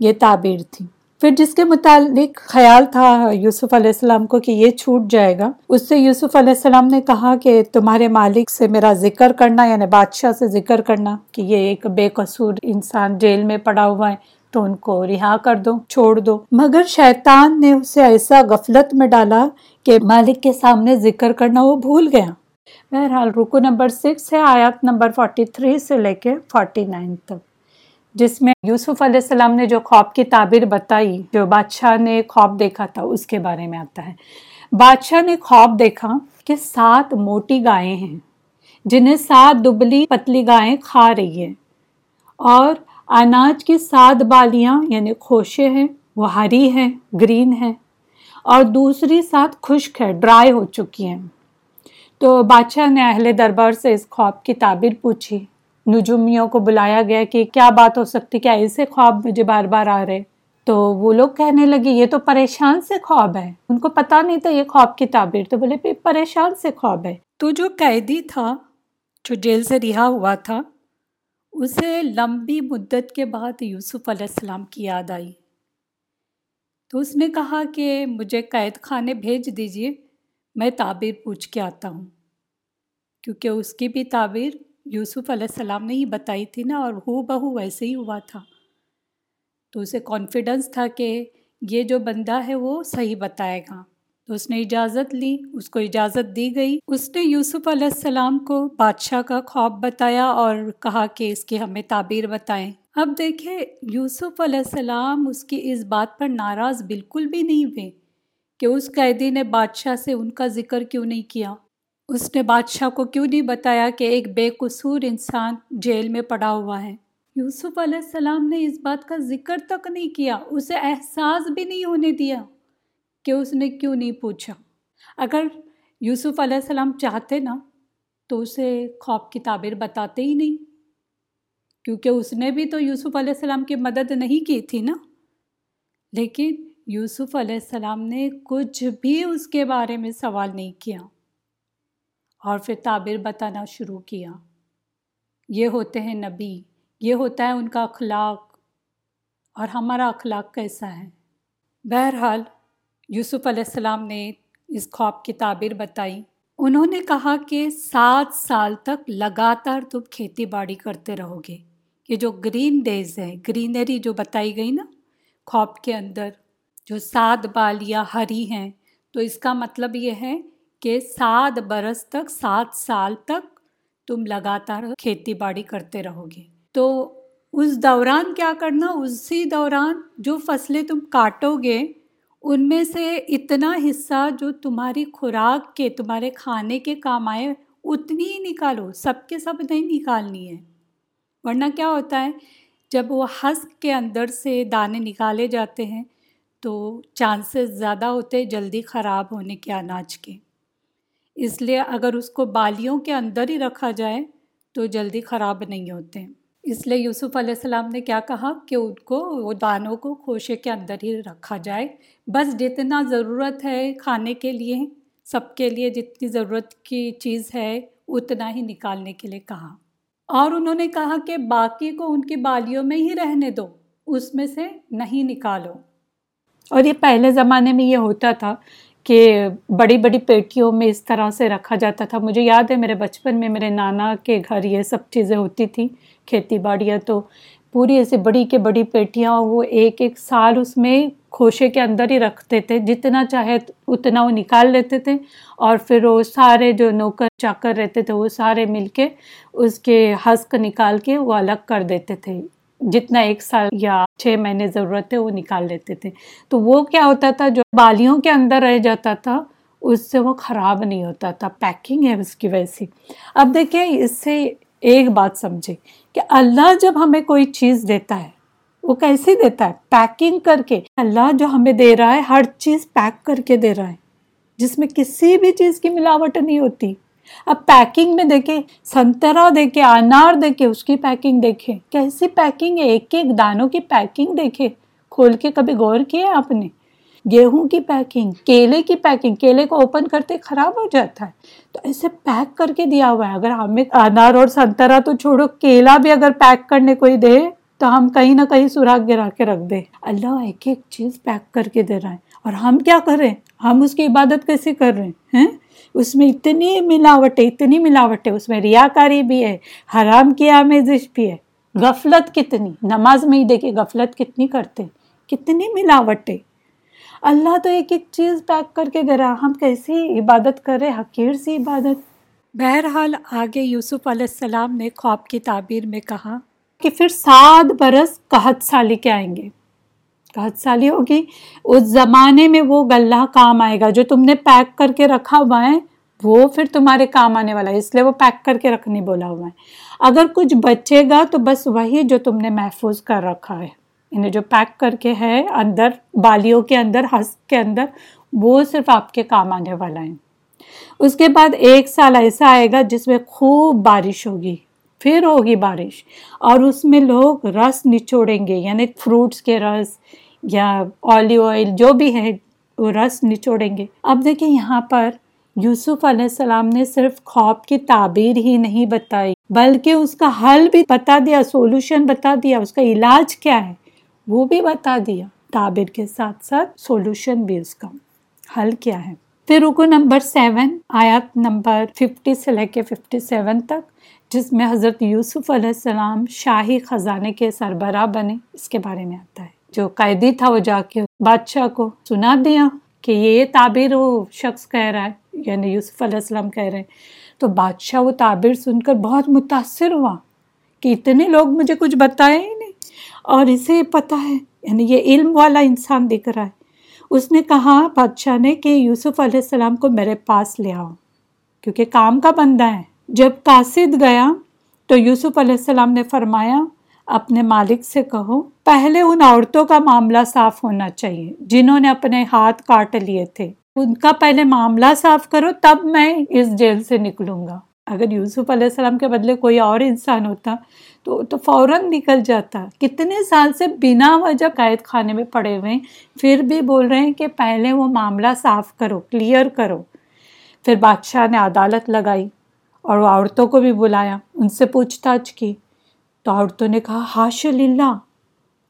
یہ تعبیر تھی۔ پھر جس کے متعلق خیال تھا یوسف علیہ السلام کو کہ یہ چھوٹ جائے گا، اس سے یوسف علیہ السلام نے کہا کہ تمہارے مالک سے میرا ذکر کرنا یعنی بادشاہ سے ذکر کرنا کہ یہ ایک بے قصور انسان جیل میں پڑا ہوا ہے، تو ان کو رہا کر دو، چھوڑ دو۔ مگر شیطان نے اسے ایسا غفلت میں ڈالا کہ مالک کے سامنے ذکر کرنا وہ بھول گیا۔ بہرحال رکو نمبر سکس ہے آیات نمبر فورٹی تھری سے لے کے فورٹی نائن تک۔ جس میں یوسف علیہ السلام نے جو خواب کی تعبیر بتائی، جو بادشاہ نے خواب دیکھا تھا، اس کے بارے میں آتا ہے۔ بادشاہ نے خواب دیکھا کہ سات موٹی گائیں ہیں، جنہیں سات دبلی پتلی گائیں کھا رہی ہیں اور اناج کی سات بالیاں یعنی خوشے ہیں، وہ ہری ہیں، گرین ہیں۔ اور دوسری ساتھ خشک ہے ڈرائی ہو چکی ہیں۔ تو بادشاہ نے اہل دربار سے اس خواب کی تعبیر پوچھی۔ نجومیوں کو بلایا گیا کہ کیا بات ہو سکتی، کیا ایسے خواب مجھے بار بار آ رہے؟ تو وہ لوگ کہنے لگے، یہ تو پریشان سے خواب ہے۔ ان کو پتا نہیں تھا یہ خواب کی تعبیر، تو بولے پریشان سے خواب ہے۔ تو جو قیدی تھا، جو جیل سے رہا ہوا تھا، اسے لمبی مدت کے بعد یوسف علیہ السلام کی یاد آئی۔ تو اس نے کہا کہ، مجھے قید خانے بھیج دیجیے میں تعبیر پوچھ کے آتا ہوں۔ کیونکہ اس کی بھی تعبیر یوسف علیہ السلام نے ہی بتائی تھی نا اور ہو بہو ویسے ہی ہوا تھا۔ تو اسے کانفیڈنس تھا کہ یہ جو بندہ ہے وہ صحیح بتائے گا۔ تو اس نے اجازت لی، اس کو اجازت دی گئی۔ اس نے یوسف علیہ السلام کو بادشاہ کا خواب بتایا اور کہا کہ اس کی ہمیں تعبیر بتائیں۔ اب دیکھیں، یوسف علیہ السلام اس کی اس بات پر ناراض بالکل بھی نہیں ہوئے کہ اس قیدی نے بادشاہ سے ان کا ذکر کیوں نہیں کیا۔ اس نے بادشاہ کو کیوں نہیں بتایا کہ ایک بے قصور انسان جیل میں پڑا ہوا ہے؟ یوسف علیہ السلام نے اس بات کا ذکر تک نہیں کیا، اسے احساس بھی نہیں ہونے دیا کہ اس نے کیوں نہیں پوچھا۔ اگر یوسف علیہ السلام چاہتے نا، تو اسے خواب کی تعبیر بتاتے ہی نہیں۔ کیونکہ اس نے بھی تو یوسف علیہ السلام کی مدد نہیں کی تھی نا۔ لیکن یوسف علیہ السلام نے کچھ بھی اس کے بارے میں سوال نہیں کیا۔ اور پھر تعبیر بتانا شروع کیا۔ یہ ہوتے ہیں نبی، یہ ہوتا ہے ان کا اخلاق۔ اور ہمارا اخلاق کیسا ہے؟ بہرحال، یوسف علیہ السلام نے اس خواب کی تعبیر بتائی۔ انہوں نے کہا کہ سات سال تک لگاتار تم کھیتی باڑی کرتے رہو گے۔ یہ جو گرین ڈیز ہے، گرینری جو بتائی گئی نا، خواب کے اندر جو سات بالیاں ہری ہیں، تو اس کا مطلب یہ ہے کہ سات برس تک سات سال تک تم لگاتار کھیتی باڑی کرتے رہو گے تو اس دوران کیا کرنا اسی دوران جو فصلیں تم کاٹو گے ان میں سے اتنا حصہ جو تمہاری خوراک کے تمہارے کھانے کے کام آئے اتنی ہی نکالو سب کے سب نہیں نکالنی ہے ورنہ کیا ہوتا ہے جب وہ ہسک کے اندر سے دانے نکالے جاتے ہیں تو چانسز زیادہ ہوتے جلدی خراب ہونے کے اناج کے اس لیے اگر اس کو بالیوں کے اندر ہی رکھا جائے تو جلدی خراب نہیں ہوتے۔ اس لیے یوسف علیہ السلام نے کیا کہا کہ ان کو وہ دانوں کو خوشے کے اندر ہی رکھا جائے۔ بس جتنا ضرورت ہے کھانے کے لیے، سب کے لیے جتنی ضرورت کی چیز ہے، اتنا ہی نکالنے کے لیے کہا۔ اور انہوں نے کہا کہ باقی کو ان کی بالیوں میں ہی رہنے دو، اس میں سے نہیں نکالو۔ اور یہ پہلے زمانے میں یہ ہوتا تھا کہ بڑی بڑی پیٹیوں میں اس طرح سے رکھا جاتا تھا۔ مجھے یاد ہے میرے بچپن میں میرے نانا کے گھر یہ سب چیزیں ہوتی تھیں، کھیتی باڑیاں۔ تو پوری ایسی بڑی کے بڑی پیٹیاں وہ ایک ایک سال اس میں کھوشے کے اندر ہی رکھتے تھے۔ جتنا چاہے اتنا وہ نکال لیتے تھے اور پھر وہ سارے جو نوکر چاکر رہتے تھے وہ سارے مل کے اس کے ہسک نکال کے وہ الگ کر دیتے تھے۔ جتنا ایک سال یا چھ مہینے ضرورت ہے وہ نکال لیتے تھے۔ تو وہ کیا ہوتا تھا، جو بالیوں کے اندر رہ جاتا تھا، اس سے وہ خراب نہیں ہوتا تھا۔ پیکنگ ہے اس کی وجہ سے۔ اب دیکھیں، اس سے ایک بات سمجھے کہ اللہ جب ہمیں کوئی چیز دیتا ہے، وہ کیسے دیتا ہے؟ پیکنگ کر کے۔ اللہ جو ہمیں دے رہا ہے، ہر چیز پیک کر کے دے رہا ہے۔ جس میں کسی بھی چیز کی ملاوٹ نہیں ہوتی۔ اب پیکنگ میں دیکھیں، سنترا دیکھے انار دیکھے اس کی پیکنگ دیکھے کیسی پیکنگ ہے؟ ایک ایک دانوں کی پیکنگ دیکھے کھول کے کبھی غور کیا آپ نے؟ گیہوں کی پیکنگ کیلے کی پیکنگ کیلے کو اوپن کرتے خراب ہو جاتا ہے۔ تو ایسے پیک کر کے دیا ہوا ہے۔ اگر ہمیں انار اور سنترا تو چھوڑو، کیلا بھی اگر پیک کرنے کوئی دے، تو ہم کہیں نہ کہیں سوراخ گرا کے رکھ دیں۔ اللہ ایک ایک چیز پیک کر کے دے رہا ہے۔ اور ہم کیا کر رہے ہیں؟ ہم اس کی عبادت کیسے کر رہے ہیں؟ ہاں؟ اس میں اتنی ملاوٹ ہے، اتنی ملاوٹ ہے۔ اس میں ریاکاری بھی ہے، حرام کی آمیزش بھی ہے۔ غفلت کتنی، نماز میں ہی دیکھے غفلت کتنی کرتے کتنی ملاوٹ ہے۔ اللہ تو ایک ایک چیز پیک کر کے دے رہا ہم کیسی عبادت کر رہے حقیر سی عبادت۔ بہرحال آگے یوسف علیہ السلام نے خواب کی تعبیر میں کہا کہ پھر سات برس قحط سالی کے آئیں گے۔ قحط سالی ہوگی۔ اس زمانے میں وہ گلہ کام آئے گا جو تم نے پیک کر کے رکھا ہوا ہے، وہ پھر تمہارے کام آنے والا ہے۔ اس لیے وہ پیک کر کے رکھنے بولا ہوا ہے۔ اگر کچھ بچے گا تو بس وہی جو تم نے محفوظ کر رکھا ہے۔ انہیں جو پیک کر کے ہے اندر، بالیوں کے اندر ہس کے اندر، وہ صرف آپ کے کام آنے والا ہے۔ اس کے بعد ایک سال ایسا آئے گا جس میں خوب بارش ہوگی۔ پھر ہوگی بارش۔ اور اس میں لوگ رس نچوڑیں گے یعنی فروٹس کے رس یا آلیو آئل جو بھی ہے، وہ رس نچوڑیں گے۔ اب دیکھیں یہاں پر یوسف علیہ السلام نے صرف خواب کی تعبیر ہی نہیں بتائی، بلکہ اس کا حل بھی بتا دیا سولوشن بتا دیا۔ اس کا علاج کیا ہے، وہ بھی بتا دیا۔ تعبیر کے ساتھ ساتھ سولوشن بھی اس کا۔ حل کیا ہے۔ پھر رکو نمبر سیون آیات نمبر ففٹی سے لے کے ففٹی سیون تک۔ جس میں حضرت یوسف علیہ السلام شاہی خزانے کے سربراہ بنے، اس کے بارے میں آتا ہے۔ جو قیدی تھا، وہ جا کے بادشاہ کو سنا دیا کہ یہ تعبیر وہ شخص کہہ رہا ہے یعنی یوسف علیہ السلام کہہ رہے ہیں۔ تو بادشاہ وہ تعبیر سن کر بہت متاثر ہوا کہ اتنے لوگ مجھے کچھ بتائے ہی نہیں۔ اور اسے پتہ ہے یعنی یہ علم والا انسان دکھ رہا ہے۔ اس نے کہا، بادشاہ نے کہ یوسف علیہ السلام کو میرے پاس لے آؤ، کیونکہ کام کا بندہ ہے۔ جب قاصد گیا تو یوسف علیہ السلام نے فرمایا، اپنے مالک سے کہو، پہلے ان عورتوں کا معاملہ صاف ہونا چاہیے جنہوں نے اپنے ہاتھ کاٹ لیے تھے۔ ان کا پہلے معاملہ صاف کرو، تب میں اس جیل سے نکلوں گا۔ اگر یوسف علیہ السلام کے بدلے کوئی اور انسان ہوتا تو تو فوراً نکل جاتا۔ کتنے سال سے بنا وجہ قید خانے میں پڑے ہوئے ہیں، پھر بھی بول رہے ہیں کہ پہلے وہ معاملہ صاف کرو کلیئر کرو۔ پھر بادشاہ نے عدالت لگائی۔ اور وہ عورتوں کو بھی بلایا۔ ان سے پوچھ تاچھ کی۔ تو عورتوں نے کہا ہاش اللہ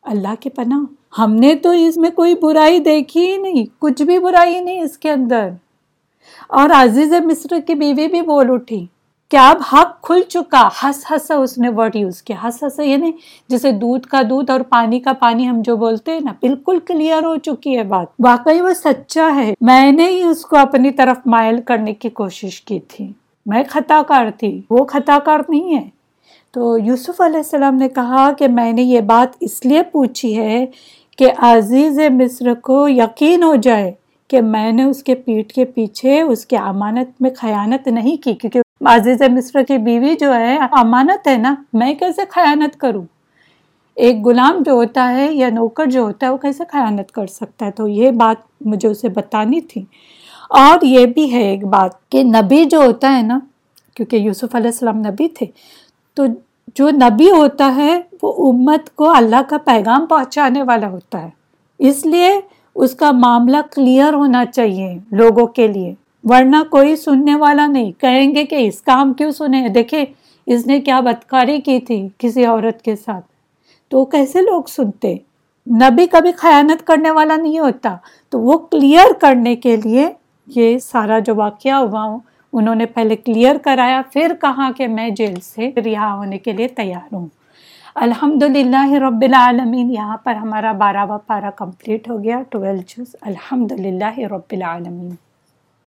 اللہ کے پناہ۔ ہم نے تو اس میں کوئی برائی دیکھی ہی نہیں، کچھ بھی برائی نہیں اس کے اندر۔ اور عزیز مصر کی بیوی بھی بول اٹھی کیا اب حق کھل چکا۔ ہس ہسا اس نے ورڈ یوز کیا۔ ہس ہسا یعنی جیسے دودھ کا دودھ اور پانی کا پانی ہم جو بولتے ہیں نا، بالکل کلیئر ہو چکی ہے بات۔ واقعی وہ سچا ہے۔ میں نے ہی اس کو اپنی طرف مائل کرنے کی کوشش کی تھی۔ میں خطا کار تھی، وہ خطا کار نہیں ہے۔ تو یوسف علیہ السلام نے کہا کہ میں نے یہ بات اس لیے پوچھی ہے کہ عزیز مصر کو یقین ہو جائے کہ میں نے اس کے پیٹ کے پیچھے اس کے امانت میں خیانت نہیں کی، کیونکہ عزیز مصر کی بیوی جو ہے، امانت ہے نا، میں کیسے خیانت کروں؟ ایک غلام جو ہوتا ہے یا نوکر جو ہوتا ہے، وہ کیسے خیانت کر سکتا ہے؟ تو یہ بات مجھے اسے بتانی تھی۔ اور یہ بھی ہے ایک بات کہ نبی جو ہوتا ہے نا، کیونکہ یوسف علیہ السلام نبی تھے، تو جو نبی ہوتا ہے، وہ امت کو اللہ کا پیغام پہنچانے والا ہوتا ہے۔ اس لیے اس کا معاملہ کلیئر ہونا چاہیے لوگوں کے لیے۔ ورنہ کوئی سننے والا نہیں۔ کہیں گے کہ اس کام کیوں سنے؟ دیکھے اس نے کیا بدکاری کی تھی کسی عورت کے ساتھ۔ تو کیسے لوگ سنتے؟ نبی کبھی خیانت کرنے والا نہیں ہوتا۔ تو وہ کلیئر کرنے کے لیے یہ سارا جو واقعہ ہوا ہوں انہوں نے پہلے کلیئر کرایا، پھر کہا کہ میں جیل سے رہا ہونے کے لیے تیار ہوں۔ الحمد للہ رب العالمین، یہاں پر ہمارا بارہواں پارہ کمپلیٹ ہو گیا ٹویلتھ جز الحمدللہ رب العالمین۔